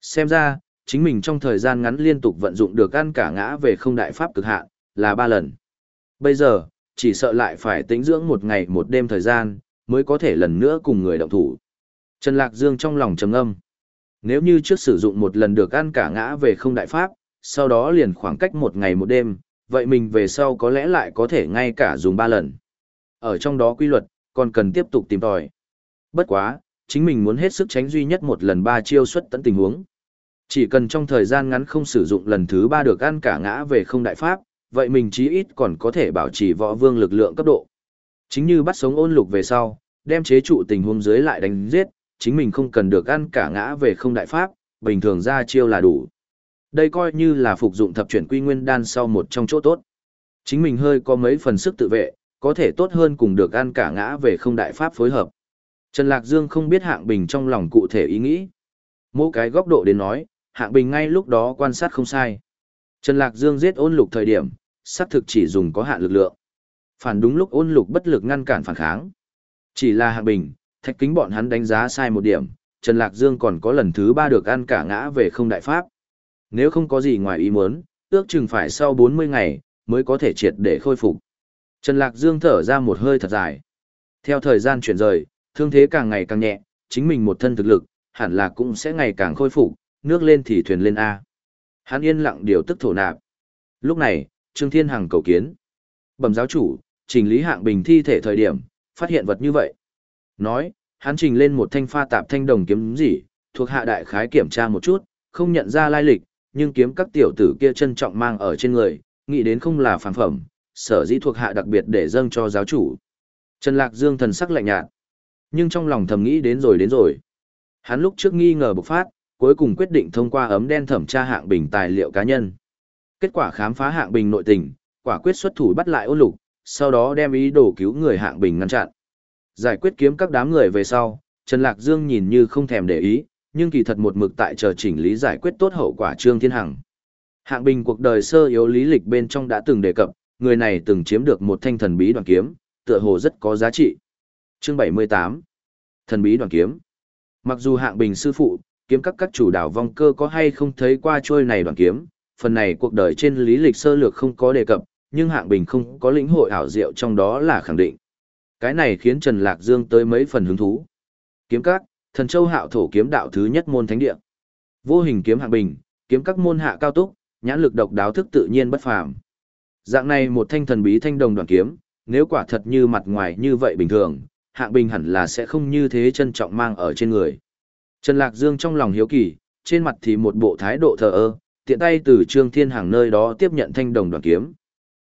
Xem ra, chính mình trong thời gian ngắn liên tục vận dụng được ăn cả ngã về không đại pháp cực hạn, là ba lần. Bây giờ, chỉ sợ lại phải tĩnh dưỡng một ngày một đêm thời gian, mới có thể lần nữa cùng người động thủ. Trần Lạc Dương trong lòng trầm âm. Nếu như trước sử dụng một lần được ăn cả ngã về không đại pháp, sau đó liền khoảng cách một ngày một đêm, vậy mình về sau có lẽ lại có thể ngay cả dùng ba lần. Ở trong đó quy luật, còn cần tiếp tục tìm tòi. Bất quá, chính mình muốn hết sức tránh duy nhất một lần ba chiêu xuất tận tình huống. Chỉ cần trong thời gian ngắn không sử dụng lần thứ ba được ăn cả ngã về không đại pháp, vậy mình chí ít còn có thể bảo trì võ vương lực lượng cấp độ. Chính như bắt sống ôn lục về sau, đem chế trụ tình huống dưới lại đánh giết, chính mình không cần được ăn cả ngã về không đại pháp, bình thường ra chiêu là đủ. Đây coi như là phục dụng thập chuyển quy nguyên đan sau một trong chỗ tốt. Chính mình hơi có mấy phần sức tự vệ, có thể tốt hơn cùng được ăn cả ngã về không đại pháp phối hợp. Trần Lạc Dương không biết hạng bình trong lòng cụ thể ý nghĩ. Mỗi cái góc độ đến nói, hạng bình ngay lúc đó quan sát không sai. Trần Lạc Dương giết ôn lục thời điểm, xác thực chỉ dùng có hạn lực lượng. Phản đúng lúc ôn lục bất lực ngăn cản phản kháng. Chỉ là hạng bình, thạch kính bọn hắn đánh giá sai một điểm, Trần Lạc Dương còn có lần thứ ba được ăn cả ngã về không đại pháp. Nếu không có gì ngoài ý muốn, ước chừng phải sau 40 ngày, mới có thể triệt để khôi phục. Trần Lạc Dương thở ra một hơi thật dài. Theo thời gian chuyển rời, thương thế càng ngày càng nhẹ, chính mình một thân thực lực, hẳn là cũng sẽ ngày càng khôi phục, nước lên thì thuyền lên A. Hắn yên lặng điều tức thổ nạp. Lúc này, Trương Thiên Hằng cầu kiến. Bẩm giáo chủ, trình lý hạng bình thi thể thời điểm, phát hiện vật như vậy. Nói, hắn trình lên một thanh pha tạp thanh đồng kiếm gì, thuộc hạ đại khái kiểm tra một chút, không nhận ra lai lịch, nhưng kiếm các tiểu tử kia trân trọng mang ở trên người, nghĩ đến không là phản phẩm, sở dĩ thuộc hạ đặc biệt để dâng cho giáo chủ. Trần Lạc Dương thần sắc lạnh nhạt, nhưng trong lòng thầm nghĩ đến rồi đến rồi. Hắn lúc trước nghi ngờ bộc phát, cuối cùng quyết định thông qua ấm đen thẩm tra hạng bình tài liệu cá nhân. Kết quả khám phá hạng bình nội tình, quả quyết xuất thủ bắt lại ôn lục, sau đó đem ý đồ cứu người hạng bình ngăn chặn. Giải quyết kiếm các đám người về sau, Trần Lạc Dương nhìn như không thèm để ý, nhưng kỳ thật một mực tại chờ chỉnh lý giải quyết tốt hậu quả Trương Thiên Hằng. Hạng bình cuộc đời sơ yếu lý lịch bên trong đã từng đề cập, người này từng chiếm được một thanh thần bí đoàn kiếm, tựa hồ rất có giá trị. Chương 78 Thần bí đoàn kiếm Mặc dù hạng bình sư phụ, kiếm các các chủ đảo vong cơ có hay không thấy qua trôi này đoàn kiếm, phần này cuộc đời trên lý lịch sơ lược không có đề cập, nhưng hạng bình không có lĩnh hội ảo diệu trong đó là khẳng định. Cái này khiến Trần Lạc Dương tới mấy phần hứng thú. Kiếm các, thần châu hạo thổ kiếm đạo thứ nhất môn thánh địa. Vô hình kiếm hạng bình, kiếm các môn hạ cao túc, nhãn lực độc đáo thức tự nhiên bất phàm. Dạng này một thanh thần bí thanh đồng đoàn kiếm, nếu quả thật như mặt ngoài như vậy bình thường, hạng bình hẳn là sẽ không như thế trân trọng mang ở trên người. Trần Lạc Dương trong lòng hiếu kỳ, trên mặt thì một bộ thái độ thờ ơ, tiện tay từ Trương Thiên Hàng nơi đó tiếp nhận thanh đồng đoàn kiếm.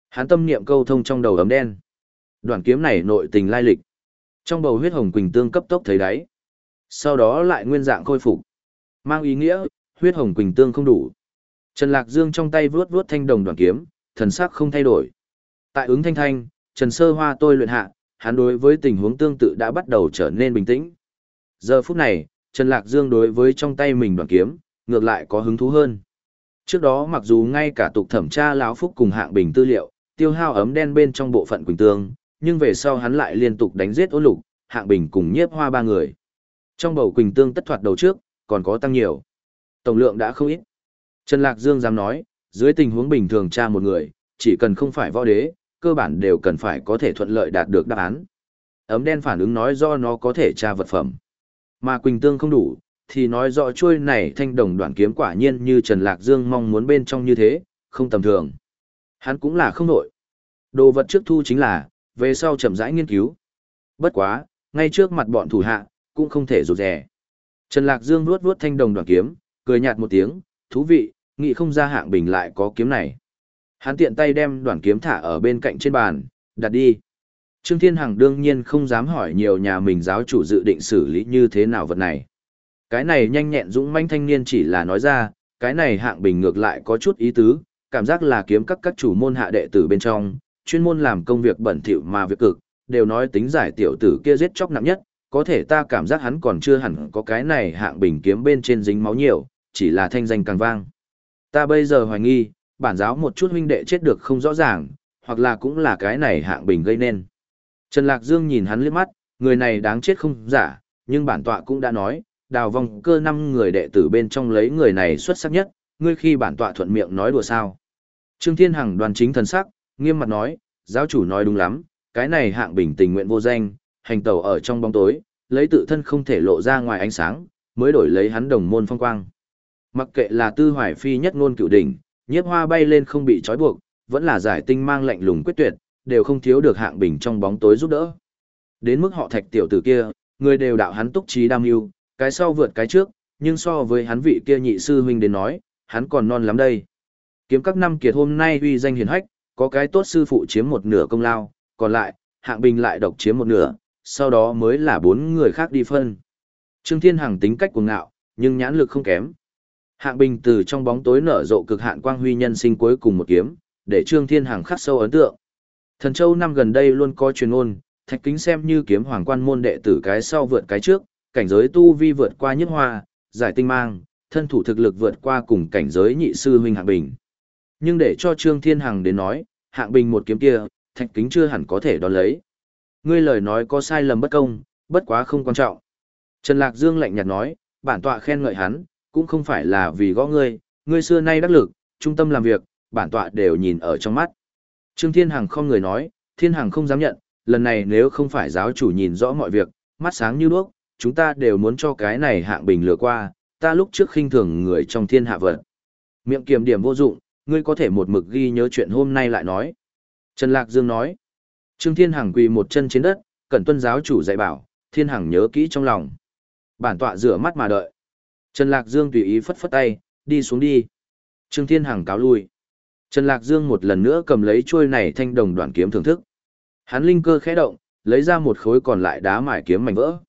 Hắn tâm niệm câu thông trong đầu ấm đen. Đoàn kiếm này nội tình lai lịch. Trong bầu huyết hồng quỳnh tương cấp tốc thấy đáy. Sau đó lại nguyên dạng khôi phục. Mang ý nghĩa, huyết hồng quỳnh tương không đủ. Trần Lạc Dương trong tay vuốt vuốt thanh đồng đoàn kiếm, thần sắc không thay đổi. Tại ứng thanh thanh, Trần Sơ Hoa tôi luyện hạ, hắn đối với tình huống tương tự đã bắt đầu trở nên bình tĩnh. Giờ phút này, Trần Lạc Dương đối với trong tay mình đoàn kiếm, ngược lại có hứng thú hơn. Trước đó mặc dù ngay cả tục thẩm tra lão phúc cùng hạng bình tư liệu, tiêu hao ấm đen bên trong bộ phận quỳnh tương, nhưng về sau hắn lại liên tục đánh giết ôn lục, hạng bình cùng nhiếp hoa ba người. Trong bầu quỳnh tương tất thoạt đầu trước, còn có tăng nhiều. Tổng lượng đã không ít. Trần Lạc Dương dám nói, dưới tình huống bình thường tra một người, chỉ cần không phải võ đế, cơ bản đều cần phải có thể thuận lợi đạt được đáp án. Ấm đen phản ứng nói do nó có thể tra vật phẩm. Mà Quỳnh Tương không đủ, thì nói rõ chuôi này thanh đồng đoạn kiếm quả nhiên như Trần Lạc Dương mong muốn bên trong như thế, không tầm thường. Hắn cũng là không nổi. Đồ vật trước thu chính là, về sau chậm rãi nghiên cứu. Bất quá, ngay trước mặt bọn thủ hạ, cũng không thể rụt rè Trần Lạc Dương vuốt vuốt thanh đồng đoạn kiếm, cười nhạt một tiếng, thú vị, nghĩ không ra hạng bình lại có kiếm này. Hắn tiện tay đem đoạn kiếm thả ở bên cạnh trên bàn, đặt đi. Trương Thiên Hằng đương nhiên không dám hỏi nhiều nhà mình giáo chủ dự định xử lý như thế nào vật này. Cái này nhanh nhẹn dũng manh thanh niên chỉ là nói ra, cái này hạng bình ngược lại có chút ý tứ, cảm giác là kiếm các các chủ môn hạ đệ tử bên trong, chuyên môn làm công việc bẩn thỉu mà việc cực, đều nói tính giải tiểu tử kia giết chóc nặng nhất, có thể ta cảm giác hắn còn chưa hẳn có cái này hạng bình kiếm bên trên dính máu nhiều, chỉ là thanh danh càng vang. Ta bây giờ hoài nghi, bản giáo một chút huynh đệ chết được không rõ ràng, hoặc là cũng là cái này hạng bình gây nên. Trần Lạc Dương nhìn hắn liếc mắt, người này đáng chết không giả, nhưng bản tọa cũng đã nói, đào vong cơ năm người đệ tử bên trong lấy người này xuất sắc nhất, ngươi khi bản tọa thuận miệng nói đùa sao. Trương Thiên Hằng đoàn chính thần sắc, nghiêm mặt nói, giáo chủ nói đúng lắm, cái này hạng bình tình nguyện vô danh, hành tẩu ở trong bóng tối, lấy tự thân không thể lộ ra ngoài ánh sáng, mới đổi lấy hắn đồng môn phong quang. Mặc kệ là tư hoài phi nhất ngôn cựu đỉnh, nhiếp hoa bay lên không bị trói buộc, vẫn là giải tinh mang lạnh lùng quyết tuyệt, đều không thiếu được hạng bình trong bóng tối giúp đỡ. Đến mức họ thạch tiểu tử kia, người đều đạo hắn túc trí đam mưu, cái sau vượt cái trước, nhưng so với hắn vị kia nhị sư huynh đến nói, hắn còn non lắm đây. Kiếm các năm kiệt hôm nay uy danh hiển hách, có cái tốt sư phụ chiếm một nửa công lao, còn lại, hạng bình lại độc chiếm một nửa, sau đó mới là bốn người khác đi phân. Trương Thiên Hằng tính cách cuồng ngạo, nhưng nhãn lực không kém. Hạng bình từ trong bóng tối nở rộ cực hạn quang huy nhân sinh cuối cùng một kiếm, để Trương Thiên Hằng khắc sâu ấn tượng. Thần Châu năm gần đây luôn có truyền ngôn, thạch kính xem như kiếm hoàng quan môn đệ tử cái sau vượt cái trước, cảnh giới tu vi vượt qua nhất hoa, giải tinh mang, thân thủ thực lực vượt qua cùng cảnh giới nhị sư huynh hạng bình. Nhưng để cho Trương Thiên Hằng đến nói, hạng bình một kiếm kia, thạch kính chưa hẳn có thể đón lấy. Ngươi lời nói có sai lầm bất công, bất quá không quan trọng. Trần Lạc Dương lạnh nhạt nói, bản tọa khen ngợi hắn, cũng không phải là vì gõ ngươi, ngươi xưa nay đắc lực, trung tâm làm việc, bản tọa đều nhìn ở trong mắt. Trương Thiên Hằng không người nói, Thiên Hằng không dám nhận, lần này nếu không phải giáo chủ nhìn rõ mọi việc, mắt sáng như đuốc, chúng ta đều muốn cho cái này hạng bình lừa qua, ta lúc trước khinh thường người trong thiên hạ vật. Miệng kiềm điểm vô dụng, ngươi có thể một mực ghi nhớ chuyện hôm nay lại nói. Trần Lạc Dương nói, Trương Thiên Hằng quỳ một chân trên đất, cẩn tuân giáo chủ dạy bảo, Thiên Hằng nhớ kỹ trong lòng. Bản tọa rửa mắt mà đợi. Trần Lạc Dương tùy ý phất phất tay, đi xuống đi. Trương Thiên Hằng cáo lui. Trần Lạc Dương một lần nữa cầm lấy chuôi này thanh đồng đoạn kiếm thưởng thức. Hắn linh cơ khẽ động, lấy ra một khối còn lại đá mài kiếm mảnh vỡ.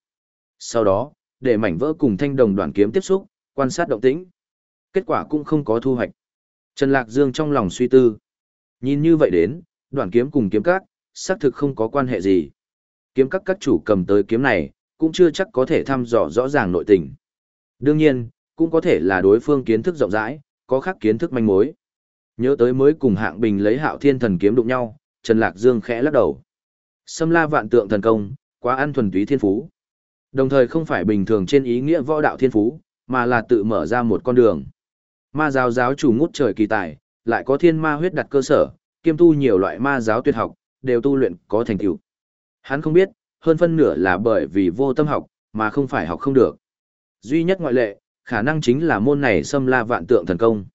Sau đó, để mảnh vỡ cùng thanh đồng đoạn kiếm tiếp xúc, quan sát động tĩnh. Kết quả cũng không có thu hoạch. Trần Lạc Dương trong lòng suy tư. Nhìn như vậy đến, đoạn kiếm cùng kiếm cát, xác thực không có quan hệ gì. Kiếm các các chủ cầm tới kiếm này, cũng chưa chắc có thể thăm dò rõ ràng nội tình. Đương nhiên, cũng có thể là đối phương kiến thức rộng rãi, có khác kiến thức manh mối. Nhớ tới mới cùng hạng bình lấy hạo thiên thần kiếm đụng nhau, Trần Lạc Dương khẽ lắc đầu. Xâm la vạn tượng thần công, quá ăn thuần túy thiên phú. Đồng thời không phải bình thường trên ý nghĩa võ đạo thiên phú, mà là tự mở ra một con đường. Ma giáo giáo chủ ngút trời kỳ tài, lại có thiên ma huyết đặt cơ sở, kiêm tu nhiều loại ma giáo tuyệt học, đều tu luyện có thành tựu. Hắn không biết, hơn phân nửa là bởi vì vô tâm học, mà không phải học không được. Duy nhất ngoại lệ, khả năng chính là môn này xâm la vạn tượng thần công.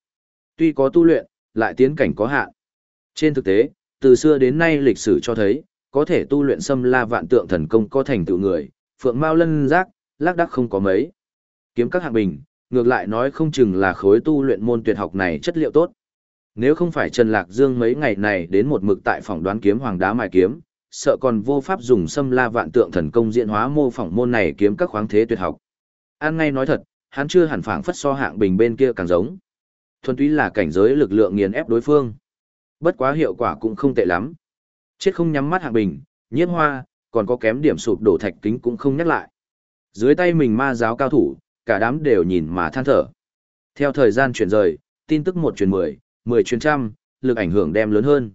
Tuy có tu luyện, lại tiến cảnh có hạn. Trên thực tế, từ xưa đến nay lịch sử cho thấy, có thể tu luyện xâm la vạn tượng thần công có thành tựu người, phượng mao lân giác, lác đắc không có mấy. Kiếm các hạng bình, ngược lại nói không chừng là khối tu luyện môn tuyệt học này chất liệu tốt. Nếu không phải Trần Lạc Dương mấy ngày này đến một mực tại phòng đoán kiếm hoàng đá mài kiếm, sợ còn vô pháp dùng xâm la vạn tượng thần công diễn hóa mô phỏng môn này kiếm các khoáng thế tuyệt học. An ngay nói thật, hắn chưa hẳn phảng phất so hạng bình bên kia càng giống. Thuần túy là cảnh giới lực lượng nghiền ép đối phương. Bất quá hiệu quả cũng không tệ lắm. Chết không nhắm mắt hạng bình, nhiễm hoa, còn có kém điểm sụp đổ thạch kính cũng không nhắc lại. Dưới tay mình ma giáo cao thủ, cả đám đều nhìn mà than thở. Theo thời gian chuyển rời, tin tức một truyền mười, mười truyền trăm, lực ảnh hưởng đem lớn hơn.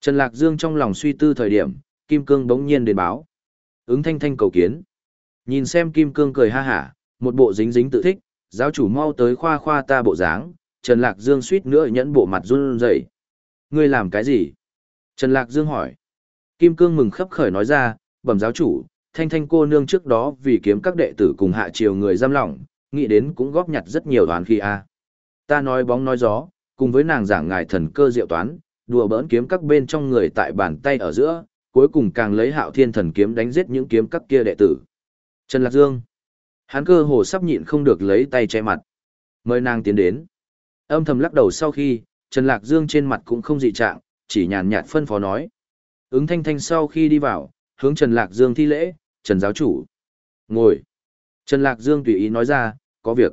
Trần Lạc Dương trong lòng suy tư thời điểm, Kim Cương bỗng nhiên đến báo. Ứng thanh thanh cầu kiến. Nhìn xem Kim Cương cười ha hả, một bộ dính dính tự thích, giáo chủ mau tới khoa khoa ta bộ dáng, Trần Lạc Dương suýt nữa nhẫn bộ mặt run rẩy. Ngươi làm cái gì? Trần Lạc Dương hỏi. Kim Cương mừng khấp khởi nói ra, bẩm giáo chủ, thanh thanh cô nương trước đó vì kiếm các đệ tử cùng hạ triều người giam lỏng, nghĩ đến cũng góp nhặt rất nhiều đoàn khi a. Ta nói bóng nói gió, cùng với nàng giảng ngài thần cơ diệu toán, đùa bỡn kiếm các bên trong người tại bàn tay ở giữa, cuối cùng càng lấy hạo thiên thần kiếm đánh giết những kiếm các kia đệ tử. Trần Lạc Dương. Hắn cơ hồ sắp nhịn không được lấy tay che mặt. Mời nàng tiến đến. Âm thầm lắc đầu sau khi, Trần Lạc Dương trên mặt cũng không dị trạng, chỉ nhàn nhạt phân phó nói. Ứng thanh thanh sau khi đi vào, hướng Trần Lạc Dương thi lễ, Trần giáo chủ. Ngồi. Trần Lạc Dương tùy ý nói ra, có việc.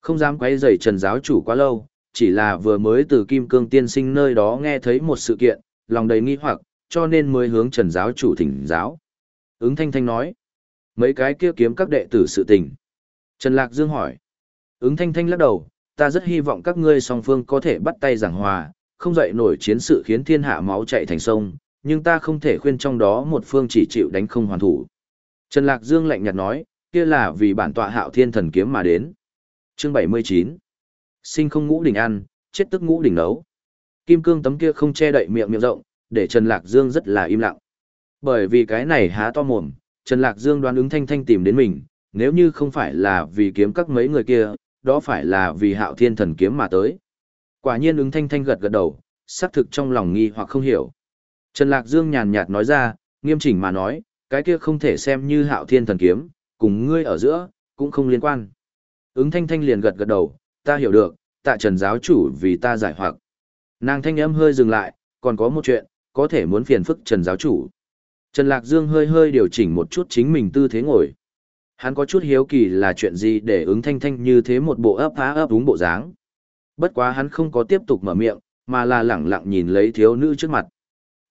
Không dám quấy rầy Trần giáo chủ quá lâu, chỉ là vừa mới từ Kim Cương tiên sinh nơi đó nghe thấy một sự kiện, lòng đầy nghi hoặc, cho nên mới hướng Trần giáo chủ thỉnh giáo. Ứng thanh thanh nói, mấy cái kia kiếm các đệ tử sự tình. Trần Lạc Dương hỏi, ứng thanh thanh lắc đầu, ta rất hy vọng các ngươi song phương có thể bắt tay giảng hòa, không dậy nổi chiến sự khiến thiên hạ máu chạy thành sông, nhưng ta không thể khuyên trong đó một phương chỉ chịu đánh không hoàn thủ. Trần Lạc Dương lạnh nhạt nói, kia là vì bản tọa hạo thiên thần kiếm mà đến. Chương 79 Sinh không ngũ đỉnh ăn, chết tức ngũ đỉnh nấu. Kim cương tấm kia không che đậy miệng miệng rộng, để Trần Lạc Dương rất là im lặng. Bởi vì cái này há to mồm, Trần Lạc Dương đoán ứng thanh thanh tìm đến mình, nếu như không phải là vì kiếm các mấy người kia, đó phải là vì hạo thiên thần kiếm mà tới. Quả nhiên ứng thanh thanh gật gật đầu, xác thực trong lòng nghi hoặc không hiểu. Trần Lạc Dương nhàn nhạt nói ra, nghiêm chỉnh mà nói, cái kia không thể xem như hạo thiên thần kiếm, cùng ngươi ở giữa, cũng không liên quan. Ứng thanh thanh liền gật gật đầu, ta hiểu được, tạ trần giáo chủ vì ta giải hoặc. Nàng thanh âm hơi dừng lại, còn có một chuyện, có thể muốn phiền phức trần giáo chủ. Trần Lạc Dương hơi hơi điều chỉnh một chút chính mình tư thế ngồi. Hắn có chút hiếu kỳ là chuyện gì để ứng thanh thanh như thế một bộ ấp phá ấp đúng bộ dáng. Bất quá hắn không có tiếp tục mở miệng, mà là lẳng lặng nhìn lấy thiếu nữ trước mặt.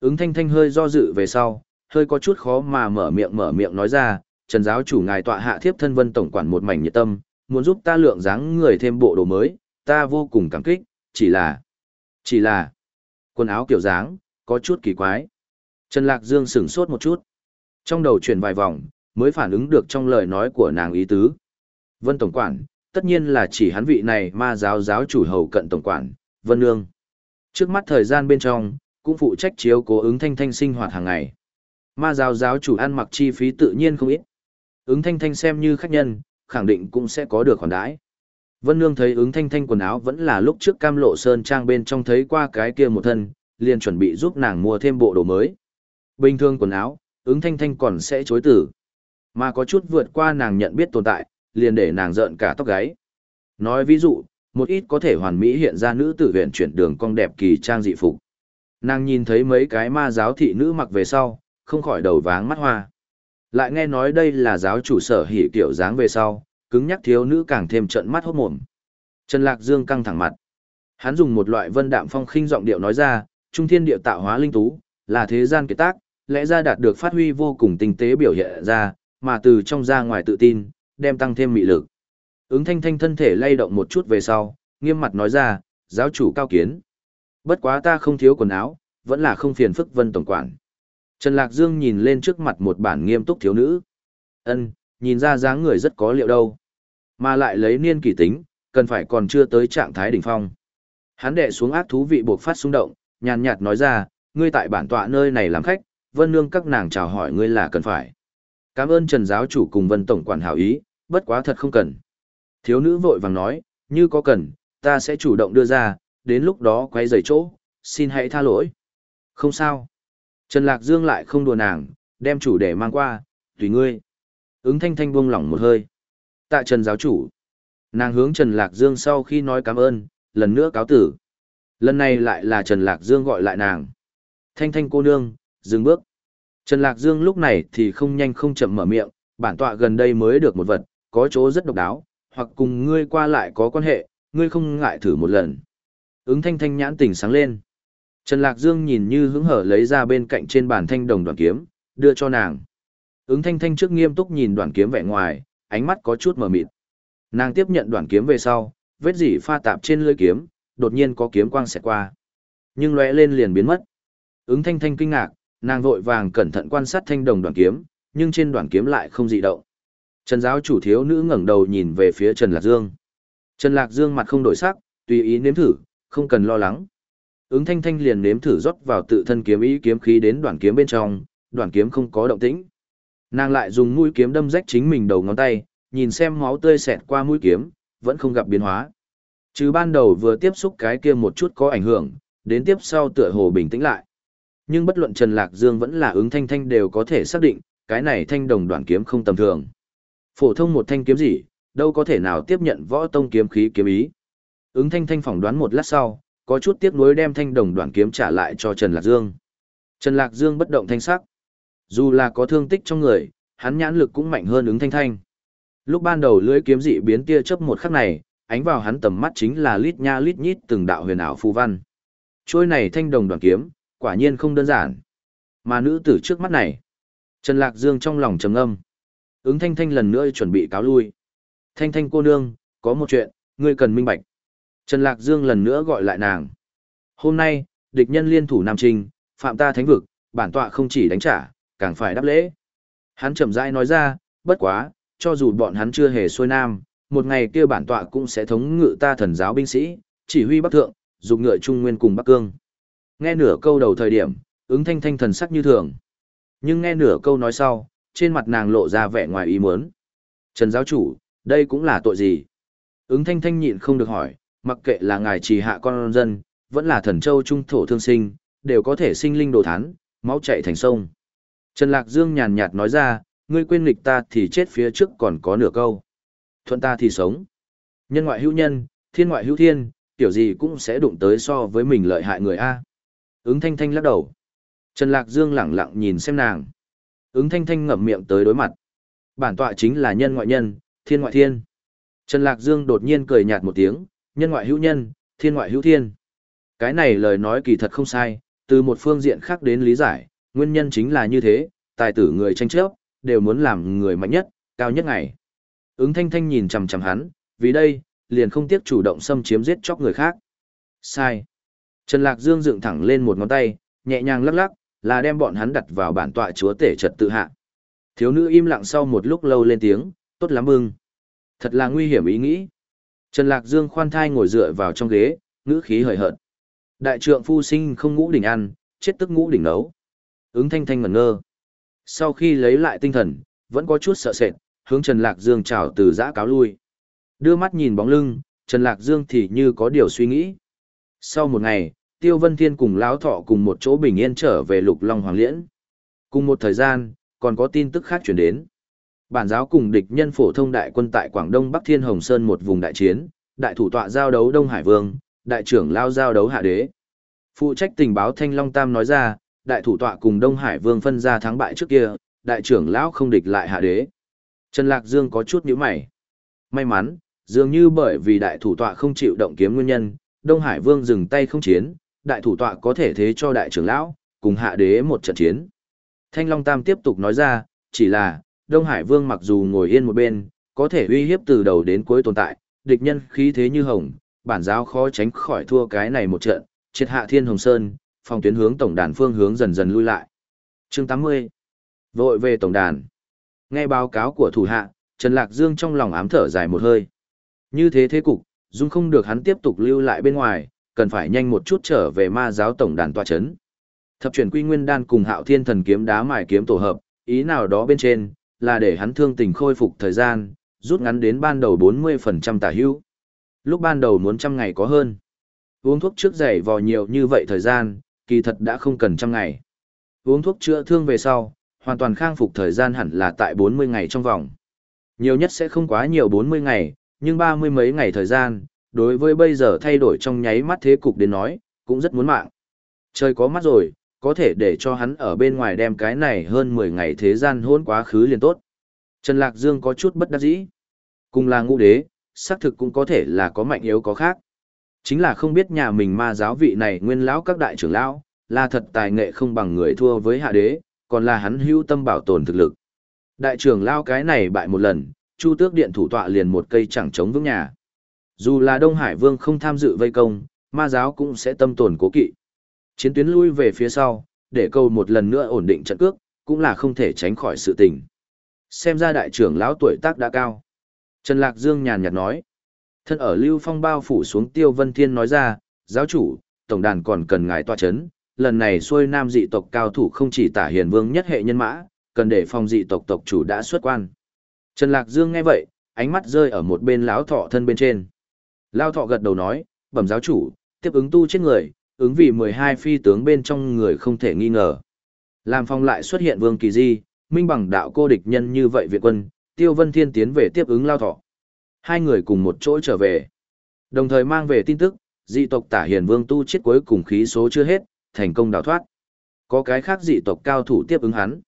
Ứng thanh thanh hơi do dự về sau, hơi có chút khó mà mở miệng mở miệng nói ra, Trần giáo chủ ngài tọa hạ thiếp thân vân tổng quản một mảnh nhiệt tâm, muốn giúp ta lượng dáng người thêm bộ đồ mới, ta vô cùng cảm kích, chỉ là, chỉ là, quần áo kiểu dáng, có chút kỳ quái. Trần Lạc Dương sửng sốt một chút. Trong đầu chuyển vài vòng, mới phản ứng được trong lời nói của nàng ý tứ. Vân Tổng Quản, tất nhiên là chỉ hắn vị này ma giáo giáo chủ hầu cận Tổng Quản, Vân Nương. Trước mắt thời gian bên trong, cũng phụ trách chiếu cố ứng thanh thanh sinh hoạt hàng ngày. Ma giáo giáo chủ ăn mặc chi phí tự nhiên không ít. Ứng thanh thanh xem như khách nhân, khẳng định cũng sẽ có được khoản đãi. Vân Nương thấy ứng thanh thanh quần áo vẫn là lúc trước cam lộ sơn trang bên trong thấy qua cái kia một thân, liền chuẩn bị giúp nàng mua thêm bộ đồ mới. Bình thường quần áo, ứng thanh thanh còn sẽ chối tử. Mà có chút vượt qua nàng nhận biết tồn tại, liền để nàng rợn cả tóc gáy. Nói ví dụ, một ít có thể hoàn mỹ hiện ra nữ tử viện chuyển đường cong đẹp kỳ trang dị phục. Nàng nhìn thấy mấy cái ma giáo thị nữ mặc về sau, không khỏi đầu váng mắt hoa. Lại nghe nói đây là giáo chủ sở hỉ kiểu dáng về sau, cứng nhắc thiếu nữ càng thêm trận mắt hốt mồm. Trần Lạc Dương căng thẳng mặt. Hắn dùng một loại vân đạm phong khinh giọng điệu nói ra, trung thiên điệu tạo hóa linh tú, là thế gian kỳ tác, lẽ ra đạt được phát huy vô cùng tinh tế biểu hiện ra, mà từ trong ra ngoài tự tin, đem tăng thêm mị lực. Ứng thanh thanh thân thể lay động một chút về sau, nghiêm mặt nói ra, giáo chủ cao kiến. Bất quá ta không thiếu quần áo, vẫn là không phiền phức vân tổng quản. Trần Lạc Dương nhìn lên trước mặt một bản nghiêm túc thiếu nữ. ân nhìn ra dáng người rất có liệu đâu. Mà lại lấy niên kỳ tính, cần phải còn chưa tới trạng thái đỉnh phong. Hắn đệ xuống ác thú vị buộc phát xung động, nhàn nhạt nói ra, ngươi tại bản tọa nơi này làm khách, vân nương các nàng chào hỏi ngươi là cần phải. Cảm ơn Trần giáo chủ cùng vân tổng quản hảo ý, bất quá thật không cần. Thiếu nữ vội vàng nói, như có cần, ta sẽ chủ động đưa ra, đến lúc đó quay rời chỗ, xin hãy tha lỗi. Không sao. Trần Lạc Dương lại không đùa nàng, đem chủ đề mang qua, tùy ngươi. Ứng thanh thanh buông lỏng một hơi. Tạ Trần giáo chủ. Nàng hướng Trần Lạc Dương sau khi nói cảm ơn, lần nữa cáo tử. Lần này lại là Trần Lạc Dương gọi lại nàng. Thanh thanh cô nương, dừng bước. Trần Lạc Dương lúc này thì không nhanh không chậm mở miệng, bản tọa gần đây mới được một vật, có chỗ rất độc đáo, hoặc cùng ngươi qua lại có quan hệ, ngươi không ngại thử một lần. Ứng thanh thanh nhãn tỉnh sáng lên. Trần Lạc Dương nhìn như hứng hở lấy ra bên cạnh trên bàn thanh đồng đoàn kiếm, đưa cho nàng. Ứng thanh thanh trước nghiêm túc nhìn đoàn kiếm vẻ ngoài, ánh mắt có chút mở mịt. Nàng tiếp nhận đoàn kiếm về sau, vết dỉ pha tạp trên lưỡi kiếm, đột nhiên có kiếm quang xẹt qua. Nhưng lóe lên liền biến mất. Ứng thanh thanh kinh ngạc, nàng vội vàng cẩn thận quan sát thanh đồng đoàn kiếm, nhưng trên đoàn kiếm lại không dị động. Trần giáo chủ thiếu nữ ngẩng đầu nhìn về phía Trần Lạc Dương. Trần Lạc Dương mặt không đổi sắc, tùy ý nếm thử, không cần lo lắng. Ứng thanh thanh liền nếm thử rót vào tự thân kiếm ý kiếm khí đến đoàn kiếm bên trong, đoàn kiếm không có động tĩnh. Nàng lại dùng mũi kiếm đâm rách chính mình đầu ngón tay, nhìn xem máu tươi xẹt qua mũi kiếm, vẫn không gặp biến hóa. Trừ ban đầu vừa tiếp xúc cái kia một chút có ảnh hưởng, đến tiếp sau tựa hồ bình tĩnh lại. Nhưng bất luận Trần Lạc Dương vẫn là ứng thanh thanh đều có thể xác định, cái này thanh đồng đoạn kiếm không tầm thường. Phổ thông một thanh kiếm gì, đâu có thể nào tiếp nhận võ tông kiếm khí kiếm ý. Ứng thanh thanh phỏng đoán một lát sau, có chút tiếc nuối đem thanh đồng đoạn kiếm trả lại cho Trần Lạc Dương. Trần Lạc Dương bất động thanh sắc. Dù là có thương tích trong người, hắn nhãn lực cũng mạnh hơn ứng thanh thanh. Lúc ban đầu lưới kiếm dị biến tia chớp một khắc này, ánh vào hắn tầm mắt chính là lít nha lít nhít từng đạo huyền ảo phù văn. Trôi này thanh đồng đoạn kiếm, quả nhiên không đơn giản. Mà nữ tử trước mắt này, Trần Lạc Dương trong lòng trầm âm. Ứng Thanh Thanh lần nữa chuẩn bị cáo lui. Thanh Thanh cô nương, có một chuyện, ngươi cần minh bạch. Trần Lạc Dương lần nữa gọi lại nàng. Hôm nay, địch nhân liên thủ Nam Trinh, phạm ta thánh vực, bản tọa không chỉ đánh trả, càng phải đáp lễ. Hắn chậm rãi nói ra, bất quá, cho dù bọn hắn chưa hề xuôi nam, một ngày kia bản tọa cũng sẽ thống ngự ta thần giáo binh sĩ, chỉ huy bắc thượng, dục ngựa trung nguyên cùng bắc cương. Nghe nửa câu đầu thời điểm, ứng thanh thanh thần sắc như thường. Nhưng nghe nửa câu nói sau, trên mặt nàng lộ ra vẻ ngoài ý muốn. Trần giáo chủ, đây cũng là tội gì? Ứng thanh thanh nhịn không được hỏi, mặc kệ là ngài trì hạ con dân, vẫn là thần châu trung thổ thương sinh, đều có thể sinh linh đồ thán, máu chạy thành sông. Trần Lạc Dương nhàn nhạt nói ra, ngươi quên nghịch ta thì chết phía trước còn có nửa câu. Thuận ta thì sống. Nhân ngoại hữu nhân, thiên ngoại hữu thiên, tiểu gì cũng sẽ đụng tới so với mình lợi hại người A. Ứng thanh thanh lắc đầu. Trần Lạc Dương lẳng lặng nhìn xem nàng. Ứng thanh thanh ngậm miệng tới đối mặt. Bản tọa chính là nhân ngoại nhân, thiên ngoại thiên. Trần Lạc Dương đột nhiên cười nhạt một tiếng, nhân ngoại hữu nhân, thiên ngoại hữu thiên. Cái này lời nói kỳ thật không sai, từ một phương diện khác đến lý giải, nguyên nhân chính là như thế, tài tử người tranh chấp, đều muốn làm người mạnh nhất, cao nhất ngày. Ứng thanh thanh nhìn chằm chằm hắn, vì đây, liền không tiếc chủ động xâm chiếm giết chóc người khác. Sai. Trần Lạc Dương dựng thẳng lên một ngón tay, nhẹ nhàng lắc lắc, là đem bọn hắn đặt vào bản tọa chúa tể trật tự hạ. Thiếu nữ im lặng sau một lúc lâu lên tiếng, tốt lắm ưng. Thật là nguy hiểm ý nghĩ. Trần Lạc Dương khoan thai ngồi dựa vào trong ghế, ngữ khí hời hợt. Đại trượng phu sinh không ngũ đỉnh ăn, chết tức ngũ đỉnh nấu. Ứng thanh thanh ngẩn ngơ. Sau khi lấy lại tinh thần, vẫn có chút sợ sệt, hướng Trần Lạc Dương chào từ giã cáo lui. Đưa mắt nhìn bóng lưng, Trần Lạc Dương thì như có điều suy nghĩ. Sau một ngày, Tiêu Vân Thiên cùng Lão Thọ cùng một chỗ bình yên trở về Lục Long Hoàng Liễn. Cùng một thời gian, còn có tin tức khác chuyển đến. Bản giáo cùng địch nhân phổ thông đại quân tại Quảng Đông Bắc Thiên Hồng Sơn một vùng đại chiến, đại thủ tọa giao đấu Đông Hải Vương, đại trưởng lao giao đấu Hạ Đế. Phụ trách tình báo Thanh Long Tam nói ra, đại thủ tọa cùng Đông Hải Vương phân ra thắng bại trước kia, đại trưởng lão không địch lại Hạ Đế. Trần Lạc Dương có chút nhíu mày. May mắn, dường như bởi vì đại thủ tọa không chịu động kiếm nguyên nhân, Đông Hải Vương dừng tay không chiến, đại thủ tọa có thể thế cho đại trưởng lão, cùng hạ đế một trận chiến. Thanh Long Tam tiếp tục nói ra, chỉ là, Đông Hải Vương mặc dù ngồi yên một bên, có thể uy hiếp từ đầu đến cuối tồn tại, địch nhân khí thế như hồng, bản giáo khó tránh khỏi thua cái này một trận, triệt hạ thiên hồng sơn, phòng tuyến hướng tổng đàn phương hướng dần dần lui lại. Chương 80 Vội về tổng đàn. Nghe báo cáo của thủ hạ, Trần Lạc Dương trong lòng ám thở dài một hơi. Như thế thế cục, dung không được hắn tiếp tục lưu lại bên ngoài, cần phải nhanh một chút trở về ma giáo tổng đàn tòa chấn. Thập chuyển quy nguyên đan cùng hạo thiên thần kiếm đá mài kiếm tổ hợp, ý nào đó bên trên, là để hắn thương tình khôi phục thời gian, rút ngắn đến ban đầu 40% tả hữu. Lúc ban đầu muốn trăm ngày có hơn. Uống thuốc trước dày vò nhiều như vậy thời gian, kỳ thật đã không cần trăm ngày. Uống thuốc chữa thương về sau, hoàn toàn khang phục thời gian hẳn là tại 40 ngày trong vòng. Nhiều nhất sẽ không quá nhiều 40 ngày, nhưng ba mươi mấy ngày thời gian, đối với bây giờ thay đổi trong nháy mắt thế cục đến nói, cũng rất muốn mạng. Trời có mắt rồi, có thể để cho hắn ở bên ngoài đem cái này hơn 10 ngày thế gian hôn quá khứ liền tốt. Trần Lạc Dương có chút bất đắc dĩ. Cùng là ngũ đế, xác thực cũng có thể là có mạnh yếu có khác. Chính là không biết nhà mình ma giáo vị này nguyên lão các đại trưởng lão, là thật tài nghệ không bằng người thua với hạ đế, còn là hắn hưu tâm bảo tồn thực lực. Đại trưởng lão cái này bại một lần, Chu Tước Điện thủ tọa liền một cây chẳng chống vững nhà. Dù là Đông Hải Vương không tham dự vây công, ma giáo cũng sẽ tâm tồn cố kỵ. Chiến tuyến lui về phía sau, để câu một lần nữa ổn định trận cước, cũng là không thể tránh khỏi sự tình. Xem ra đại trưởng lão tuổi tác đã cao. Trần Lạc Dương nhàn nhạt nói. Thân ở Lưu Phong bao phủ xuống Tiêu Vân Thiên nói ra, giáo chủ, tổng đàn còn cần ngài tòa chấn, lần này xuôi nam dị tộc cao thủ không chỉ tả hiền vương nhất hệ nhân mã, cần để phòng dị tộc tộc chủ đã xuất quan. Trần Lạc Dương nghe vậy, ánh mắt rơi ở một bên lão thọ thân bên trên. Lao thọ gật đầu nói, bẩm giáo chủ, tiếp ứng tu chết người, ứng vì 12 phi tướng bên trong người không thể nghi ngờ. Làm phong lại xuất hiện vương kỳ di, minh bằng đạo cô địch nhân như vậy viện quân, tiêu vân thiên tiến về tiếp ứng lao thọ. Hai người cùng một chỗ trở về. Đồng thời mang về tin tức, dị tộc tả hiền vương tu chết cuối cùng khí số chưa hết, thành công đào thoát. Có cái khác dị tộc cao thủ tiếp ứng hắn.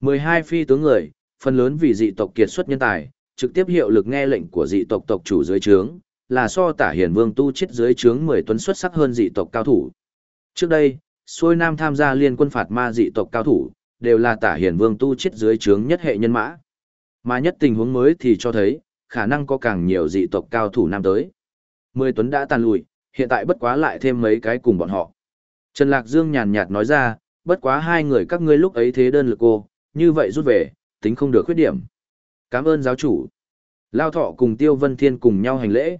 12 phi tướng người, phần lớn vì dị tộc kiệt xuất nhân tài, trực tiếp hiệu lực nghe lệnh của dị tộc tộc chủ dưới trướng, là so tả hiền vương tu chết dưới trướng 10 tuấn xuất sắc hơn dị tộc cao thủ. Trước đây, xuôi nam tham gia liên quân phạt ma dị tộc cao thủ, đều là tả hiền vương tu chết dưới trướng nhất hệ nhân mã. Mà nhất tình huống mới thì cho thấy, khả năng có càng nhiều dị tộc cao thủ nam tới. 10 tuấn đã tàn lùi, hiện tại bất quá lại thêm mấy cái cùng bọn họ. Trần Lạc Dương nhàn nhạt nói ra, bất quá hai người các ngươi lúc ấy thế đơn lực cô, như vậy rút về, tính không được khuyết điểm. Cảm ơn giáo chủ. Lao thọ cùng Tiêu Vân Thiên cùng nhau hành lễ.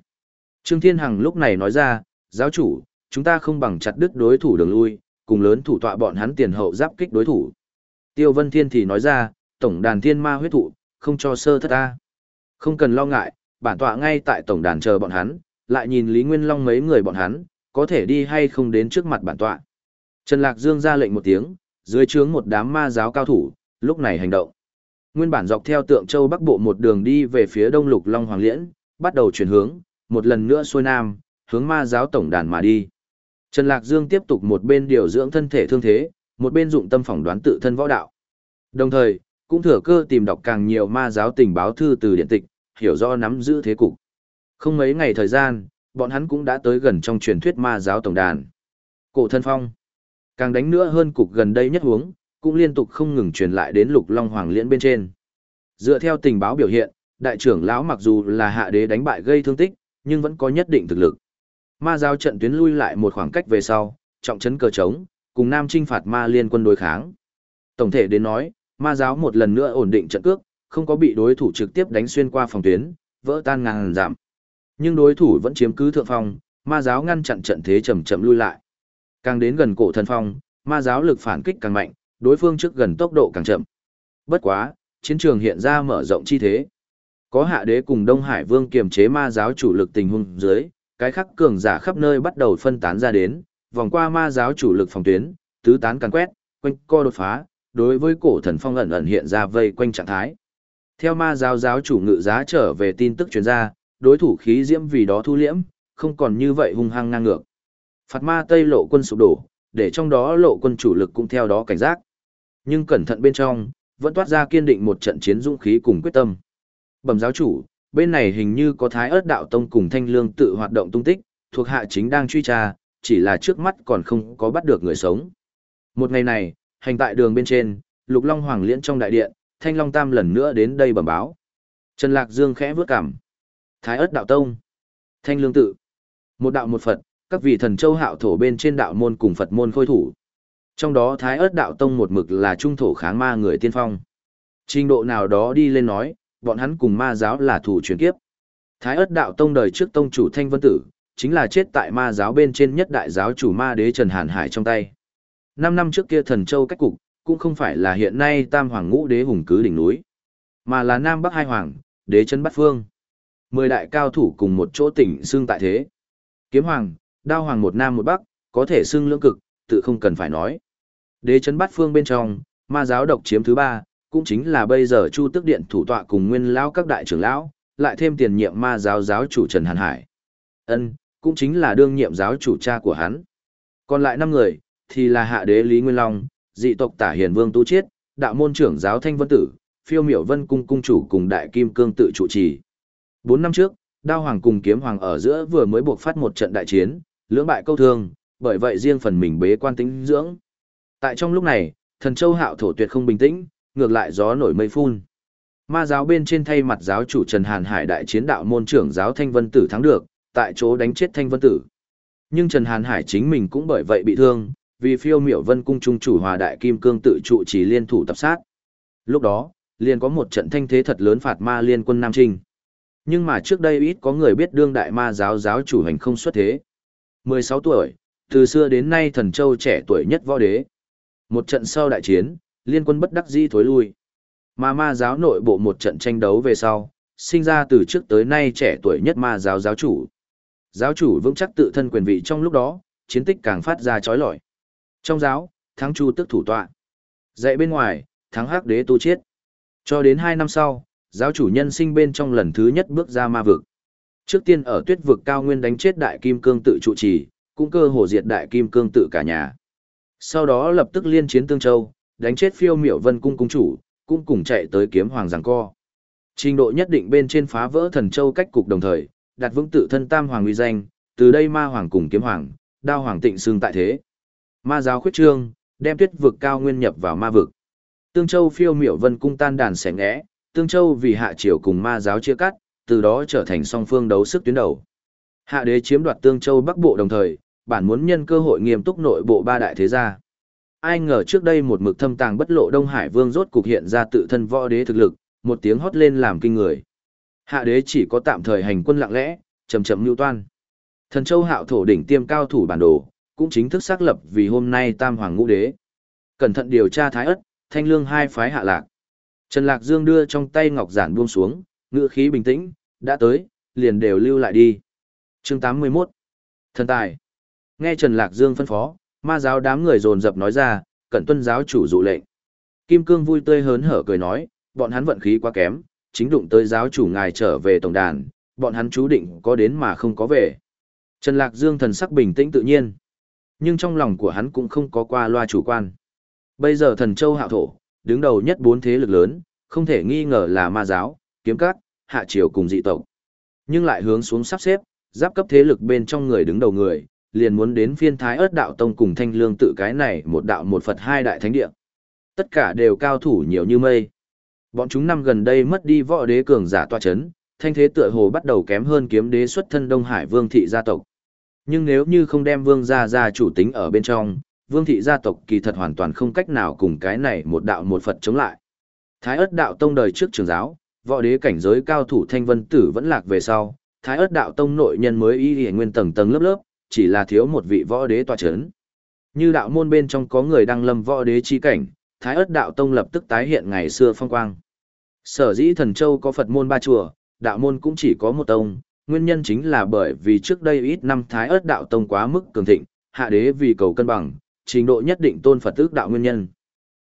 Trương Thiên Hằng lúc này nói ra, giáo chủ, chúng ta không bằng chặt đứt đối thủ đường lui, cùng lớn thủ tọa bọn hắn tiền hậu giáp kích đối thủ. Tiêu Vân Thiên thì nói ra, tổng đàn thiên ma huyết thụ, không cho sơ thất ta. Không cần lo ngại, bản tọa ngay tại tổng đàn chờ bọn hắn, lại nhìn Lý Nguyên Long mấy người bọn hắn, có thể đi hay không đến trước mặt bản tọa. Trần Lạc Dương ra lệnh một tiếng, dưới trướng một đám ma giáo cao thủ, lúc này hành động. Nguyên bản dọc theo tượng châu bắc bộ một đường đi về phía đông lục Long Hoàng Liễn, bắt đầu chuyển hướng, một lần nữa xuôi nam, hướng ma giáo tổng đàn mà đi. Trần Lạc Dương tiếp tục một bên điều dưỡng thân thể thương thế, một bên dụng tâm phỏng đoán tự thân võ đạo. Đồng thời, cũng thừa cơ tìm đọc càng nhiều ma giáo tình báo thư từ điện tịch, hiểu rõ nắm giữ thế cục. Không mấy ngày thời gian, bọn hắn cũng đã tới gần trong truyền thuyết ma giáo tổng đàn. Cổ thân phong. Càng đánh nữa hơn cục gần đây nhất huống, cũng liên tục không ngừng truyền lại đến lục long hoàng liễn bên trên. Dựa theo tình báo biểu hiện, đại trưởng lão mặc dù là hạ đế đánh bại gây thương tích, nhưng vẫn có nhất định thực lực. Ma giáo trận tuyến lui lại một khoảng cách về sau, trọng trấn cờ trống, cùng Nam trinh phạt ma liên quân đối kháng. Tổng thể đến nói, ma giáo một lần nữa ổn định trận cước, không có bị đối thủ trực tiếp đánh xuyên qua phòng tuyến, vỡ tan ngàn giảm. Nhưng đối thủ vẫn chiếm cứ thượng phong, ma giáo ngăn chặn trận thế chậm chậm lui lại. Càng đến gần cổ thần phong, ma giáo lực phản kích càng mạnh, đối phương trước gần tốc độ càng chậm. Bất quá, chiến trường hiện ra mở rộng chi thế. Có hạ đế cùng Đông Hải Vương kiềm chế ma giáo chủ lực tình huống dưới, cái khắc cường giả khắp nơi bắt đầu phân tán ra đến, vòng qua ma giáo chủ lực phòng tuyến, tứ tán càn quét, quanh co đột phá, đối với cổ thần phong ẩn ẩn hiện ra vây quanh trạng thái. Theo ma giáo giáo chủ ngự giá trở về tin tức truyền ra, đối thủ khí diễm vì đó thu liễm, không còn như vậy hung hăng ngang ngược. Phạt ma Tây lộ quân sụp đổ, để trong đó lộ quân chủ lực cũng theo đó cảnh giác. Nhưng cẩn thận bên trong, vẫn toát ra kiên định một trận chiến dũng khí cùng quyết tâm. Bẩm giáo chủ, bên này hình như có Thái ớt đạo tông cùng thanh lương tự hoạt động tung tích, thuộc hạ chính đang truy tra, chỉ là trước mắt còn không có bắt được người sống. Một ngày này, hành tại đường bên trên, Lục Long Hoàng liễn trong đại điện, Thanh Long Tam lần nữa đến đây bẩm báo. Trần Lạc Dương khẽ vướt cằm. Thái ớt đạo tông. Thanh lương tự. Một đạo một Phật, các vị thần châu hạo thổ bên trên đạo môn cùng Phật môn khôi thủ. Trong đó Thái ớt đạo tông một mực là trung thổ kháng ma người tiên phong. Trình độ nào đó đi lên nói, bọn hắn cùng ma giáo là thủ truyền kiếp. Thái ớt đạo tông đời trước tông chủ Thanh Vân Tử, chính là chết tại ma giáo bên trên nhất đại giáo chủ ma đế Trần Hàn Hải trong tay. Năm năm trước kia thần châu cách cục, cũng không phải là hiện nay tam hoàng ngũ đế hùng cứ đỉnh núi, mà là nam bắc hai hoàng, đế chân bắt phương. Mười đại cao thủ cùng một chỗ tỉnh xương tại thế. Kiếm hoàng, đao hoàng một nam một bắc, có thể xưng lưỡng cực, tự không cần phải nói. Đế chân bắt phương bên trong, ma giáo độc chiếm thứ ba, cũng chính là bây giờ Chu Tức Điện thủ tọa cùng nguyên lão các đại trưởng lão, lại thêm tiền nhiệm ma giáo giáo chủ Trần Hàn Hải. Ân, cũng chính là đương nhiệm giáo chủ cha của hắn. Còn lại năm người, thì là hạ đế Lý Nguyên Long, dị tộc Tả Hiền Vương Tu Chiết, đạo môn trưởng giáo Thanh Vân Tử, phiêu miểu vân cung cung chủ cùng đại kim cương tự trụ trì. Bốn năm trước, đao hoàng cùng kiếm hoàng ở giữa vừa mới buộc phát một trận đại chiến, lưỡng bại câu thương, bởi vậy riêng phần mình bế quan tính dưỡng. Tại trong lúc này, thần châu hạo thổ tuyệt không bình tĩnh, ngược lại gió nổi mây phun. Ma giáo bên trên thay mặt giáo chủ Trần Hàn Hải đại chiến đạo môn trưởng giáo Thanh Vân Tử thắng được, tại chỗ đánh chết Thanh Vân Tử. Nhưng Trần Hàn Hải chính mình cũng bởi vậy bị thương, vì phiêu miểu vân cung trung chủ hòa đại kim cương tự trụ chỉ liên thủ tập sát. Lúc đó, liền có một trận thanh thế thật lớn phạt ma liên quân Nam Trinh. Nhưng mà trước đây ít có người biết đương đại ma giáo giáo chủ hành không xuất thế. 16 tuổi, từ xưa đến nay thần châu trẻ tuổi nhất võ đế. Một trận sau đại chiến, liên quân bất đắc dĩ thối lui. Mà ma giáo nội bộ một trận tranh đấu về sau, sinh ra từ trước tới nay trẻ tuổi nhất ma giáo giáo chủ. Giáo chủ vững chắc tự thân quyền vị trong lúc đó, chiến tích càng phát ra chói lọi. Trong giáo, thắng chu tức thủ tọa. Dạy bên ngoài, thắng hắc đế tu chiết. Cho đến hai năm sau, giáo chủ nhân sinh bên trong lần thứ nhất bước ra ma vực. Trước tiên ở tuyết vực cao nguyên đánh chết đại kim cương tự trụ trì, cũng cơ hồ diệt đại kim cương tự cả nhà. Sau đó lập tức liên chiến Tương Châu, đánh chết phiêu miểu vân cung cung chủ, cũng cùng chạy tới kiếm hoàng giằng co. Trình độ nhất định bên trên phá vỡ thần châu cách cục đồng thời, đặt vững tự thân tam hoàng uy danh, từ đây ma hoàng cùng kiếm hoàng, đao hoàng tịnh xương tại thế. Ma giáo khuyết trương, đem tuyết vực cao nguyên nhập vào ma vực. Tương Châu phiêu miểu vân cung tan đàn xẻ ngẽ, Tương Châu vì hạ triều cùng ma giáo chia cắt, từ đó trở thành song phương đấu sức tuyến đầu. Hạ đế chiếm đoạt Tương Châu Bắc Bộ đồng thời, bản muốn nhân cơ hội nghiêm túc nội bộ ba đại thế gia. Ai ngờ trước đây một mực thâm tàng bất lộ Đông Hải Vương rốt cục hiện ra tự thân võ đế thực lực, một tiếng hót lên làm kinh người. Hạ đế chỉ có tạm thời hành quân lặng lẽ, chậm chậm lưu toan. Thần Châu Hạo thổ đỉnh tiêm cao thủ bản đồ, cũng chính thức xác lập vì hôm nay Tam Hoàng Ngũ Đế. Cẩn thận điều tra Thái Ất, Thanh Lương hai phái hạ lạc. Trần Lạc Dương đưa trong tay ngọc giản buông xuống, ngữ khí bình tĩnh, đã tới, liền đều lưu lại đi. Chương 81 Thần tài Nghe Trần Lạc Dương phân phó, ma giáo đám người dồn dập nói ra, cẩn tuân giáo chủ dụ lệnh. Kim Cương vui tươi hớn hở cười nói, bọn hắn vận khí quá kém, chính đụng tới giáo chủ ngài trở về tổng đàn, bọn hắn chú định có đến mà không có về. Trần Lạc Dương thần sắc bình tĩnh tự nhiên, nhưng trong lòng của hắn cũng không có qua loa chủ quan. Bây giờ thần châu hạo thổ, đứng đầu nhất bốn thế lực lớn, không thể nghi ngờ là ma giáo, kiếm cát, hạ triều cùng dị tộc. Nhưng lại hướng xuống sắp xếp, giáp cấp thế lực bên trong người đứng đầu người, liền muốn đến phiên thái ớt đạo tông cùng thanh lương tự cái này một đạo một Phật hai đại thánh địa. Tất cả đều cao thủ nhiều như mây. Bọn chúng năm gần đây mất đi võ đế cường giả tọa chấn, thanh thế tựa hồ bắt đầu kém hơn kiếm đế xuất thân Đông Hải vương thị gia tộc. Nhưng nếu như không đem vương gia gia chủ tính ở bên trong, vương thị gia tộc kỳ thật hoàn toàn không cách nào cùng cái này một đạo một Phật chống lại. Thái ớt đạo tông đời trước trường giáo, võ đế cảnh giới cao thủ thanh vân tử vẫn lạc về sau, thái ớt đạo tông nội nhân mới y y nguyên tầng tầng lớp lớp, chỉ là thiếu một vị võ đế tòa chấn. Như đạo môn bên trong có người đang lâm võ đế chi cảnh, thái ớt đạo tông lập tức tái hiện ngày xưa phong quang. Sở dĩ thần châu có Phật môn ba chùa, đạo môn cũng chỉ có một tông, nguyên nhân chính là bởi vì trước đây ít năm thái ớt đạo tông quá mức cường thịnh, hạ đế vì cầu cân bằng, trình độ nhất định tôn Phật tước đạo nguyên nhân.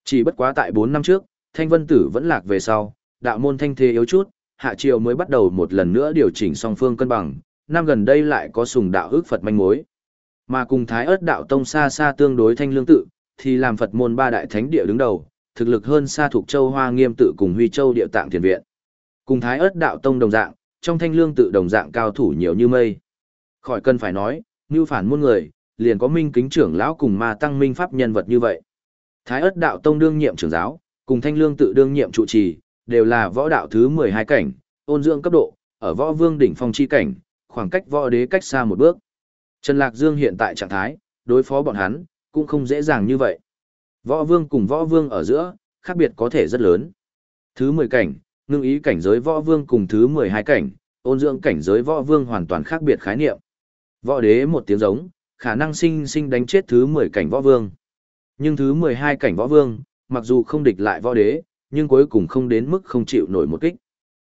Chỉ bất quá tại 4 năm trước, Thanh Vân Tử vẫn lạc về sau, đạo môn thanh thế yếu chút, hạ triều mới bắt đầu một lần nữa điều chỉnh song phương cân bằng, năm gần đây lại có sùng đạo ước Phật manh mối. Mà cùng Thái ớt đạo tông xa xa tương đối thanh lương tự, thì làm Phật môn ba đại thánh địa đứng đầu, thực lực hơn xa thuộc châu Hoa Nghiêm tự cùng Huy Châu địa tạng thiền viện. Cùng Thái ớt đạo tông đồng dạng, trong thanh lương tự đồng dạng cao thủ nhiều như mây. Khỏi cần phải nói, như phản môn người, liền có minh kính trưởng lão cùng ma tăng minh pháp nhân vật như vậy. Thái ớt đạo tông đương nhiệm trưởng giáo, cùng thanh lương tự đương nhiệm trụ trì, đều là võ đạo thứ 12 cảnh, ôn dưỡng cấp độ, ở võ vương đỉnh phong chi cảnh, khoảng cách võ đế cách xa một bước. Trần Lạc Dương hiện tại trạng thái, đối phó bọn hắn, cũng không dễ dàng như vậy. Võ vương cùng võ vương ở giữa, khác biệt có thể rất lớn. Thứ 10 cảnh, ngưng ý cảnh giới võ vương cùng thứ 12 cảnh, ôn dưỡng cảnh giới võ vương hoàn toàn khác biệt khái niệm. Võ đế một tiếng giống, khả năng sinh sinh đánh chết thứ 10 cảnh võ vương. Nhưng thứ 12 cảnh võ vương, mặc dù không địch lại võ đế, nhưng cuối cùng không đến mức không chịu nổi một kích.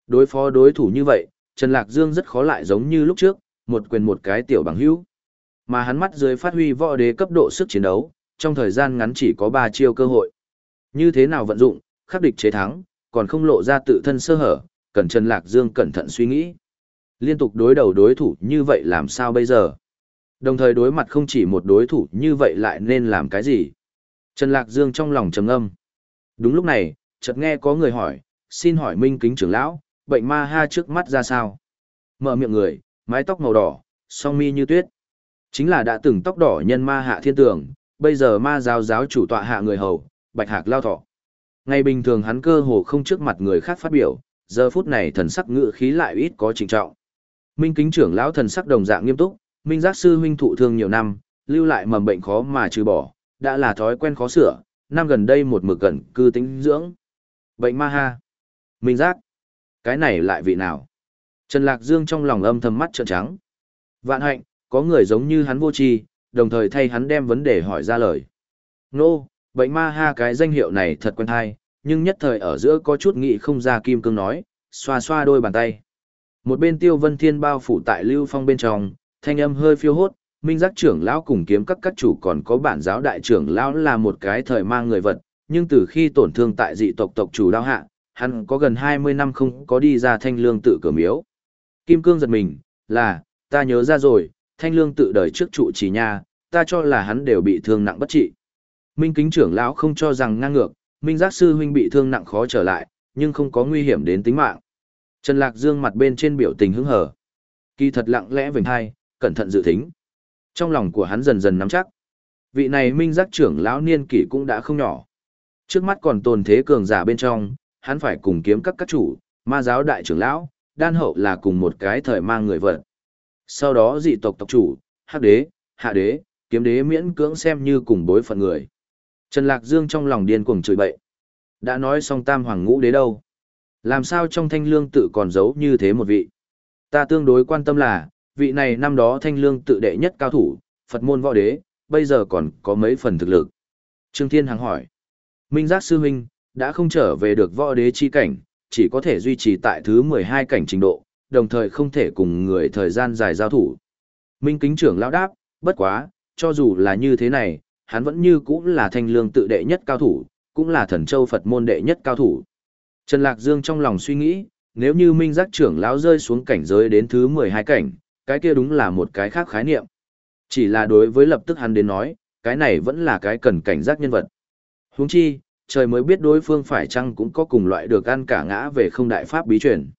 Đối phó đối thủ như vậy, Trần Lạc Dương rất khó lại giống như lúc trước, một quyền một cái tiểu bằng hữu. Mà hắn mắt dưới phát huy võ đế cấp độ sức chiến đấu, trong thời gian ngắn chỉ có 3 chiêu cơ hội. Như thế nào vận dụng, khắc địch chế thắng, còn không lộ ra tự thân sơ hở, cần Trần Lạc Dương cẩn thận suy nghĩ. Liên tục đối đầu đối thủ như vậy làm sao bây giờ? Đồng thời đối mặt không chỉ một đối thủ như vậy lại nên làm cái gì? Trần Lạc Dương trong lòng trầm âm. Đúng lúc này, chợt nghe có người hỏi, xin hỏi Minh Kính trưởng lão, bệnh ma ha trước mắt ra sao? Mở miệng người, mái tóc màu đỏ, song mi như tuyết. Chính là đã từng tóc đỏ nhân ma hạ thiên tường, bây giờ ma giáo giáo chủ tọa hạ người hầu, bạch hạc lao thọ. Ngày bình thường hắn cơ hồ không trước mặt người khác phát biểu, giờ phút này thần sắc ngự khí lại ít có trình trọng. Minh kính trưởng lão thần sắc đồng dạng nghiêm túc, minh giác sư huynh thụ thương nhiều năm, lưu lại mầm bệnh khó mà trừ bỏ, đã là thói quen khó sửa, năm gần đây một mực gần cư tính dưỡng. Bệnh ma ha. Minh giác. Cái này lại vị nào? Trần Lạc Dương trong lòng âm thầm mắt trợn trắng. Vạn hạnh, có người giống như hắn vô tri, đồng thời thay hắn đem vấn đề hỏi ra lời. Nô, bệnh ma ha cái danh hiệu này thật quen thai, nhưng nhất thời ở giữa có chút nghị không ra kim cương nói, xoa xoa đôi bàn tay. Một bên tiêu vân thiên bao phủ tại lưu phong bên trong, thanh âm hơi phiêu hốt, minh giác trưởng lão cùng kiếm các các chủ còn có bản giáo đại trưởng lão là một cái thời mang người vật, nhưng từ khi tổn thương tại dị tộc tộc chủ đao hạ, hắn có gần 20 năm không có đi ra thanh lương tự cửa miếu. Kim cương giật mình, là, ta nhớ ra rồi, thanh lương tự đời trước trụ chỉ nha, ta cho là hắn đều bị thương nặng bất trị. Minh kính trưởng lão không cho rằng ngang ngược, Minh giác sư huynh bị thương nặng khó trở lại, nhưng không có nguy hiểm đến tính mạng. Trần Lạc Dương mặt bên trên biểu tình hứng hở. Kỳ thật lặng lẽ vỉnh hai, cẩn thận dự thính. Trong lòng của hắn dần dần nắm chắc. Vị này Minh giác trưởng lão niên kỷ cũng đã không nhỏ. Trước mắt còn tồn thế cường giả bên trong, hắn phải cùng kiếm các các chủ, ma giáo đại trưởng lão, đan hậu là cùng một cái thời mang người vật. Sau đó dị tộc tộc chủ, hắc đế, hạ đế, kiếm đế miễn cưỡng xem như cùng bối phận người. Trần Lạc Dương trong lòng điên cuồng chửi bậy. Đã nói xong tam hoàng ngũ đế đâu. Làm sao trong thanh lương tự còn giấu như thế một vị. Ta tương đối quan tâm là, vị này năm đó thanh lương tự đệ nhất cao thủ, Phật môn võ đế, bây giờ còn có mấy phần thực lực. Trương Thiên Hằng hỏi. Minh giác sư minh đã không trở về được võ đế chi cảnh, chỉ có thể duy trì tại thứ 12 cảnh trình độ, đồng thời không thể cùng người thời gian dài giao thủ. Minh kính trưởng lão đáp, bất quá, cho dù là như thế này, hắn vẫn như cũng là thanh lương tự đệ nhất cao thủ, cũng là thần châu Phật môn đệ nhất cao thủ. Trần Lạc Dương trong lòng suy nghĩ, nếu như Minh giác trưởng lão rơi xuống cảnh giới đến thứ 12 cảnh, cái kia đúng là một cái khác khái niệm. Chỉ là đối với lập tức hắn đến nói, cái này vẫn là cái cần cảnh giác nhân vật. Huống chi, trời mới biết đối phương phải chăng cũng có cùng loại được ăn cả ngã về không đại pháp bí truyền.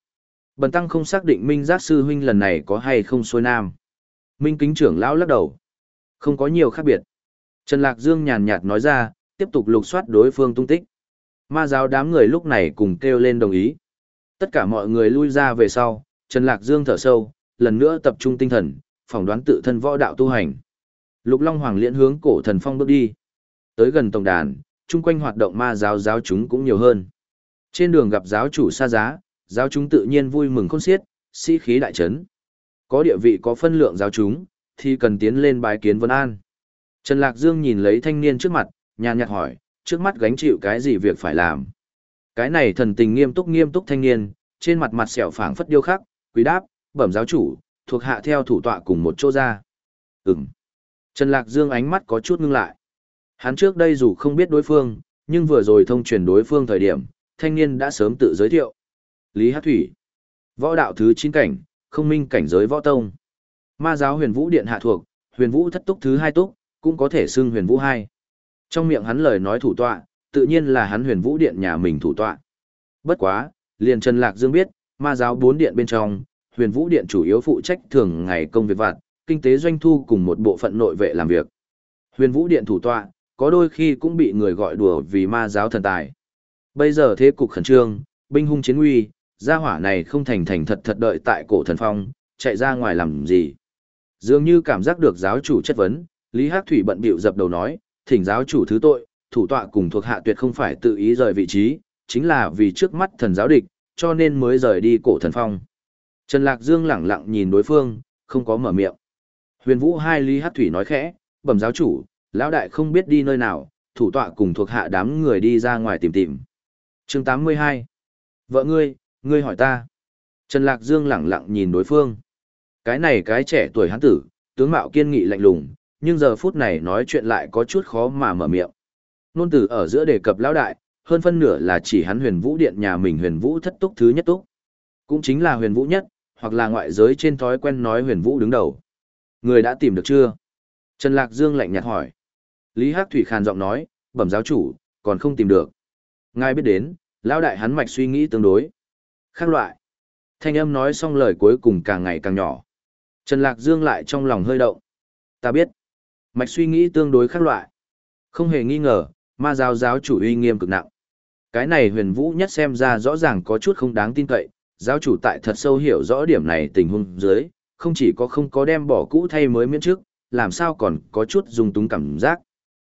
Bần tăng không xác định Minh giác sư huynh lần này có hay không xuôi nam. Minh kính trưởng lão lắc đầu. Không có nhiều khác biệt. Trần Lạc Dương nhàn nhạt nói ra, tiếp tục lục soát đối phương tung tích. Ma giáo đám người lúc này cùng kêu lên đồng ý. Tất cả mọi người lui ra về sau, Trần Lạc Dương thở sâu, lần nữa tập trung tinh thần, phỏng đoán tự thân võ đạo tu hành. Lục Long Hoàng liễn hướng cổ thần phong bước đi. Tới gần tổng đàn, chung quanh hoạt động ma giáo giáo chúng cũng nhiều hơn. Trên đường gặp giáo chủ xa giá, giáo chúng tự nhiên vui mừng khôn xiết, sĩ khí đại trấn. Có địa vị có phân lượng giáo chúng, thì cần tiến lên bái kiến Vân An. Trần Lạc Dương nhìn lấy thanh niên trước mặt, nhàn nhạt hỏi, trước mắt gánh chịu cái gì việc phải làm. Cái này thần tình nghiêm túc nghiêm túc thanh niên, trên mặt mặt sẹo phảng phất điêu khắc, quý đáp, bẩm giáo chủ, thuộc hạ theo thủ tọa cùng một chỗ ra. Ừm. Trần Lạc Dương ánh mắt có chút ngưng lại. Hắn trước đây dù không biết đối phương, nhưng vừa rồi thông truyền đối phương thời điểm, thanh niên đã sớm tự giới thiệu. Lý Hát Thủy. Võ đạo thứ 9 cảnh, không minh cảnh giới võ tông. Ma giáo huyền vũ điện hạ thuộc, huyền vũ thất túc thứ hai túc, cũng có thể xưng huyền vũ hai. Trong miệng hắn lời nói thủ tọa, tự nhiên là hắn huyền vũ điện nhà mình thủ tọa. Bất quá, liền Trần Lạc Dương biết, ma giáo bốn điện bên trong, huyền vũ điện chủ yếu phụ trách thường ngày công việc vặt, kinh tế doanh thu cùng một bộ phận nội vệ làm việc. Huyền vũ điện thủ tọa, có đôi khi cũng bị người gọi đùa vì ma giáo thần tài. Bây giờ thế cục khẩn trương, binh hung chiến nguy, gia hỏa này không thành thành thật thật đợi tại cổ thần phong, chạy ra ngoài làm gì. Dường như cảm giác được giáo chủ chất vấn, Lý Hắc Thủy bận bịu dập đầu nói, thỉnh giáo chủ thứ tội, thủ tọa cùng thuộc hạ tuyệt không phải tự ý rời vị trí, chính là vì trước mắt thần giáo địch, cho nên mới rời đi cổ thần phong. Trần Lạc Dương lẳng lặng nhìn đối phương, không có mở miệng. Huyền Vũ hai Lý Hắc Thủy nói khẽ, bẩm giáo chủ, lão đại không biết đi nơi nào, thủ tọa cùng thuộc hạ đám người đi ra ngoài tìm tìm. Chương 82 Vợ ngươi, ngươi hỏi ta. Trần Lạc Dương lẳng lặng nhìn đối phương. Cái này cái trẻ tuổi hắn tử, tướng mạo kiên nghị lạnh lùng, nhưng giờ phút này nói chuyện lại có chút khó mà mở miệng. Nôn tử ở giữa đề cập lão đại, hơn phân nửa là chỉ hắn huyền vũ điện nhà mình huyền vũ thất túc thứ nhất túc. Cũng chính là huyền vũ nhất, hoặc là ngoại giới trên thói quen nói huyền vũ đứng đầu. Người đã tìm được chưa? Trần Lạc Dương lạnh nhạt hỏi. Lý Hắc Thủy khàn giọng nói, bẩm giáo chủ, còn không tìm được. Ngài biết đến, lão đại hắn mạch suy nghĩ tương đối. Khác loại. Thanh âm nói xong lời cuối cùng càng ngày càng nhỏ. Trần Lạc Dương lại trong lòng hơi động. Ta biết. Mạch suy nghĩ tương đối khác loại. Không hề nghi ngờ, ma giáo giáo chủ uy nghiêm cực nặng. Cái này huyền vũ nhất xem ra rõ ràng có chút không đáng tin cậy, giáo chủ tại thật sâu hiểu rõ điểm này tình huống dưới, không chỉ có không có đem bỏ cũ thay mới miễn trước, làm sao còn có chút dung túng cảm giác.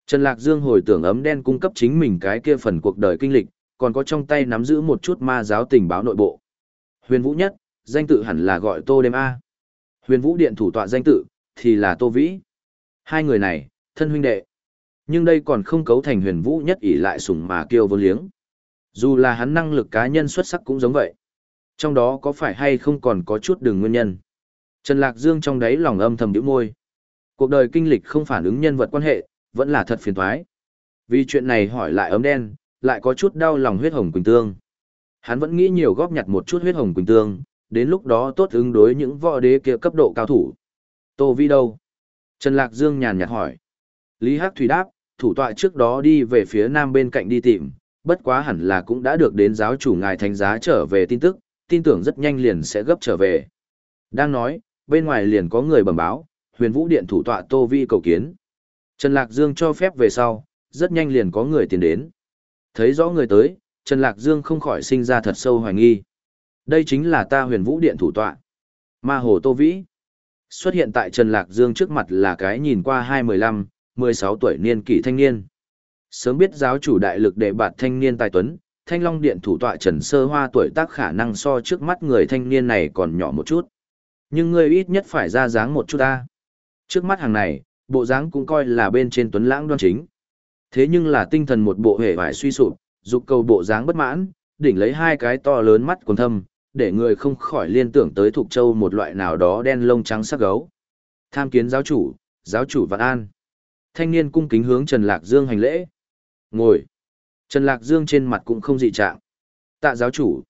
Trần Lạc Dương hồi tưởng ấm đen cung cấp chính mình cái kia phần cuộc đời kinh lịch, còn có trong tay nắm giữ một chút ma giáo tình báo nội bộ. Huyền Vũ nhất, danh tự hẳn là gọi Tô Đêm A. Huyền Vũ điện thủ tọa danh tự, thì là Tô Vĩ. Hai người này, thân huynh đệ. Nhưng đây còn không cấu thành huyền vũ nhất ỷ lại sủng mà kêu vô liếng. Dù là hắn năng lực cá nhân xuất sắc cũng giống vậy. Trong đó có phải hay không còn có chút đường nguyên nhân. Trần Lạc Dương trong đáy lòng âm thầm điểm môi. Cuộc đời kinh lịch không phản ứng nhân vật quan hệ, vẫn là thật phiền toái. Vì chuyện này hỏi lại ấm đen, lại có chút đau lòng huyết hồng quỳnh tương. Hắn vẫn nghĩ nhiều góp nhặt một chút huyết hồng quỳnh tương, đến lúc đó tốt ứng đối những võ đế kia cấp độ cao thủ. Tô Vi đâu? Trần Lạc Dương nhàn nhạt hỏi. Lý Hắc Thủy đáp, thủ tọa trước đó đi về phía nam bên cạnh đi tìm, bất quá hẳn là cũng đã được đến giáo chủ ngài thánh giá trở về tin tức, tin tưởng rất nhanh liền sẽ gấp trở về. Đang nói, bên ngoài liền có người bẩm báo, huyền vũ điện thủ tọa Tô Vi cầu kiến. Trần Lạc Dương cho phép về sau, rất nhanh liền có người tiến đến. Thấy rõ người tới, Trần Lạc Dương không khỏi sinh ra thật sâu hoài nghi. Đây chính là ta huyền vũ điện thủ tọa. Ma Hồ Tô Vĩ. Xuất hiện tại Trần Lạc Dương trước mặt là cái nhìn qua hai mười lăm, mười sáu tuổi niên kỷ thanh niên. Sớm biết giáo chủ đại lực đệ bạt thanh niên tài tuấn, thanh long điện thủ tọa Trần Sơ Hoa tuổi tác khả năng so trước mắt người thanh niên này còn nhỏ một chút. Nhưng người ít nhất phải ra dáng một chút ta. Trước mắt hàng này, bộ dáng cũng coi là bên trên tuấn lãng đoan chính. Thế nhưng là tinh thần một bộ hề vải suy sụp, dục cầu bộ dáng bất mãn, đỉnh lấy hai cái to lớn mắt quần thâm, để người không khỏi liên tưởng tới thuộc châu một loại nào đó đen lông trắng sắc gấu. Tham kiến giáo chủ, giáo chủ vạn an. Thanh niên cung kính hướng Trần Lạc Dương hành lễ. Ngồi. Trần Lạc Dương trên mặt cũng không dị trạng. Tạ giáo chủ.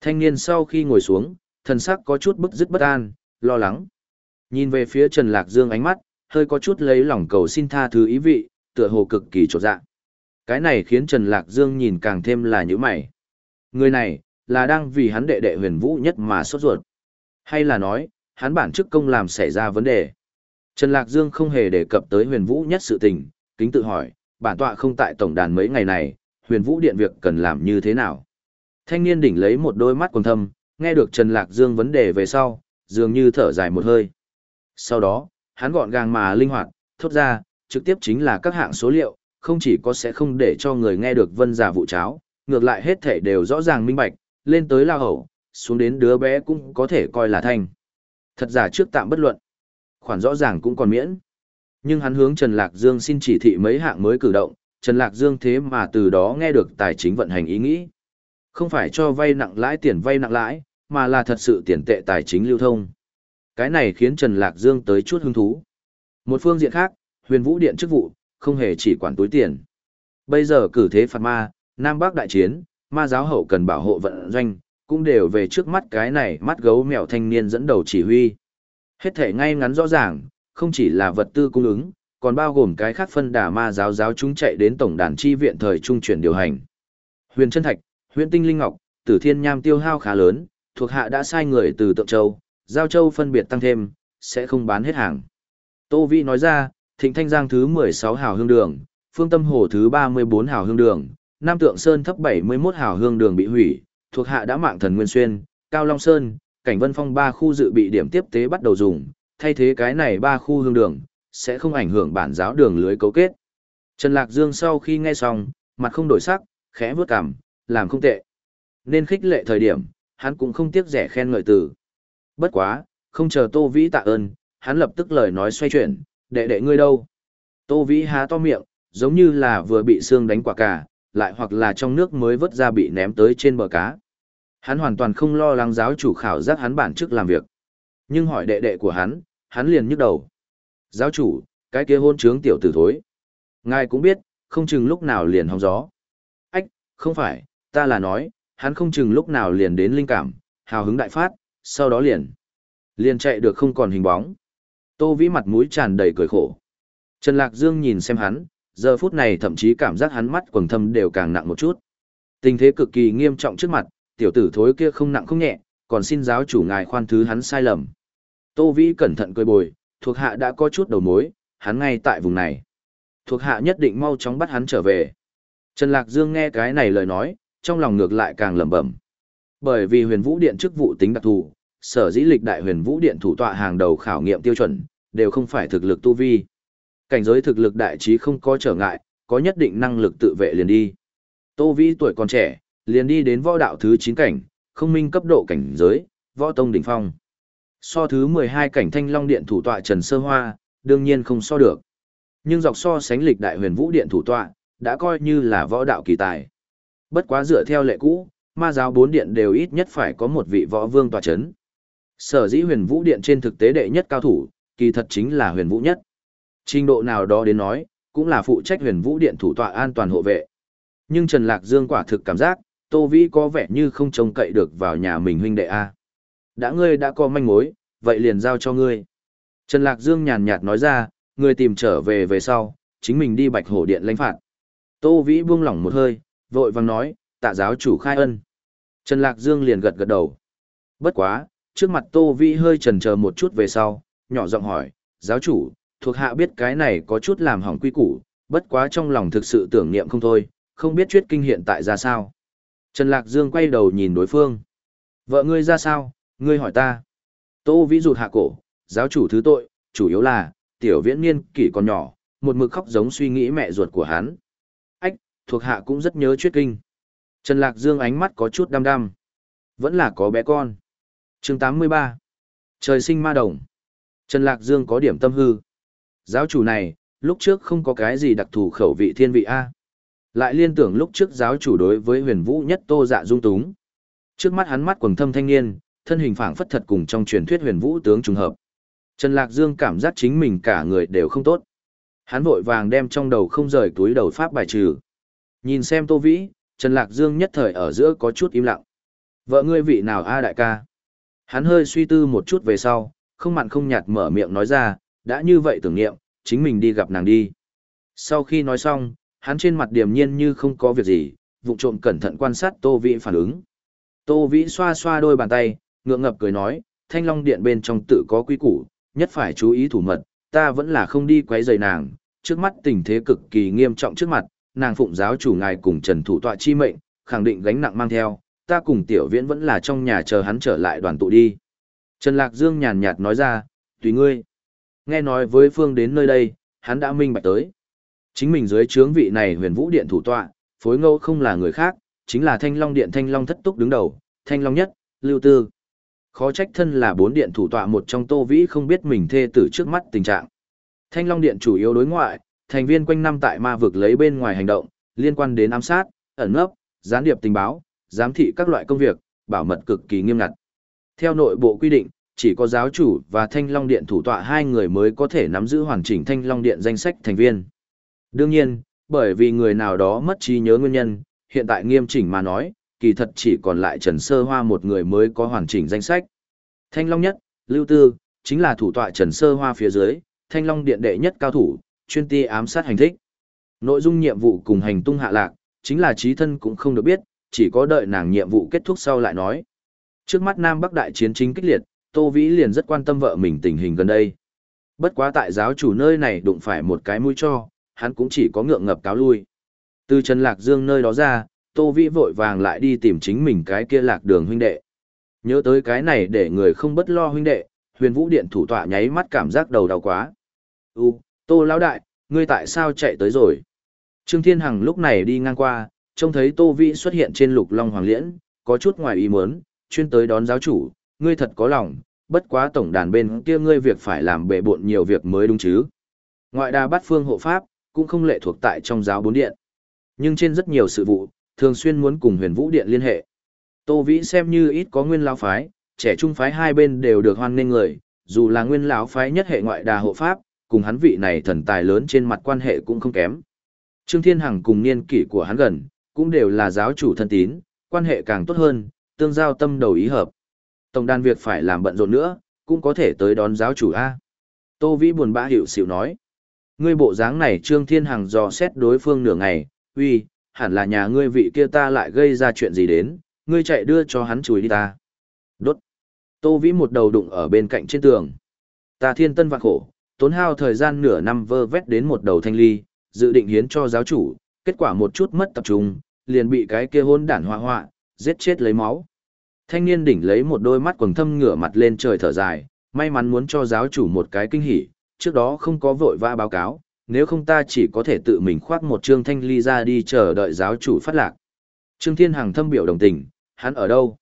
Thanh niên sau khi ngồi xuống, thần sắc có chút bức dứt bất an, lo lắng. Nhìn về phía Trần Lạc Dương ánh mắt, hơi có chút lấy lòng cầu xin tha thứ ý vị, tựa hồ cực kỳ trột dạ. Cái này khiến Trần Lạc Dương nhìn càng thêm là như mày. Người này, là đang vì hắn đệ đệ huyền vũ nhất mà sốt ruột. Hay là nói, hắn bản chức công làm xảy ra vấn đề. Trần Lạc Dương không hề đề cập tới huyền vũ nhất sự tình, kính tự hỏi, bản tọa không tại tổng đàn mấy ngày này, huyền vũ điện việc cần làm như thế nào. Thanh niên đỉnh lấy một đôi mắt quần thâm, nghe được Trần Lạc Dương vấn đề về sau, dường như thở dài một hơi. Sau đó, hắn gọn gàng mà linh hoạt, thốt ra, trực tiếp chính là các hạng số liệu, không chỉ có sẽ không để cho người nghe được vân giả vụ cháo, ngược lại hết thể đều rõ ràng minh bạch, lên tới lao hậu, xuống đến đứa bé cũng có thể coi là thành. Thật giả trước tạm bất luận, khoản rõ ràng cũng còn miễn. Nhưng hắn hướng Trần Lạc Dương xin chỉ thị mấy hạng mới cử động, Trần Lạc Dương thế mà từ đó nghe được tài chính vận hành ý nghĩ. Không phải cho vay nặng lãi tiền vay nặng lãi, mà là thật sự tiền tệ tài chính lưu thông. Cái này khiến Trần Lạc Dương tới chút hứng thú. Một phương diện khác, huyền vũ điện chức vụ, không hề chỉ quản túi tiền. Bây giờ cử thế phạt ma, Nam Bắc đại chiến, ma giáo hậu cần bảo hộ vận doanh, cũng đều về trước mắt cái này mắt gấu mèo thanh niên dẫn đầu chỉ huy. Hết thể ngay ngắn rõ ràng, không chỉ là vật tư cung ứng, còn bao gồm cái khác phân đà ma giáo giáo chúng chạy đến tổng đàn chi viện thời trung chuyển điều hành. Huyền chân thạch, huyền tinh linh ngọc, tử thiên nham tiêu hao khá lớn, thuộc hạ đã sai người từ tượng châu, giao châu phân biệt tăng thêm, sẽ không bán hết hàng. Tô Vĩ nói ra, thịnh thanh giang thứ 16 hào hương đường, phương tâm hồ thứ 34 hào hương đường, Nam Tượng Sơn thấp 71 hào hương đường bị hủy, thuộc hạ đã mạng thần Nguyên Xuyên, Cao Long Sơn, Cảnh Vân Phong ba khu dự bị điểm tiếp tế bắt đầu dùng, thay thế cái này ba khu hương đường, sẽ không ảnh hưởng bản giáo đường lưới cấu kết. Trần Lạc Dương sau khi nghe xong, mặt không đổi sắc, khẽ vướt cằm, làm không tệ. Nên khích lệ thời điểm, hắn cũng không tiếc rẻ khen ngợi từ. Bất quá, không chờ Tô Vĩ tạ ơn, hắn lập tức lời nói xoay chuyển, đệ đệ ngươi đâu? Tô Vĩ há to miệng, giống như là vừa bị xương đánh quả cả lại hoặc là trong nước mới vớt ra bị ném tới trên bờ cá. Hắn hoàn toàn không lo lắng giáo chủ khảo giác hắn bản chức làm việc. Nhưng hỏi đệ đệ của hắn, hắn liền nhức đầu. Giáo chủ, cái kia hôn trướng tiểu tử thối. Ngài cũng biết, không chừng lúc nào liền hóng gió. Ách, không phải, ta là nói, hắn không chừng lúc nào liền đến linh cảm, hào hứng đại phát, sau đó liền. Liền chạy được không còn hình bóng. Tô Vĩ mặt mũi tràn đầy cười khổ. Trần Lạc Dương nhìn xem hắn, giờ phút này thậm chí cảm giác hắn mắt quầng thâm đều càng nặng một chút. Tình thế cực kỳ nghiêm trọng trước mặt, tiểu tử thối kia không nặng không nhẹ, còn xin giáo chủ ngài khoan thứ hắn sai lầm. Tô Vĩ cẩn thận cười bồi, thuộc hạ đã có chút đầu mối, hắn ngay tại vùng này. Thuộc hạ nhất định mau chóng bắt hắn trở về. Trần Lạc Dương nghe cái này lời nói, trong lòng ngược lại càng lẩm bẩm. Bởi vì huyền vũ điện chức vụ tính đặc thù, sở dĩ lịch đại huyền vũ điện thủ tọa hàng đầu khảo nghiệm tiêu chuẩn, đều không phải thực lực tu vi. Cảnh giới thực lực đại trí không có trở ngại, có nhất định năng lực tự vệ liền đi. Tô Vĩ tuổi còn trẻ, liền đi đến võ đạo thứ 9 cảnh, không minh cấp độ cảnh giới, võ tông đỉnh phong. So thứ 12 cảnh thanh long điện thủ tọa Trần Sơ Hoa, đương nhiên không so được. Nhưng dọc so sánh lịch đại huyền vũ điện thủ tọa, đã coi như là võ đạo kỳ tài. Bất quá dựa theo lệ cũ, ma giáo bốn điện đều ít nhất phải có một vị võ vương tòa chấn. Sở dĩ huyền vũ điện trên thực tế đệ nhất cao thủ, kỳ thật chính là huyền vũ nhất. Trình độ nào đó đến nói, cũng là phụ trách huyền vũ điện thủ tọa an toàn hộ vệ. Nhưng Trần Lạc Dương quả thực cảm giác, Tô Vĩ có vẻ như không trông cậy được vào nhà mình huynh đệ A. Đã ngươi đã có manh mối, vậy liền giao cho ngươi. Trần Lạc Dương nhàn nhạt nói ra, ngươi tìm trở về về sau, chính mình đi bạch hổ điện lãnh phạt. Tô Vĩ buông lỏng một hơi, vội vàng nói, tạ giáo chủ khai ân. Trần Lạc Dương liền gật gật đầu. Bất quá, trước mặt Tô Vĩ hơi chần chờ một chút về sau, nhỏ giọng hỏi, giáo chủ, thuộc hạ biết cái này có chút làm hỏng quy củ, bất quá trong lòng thực sự tưởng niệm không thôi, không biết chuyết kinh hiện tại ra sao. Trần Lạc Dương quay đầu nhìn đối phương. Vợ ngươi ra sao, ngươi hỏi ta. Tô Vĩ rụt hạ cổ, giáo chủ thứ tội, chủ yếu là, tiểu viễn niên kỷ còn nhỏ, một mực khóc giống suy nghĩ mẹ ruột của hắn. Ách, thuộc hạ cũng rất nhớ chuyết kinh. Trần Lạc Dương ánh mắt có chút đăm đăm. Vẫn là có bé con. chương 83. Trời sinh ma đồng. Trần Lạc Dương có điểm tâm hư. Giáo chủ này, lúc trước không có cái gì đặc thù khẩu vị thiên vị A. Lại liên tưởng lúc trước giáo chủ đối với huyền vũ nhất tô dạ dung túng. Trước mắt hắn mắt quần thâm thanh niên, thân hình phảng phất thật cùng trong truyền thuyết huyền vũ tướng trùng hợp. Trần Lạc Dương cảm giác chính mình cả người đều không tốt. Hắn vội vàng đem trong đầu không rời túi đầu pháp bài trừ. Nhìn xem Tô Vĩ, Trần Lạc Dương nhất thời ở giữa có chút im lặng. Vợ ngươi vị nào a đại ca? Hắn hơi suy tư một chút về sau, không mặn không nhạt mở miệng nói ra, đã như vậy tưởng niệm, chính mình đi gặp nàng đi. Sau khi nói xong, hắn trên mặt điềm nhiên như không có việc gì, vụ trộm cẩn thận quan sát Tô Vĩ phản ứng. Tô Vĩ xoa xoa đôi bàn tay, ngượng ngập cười nói, thanh long điện bên trong tự có quy củ, nhất phải chú ý thủ mật, ta vẫn là không đi quấy rầy nàng, trước mắt tình thế cực kỳ nghiêm trọng trước mặt, nàng phụng giáo chủ ngài cùng Trần Thủ tọa chi mệnh, khẳng định gánh nặng mang theo, ta cùng Tiểu Viễn vẫn là trong nhà chờ hắn trở lại đoàn tụ đi. Trần Lạc Dương nhàn nhạt nói ra, tùy ngươi. Nghe nói với Phương đến nơi đây, hắn đã minh bạch tới. Chính mình dưới trướng vị này huyền vũ điện thủ tọa, phối ngẫu không là người khác, chính là Thanh Long Điện Thanh Long thất túc đứng đầu, Thanh Long nhất, Lưu Tư. Khó trách thân là bốn điện thủ tọa một trong Tô Vĩ không biết mình thê tử trước mắt tình trạng. Thanh Long Điện chủ yếu đối ngoại, thành viên quanh năm tại ma vực lấy bên ngoài hành động, liên quan đến ám sát, ẩn nấp, gián điệp tình báo, giám thị các loại công việc, bảo mật cực kỳ nghiêm ngặt. Theo nội bộ quy định, chỉ có giáo chủ và Thanh Long Điện thủ tọa hai người mới có thể nắm giữ hoàn chỉnh Thanh Long Điện danh sách thành viên. Đương nhiên, bởi vì người nào đó mất trí nhớ nguyên nhân, hiện tại nghiêm chỉnh mà nói, kỳ thật chỉ còn lại Trần Sơ Hoa một người mới có hoàn chỉnh danh sách. Thanh Long nhất, Lưu Tư, chính là thủ tọa Trần Sơ Hoa phía dưới, Thanh Long Điện đệ nhất cao thủ, chuyên ti ám sát hành thích. Nội dung nhiệm vụ cùng hành tung hạ lạc, chính là trí thân cũng không được biết, chỉ có đợi nàng nhiệm vụ kết thúc sau lại nói. Trước mắt Nam Bắc đại chiến chính kích liệt, Tô Vĩ liền rất quan tâm vợ mình tình hình gần đây. Bất quá tại giáo chủ nơi này đụng phải một cái mũi cho, hắn cũng chỉ có ngượng ngập cáo lui. Từ Trần Lạc Dương nơi đó ra, Tô Vĩ vội vàng lại đi tìm chính mình cái kia lạc đường huynh đệ. Nhớ tới cái này để người không bất lo huynh đệ, huyền vũ điện thủ tọa nháy mắt cảm giác đầu đau quá. U, Tô Lão Đại, ngươi tại sao chạy tới rồi? Trương Thiên Hằng lúc này đi ngang qua, trông thấy Tô Vĩ xuất hiện trên lục long hoàng liễn, có chút ngoài ý muốn, chuyên tới đón giáo chủ, ngươi thật có lòng, bất quá tổng đàn bên kia ngươi việc phải làm bệ bộn nhiều việc mới đúng chứ. Ngoại đà bắt phương hộ pháp, cũng không lệ thuộc tại trong giáo bốn điện. Nhưng trên rất nhiều sự vụ, thường xuyên muốn cùng huyền vũ điện liên hệ. Tô Vĩ xem như ít có nguyên lão phái, trẻ trung phái hai bên đều được hoan nghênh người, dù là nguyên lão phái nhất hệ ngoại đà hộ pháp, cùng hắn vị này thần tài lớn trên mặt quan hệ cũng không kém. Trương Thiên Hằng cùng niên kỷ của hắn gần, cũng đều là giáo chủ thân tín, quan hệ càng tốt hơn, tương giao tâm đầu ý hợp. Tổng đàn việc phải làm bận rộn nữa, cũng có thể tới đón giáo chủ A. Tô Vĩ buồn bã hiểu xỉu nói. Ngươi bộ dáng này Trương Thiên Hằng dò xét đối phương nửa ngày, uy, hẳn là nhà ngươi vị kia ta lại gây ra chuyện gì đến, ngươi chạy đưa cho hắn chùi đi ta. Đốt. Tô Vĩ một đầu đụng ở bên cạnh trên tường. Ta thiên tân vạn khổ, tốn hao thời gian nửa năm vơ vét đến một đầu thanh ly, dự định hiến cho giáo chủ, kết quả một chút mất tập trung, liền bị cái kia hôn đản hoa hoa, giết chết lấy máu. Thanh niên đỉnh lấy một đôi mắt quầng thâm ngửa mặt lên trời thở dài, may mắn muốn cho giáo chủ một cái kinh hỉ, trước đó không có vội vã báo cáo, nếu không ta chỉ có thể tự mình khoác một trương thanh ly ra đi chờ đợi giáo chủ phát lạc. Trương Thiên Hằng thâm biểu đồng tình, hắn ở đâu?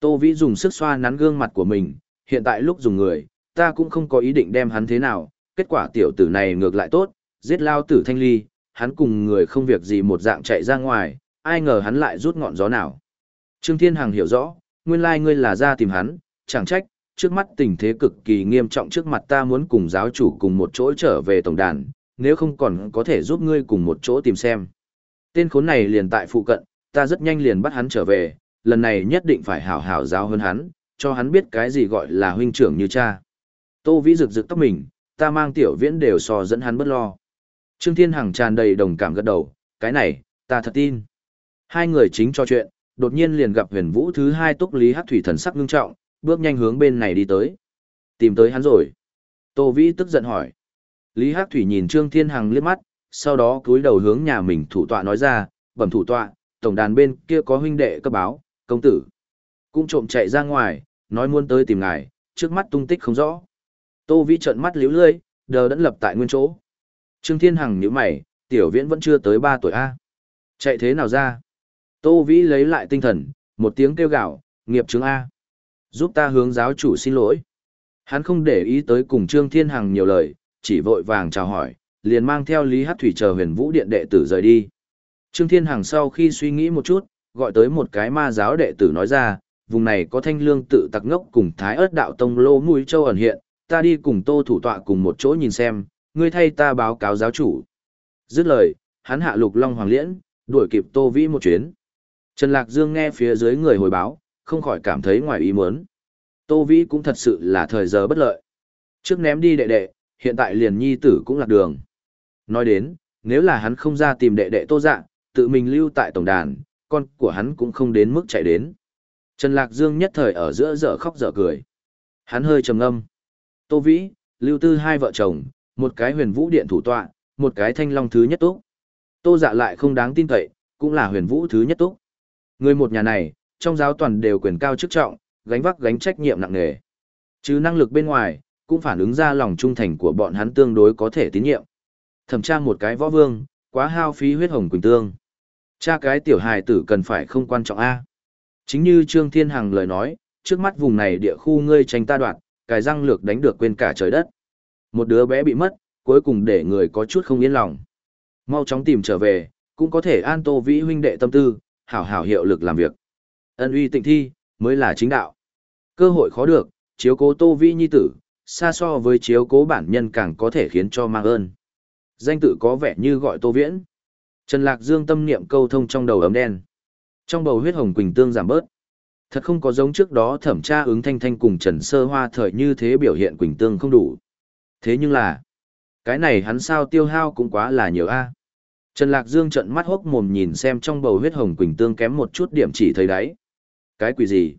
Tô Vĩ dùng sức xoa nắn gương mặt của mình, hiện tại lúc dùng người, ta cũng không có ý định đem hắn thế nào, kết quả tiểu tử này ngược lại tốt, giết lao tử thanh ly, hắn cùng người không việc gì một dạng chạy ra ngoài, ai ngờ hắn lại rút ngọn gió nào. Trương Thiên Hằng hiểu rõ, nguyên lai ngươi là ra tìm hắn, chẳng trách, trước mắt tình thế cực kỳ nghiêm trọng trước mặt ta muốn cùng giáo chủ cùng một chỗ trở về tổng đàn, nếu không còn có thể giúp ngươi cùng một chỗ tìm xem. Tên khốn này liền tại phụ cận, ta rất nhanh liền bắt hắn trở về, lần này nhất định phải hảo hảo giáo hơn hắn, cho hắn biết cái gì gọi là huynh trưởng như cha. Tô Vĩ rực rực tóc mình, ta mang tiểu viễn đều so dẫn hắn bất lo. Trương Thiên Hằng tràn đầy đồng cảm gật đầu, cái này, ta thật tin. Hai người chính cho chuyện, đột nhiên liền gặp huyền vũ thứ hai túc lý hát thủy thần sắc ngưng trọng, bước nhanh hướng bên này đi tới. Tìm tới hắn rồi. Tô Vĩ tức giận hỏi. Lý Hắc Thủy nhìn Trương Thiên Hằng liếc mắt, sau đó cúi đầu hướng nhà mình thủ tọa nói ra, bẩm thủ tọa, tổng đàn bên kia có huynh đệ cấp báo, công tử. Cũng trộm chạy ra ngoài, nói muốn tới tìm ngài, trước mắt tung tích không rõ. Tô Vĩ trợn mắt liếu lươi, đờ đẫn lập tại nguyên chỗ. Trương Thiên Hằng nhíu mày, tiểu viễn vẫn chưa tới 3 tuổi A. Chạy thế nào ra? Tô Vĩ lấy lại tinh thần, một tiếng kêu gạo, nghiệp chứng A. Giúp ta hướng giáo chủ xin lỗi. Hắn không để ý tới cùng Trương Thiên Hằng nhiều lời, chỉ vội vàng chào hỏi, liền mang theo Lý Hát Thủy chờ huyền vũ điện đệ tử rời đi. Trương Thiên Hằng sau khi suy nghĩ một chút, gọi tới một cái ma giáo đệ tử nói ra, vùng này có thanh lương tự tặc ngốc cùng thái ớt đạo tông lô mũi châu ẩn hiện, ta đi cùng tô thủ tọa cùng một chỗ nhìn xem, ngươi thay ta báo cáo giáo chủ. Dứt lời, hắn hạ lục long hoàng liễn, đuổi kịp tô vĩ một chuyến. Trần Lạc Dương nghe phía dưới người hồi báo, không khỏi cảm thấy ngoài ý muốn. Tô vĩ cũng thật sự là thời giờ bất lợi. Trước ném đi đệ đệ, hiện tại liền nhi tử cũng lạc đường. Nói đến, nếu là hắn không ra tìm đệ đệ tô dạ, tự mình lưu tại tổng đàn, con của hắn cũng không đến mức chạy đến. Trần Lạc Dương nhất thời ở giữa dở khóc dở cười. Hắn hơi trầm ngâm. Tô Vĩ, Lưu Tư hai vợ chồng, một cái huyền vũ điện thủ tọa, một cái thanh long thứ nhất túc. Tô dạ lại không đáng tin cậy, cũng là huyền vũ thứ nhất túc. Người một nhà này, trong giáo toàn đều quyền cao chức trọng, gánh vác gánh trách nhiệm nặng nề. Chứ năng lực bên ngoài, cũng phản ứng ra lòng trung thành của bọn hắn tương đối có thể tín nhiệm. Thẩm tra một cái võ vương, quá hao phí huyết hồng quỳnh tương. Cha cái tiểu hài tử cần phải không quan trọng a. Chính như Trương Thiên Hằng lời nói, trước mắt vùng này địa khu ngươi tranh ta đoạt, cài răng lược đánh được quên cả trời đất. Một đứa bé bị mất, cuối cùng để người có chút không yên lòng. Mau chóng tìm trở về, cũng có thể an tô vĩ huynh đệ tâm tư, hảo hảo hiệu lực làm việc. Ân uy tịnh thi, mới là chính đạo. Cơ hội khó được, chiếu cố tô vĩ nhi tử, xa so với chiếu cố bản nhân càng có thể khiến cho mang ơn. Danh tự có vẻ như gọi tô viễn. Trần Lạc Dương tâm niệm câu thông trong đầu ấm đen. Trong bầu huyết hồng quỳnh tương giảm bớt. Thật không có giống trước đó thẩm tra ứng thanh thanh cùng Trần Sơ Hoa thời như thế biểu hiện quỳnh tương không đủ. Thế nhưng là, cái này hắn sao tiêu hao cũng quá là nhiều a. Trần Lạc Dương trận mắt hốc mồm nhìn xem trong bầu huyết hồng quỳnh tương kém một chút điểm chỉ thấy đáy. Cái quỷ gì?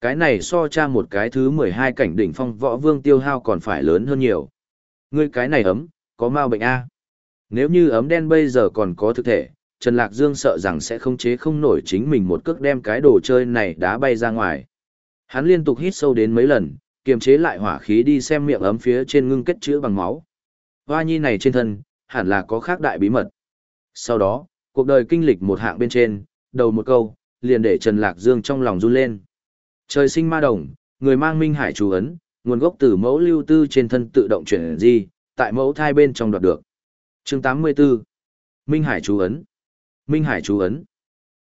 Cái này so tra một cái thứ 12 cảnh đỉnh phong võ vương tiêu hao còn phải lớn hơn nhiều. Ngươi cái này ấm, có mau bệnh a. Nếu như ấm đen bây giờ còn có thực thể, Trần Lạc Dương sợ rằng sẽ không chế không nổi chính mình một cước đem cái đồ chơi này đá bay ra ngoài. Hắn liên tục hít sâu đến mấy lần, kiềm chế lại hỏa khí đi xem miệng ấm phía trên ngưng kết chữa bằng máu. Hoa nhi này trên thân, hẳn là có khác đại bí mật. Sau đó, cuộc đời kinh lịch một hạng bên trên, đầu một câu, liền để Trần Lạc Dương trong lòng run lên. Trời sinh ma đồng, người mang minh hải chú ấn, nguồn gốc từ mẫu lưu tư trên thân tự động chuyển di, tại mẫu thai bên trong đoạt được. Chương 84 Minh Hải chú ấn Minh Hải chú ấn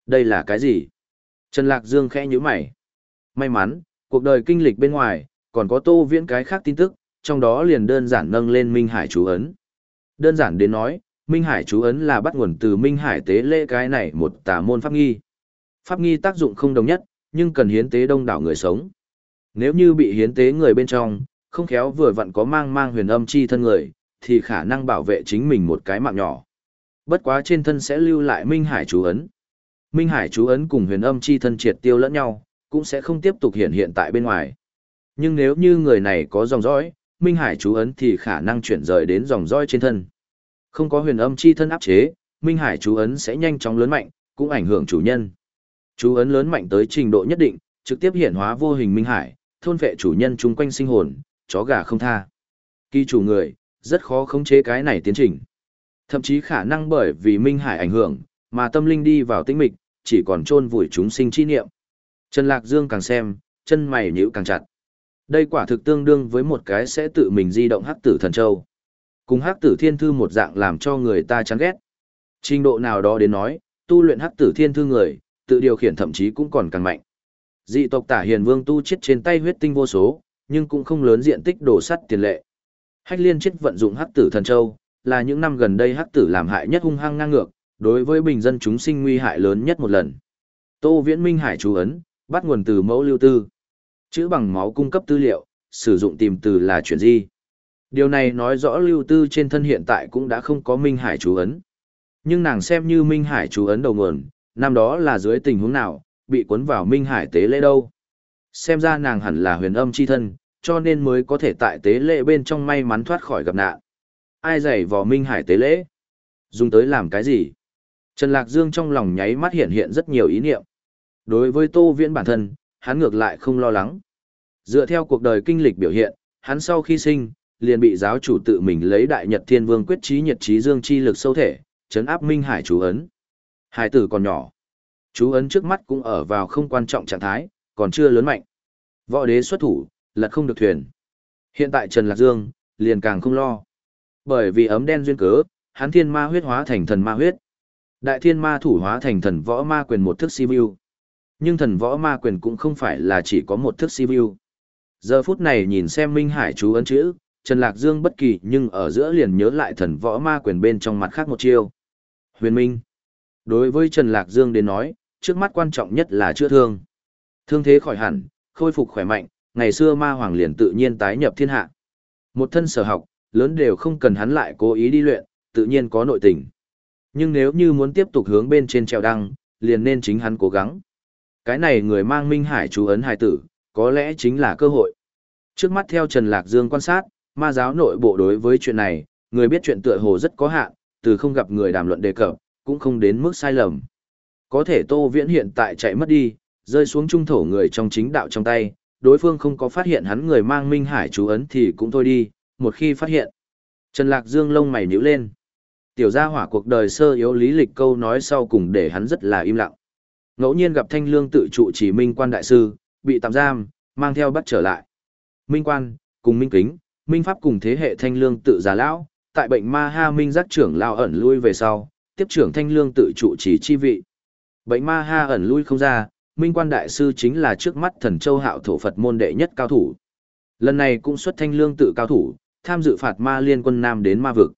Đây là cái gì? Trần Lạc Dương khẽ nhíu mày. May mắn, cuộc đời kinh lịch bên ngoài, còn có tô viễn cái khác tin tức, trong đó liền đơn giản nâng lên Minh Hải chú ấn. Đơn giản đến nói, Minh Hải chú ấn là bắt nguồn từ Minh Hải tế lễ cái này một tà môn pháp nghi. Pháp nghi tác dụng không đồng nhất, nhưng cần hiến tế đông đảo người sống. Nếu như bị hiến tế người bên trong, không khéo vừa vặn có mang mang huyền âm chi thân người, thì khả năng bảo vệ chính mình một cái mạng nhỏ. Bất quá trên thân sẽ lưu lại Minh Hải chú ấn. Minh Hải chú ấn cùng huyền âm chi thân triệt tiêu lẫn nhau, cũng sẽ không tiếp tục hiện hiện tại bên ngoài. Nhưng nếu như người này có dòng dõi, Minh Hải chú ấn thì khả năng chuyển rời đến dòng dõi trên thân. Không có huyền âm chi thân áp chế, Minh Hải chú ấn sẽ nhanh chóng lớn mạnh, cũng ảnh hưởng chủ nhân. Chú ấn lớn mạnh tới trình độ nhất định, trực tiếp hiện hóa vô hình Minh Hải, thôn vệ chủ nhân chung quanh sinh hồn, chó gà không tha. Kỳ chủ người, rất khó khống chế cái này tiến trình. Thậm chí khả năng bởi vì Minh Hải ảnh hưởng, mà tâm linh đi vào tĩnh mịch, chỉ còn chôn vùi chúng sinh chi niệm. Trần Lạc Dương càng xem, chân mày nhíu càng chặt. Đây quả thực tương đương với một cái sẽ tự mình di động hắc tử thần châu. Cùng hắc tử thiên thư một dạng làm cho người ta chán ghét. Trình độ nào đó đến nói, tu luyện hắc tử thiên thư người, tự điều khiển thậm chí cũng còn càng mạnh. Dị tộc tả hiền vương tu chết trên tay huyết tinh vô số, nhưng cũng không lớn diện tích đổ sắt tiền lệ. Hách liên chết vận dụng hắc tử thần châu, là những năm gần đây hắc tử làm hại nhất hung hăng ngang ngược, đối với bình dân chúng sinh nguy hại lớn nhất một lần. Tô Viễn Minh Hải chú ấn, bắt nguồn từ mẫu lưu tư. Chữ bằng máu cung cấp tư liệu, sử dụng tìm từ là chuyện gì? Điều này nói rõ lưu tư trên thân hiện tại cũng đã không có Minh Hải chú ấn. Nhưng nàng xem như Minh Hải chú ấn đầu nguồn, năm đó là dưới tình huống nào, bị cuốn vào Minh Hải tế lễ đâu. Xem ra nàng hẳn là huyền âm chi thân, cho nên mới có thể tại tế lễ bên trong may mắn thoát khỏi gặp nạn. Ai dạy vò Minh Hải tế lễ? Dùng tới làm cái gì? Trần Lạc Dương trong lòng nháy mắt hiện hiện rất nhiều ý niệm. Đối với Tô Viễn bản thân, hắn ngược lại không lo lắng. Dựa theo cuộc đời kinh lịch biểu hiện, hắn sau khi sinh, liền bị giáo chủ tự mình lấy Đại Nhật Thiên Vương quyết trí nhật trí dương chi lực sâu thể, chấn áp Minh Hải chú ấn. Hải tử còn nhỏ. Chú ấn trước mắt cũng ở vào không quan trọng trạng thái, còn chưa lớn mạnh. Võ đế xuất thủ, lật không được thuyền. Hiện tại Trần Lạc Dương, liền càng không lo. Bởi vì ấm đen duyên cớ, hắn thiên ma huyết hóa thành thần ma huyết. Đại thiên ma thủ hóa thành thần võ ma quyền một thức si view. Nhưng thần võ ma quyền cũng không phải là chỉ có một thức si view. Giờ phút này nhìn xem Minh Hải chú ấn chữ, Trần Lạc Dương bất kỳ nhưng ở giữa liền nhớ lại thần võ ma quyền bên trong mặt khác một chiêu. Huyền Minh. Đối với Trần Lạc Dương đến nói, trước mắt quan trọng nhất là chữa thương. Thương thế khỏi hẳn, khôi phục khỏe mạnh, ngày xưa ma hoàng liền tự nhiên tái nhập thiên hạ. Một thân sở học, lớn đều không cần hắn lại cố ý đi luyện, tự nhiên có nội tình. Nhưng nếu như muốn tiếp tục hướng bên trên treo đăng, liền nên chính hắn cố gắng. Cái này người mang minh hải chú ấn hài tử, có lẽ chính là cơ hội. Trước mắt theo Trần Lạc Dương quan sát, ma giáo nội bộ đối với chuyện này, người biết chuyện tựa hồ rất có hạn, từ không gặp người đàm luận đề cập, cũng không đến mức sai lầm. Có thể Tô Viễn hiện tại chạy mất đi, rơi xuống trung thổ người trong chính đạo trong tay, đối phương không có phát hiện hắn người mang minh hải chú ấn thì cũng thôi đi, một khi phát hiện. Trần Lạc Dương lông mày nhíu lên. Tiểu gia hỏa cuộc đời sơ yếu lý lịch câu nói sau cùng để hắn rất là im lặng. Ngẫu nhiên gặp thanh lương tự trụ chỉ minh quan đại sư, bị tạm giam, mang theo bắt trở lại. Minh quan, cùng minh kính, minh pháp cùng thế hệ thanh lương tự già lão, tại bệnh ma ha minh giác trưởng lao ẩn lui về sau, tiếp trưởng thanh lương tự trụ chỉ chi vị. Bệnh ma ha ẩn lui không ra, minh quan đại sư chính là trước mắt thần châu hạo thổ Phật môn đệ nhất cao thủ. Lần này cũng xuất thanh lương tự cao thủ, tham dự phạt ma liên quân Nam đến ma vực.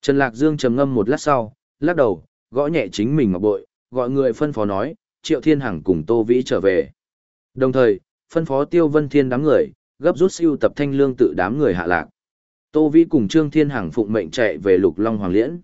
Trần Lạc Dương trầm ngâm một lát sau, lắc đầu, gõ nhẹ chính mình ngọc bội, gọi người phân phó nói, Triệu Thiên Hằng cùng Tô Vĩ trở về. Đồng thời, phân phó Tiêu Vân Thiên đám người, gấp rút siêu tập thanh lương tự đám người hạ lạc. Tô Vĩ cùng Trương Thiên Hằng phụng mệnh chạy về Lục Long Hoàng Liễn.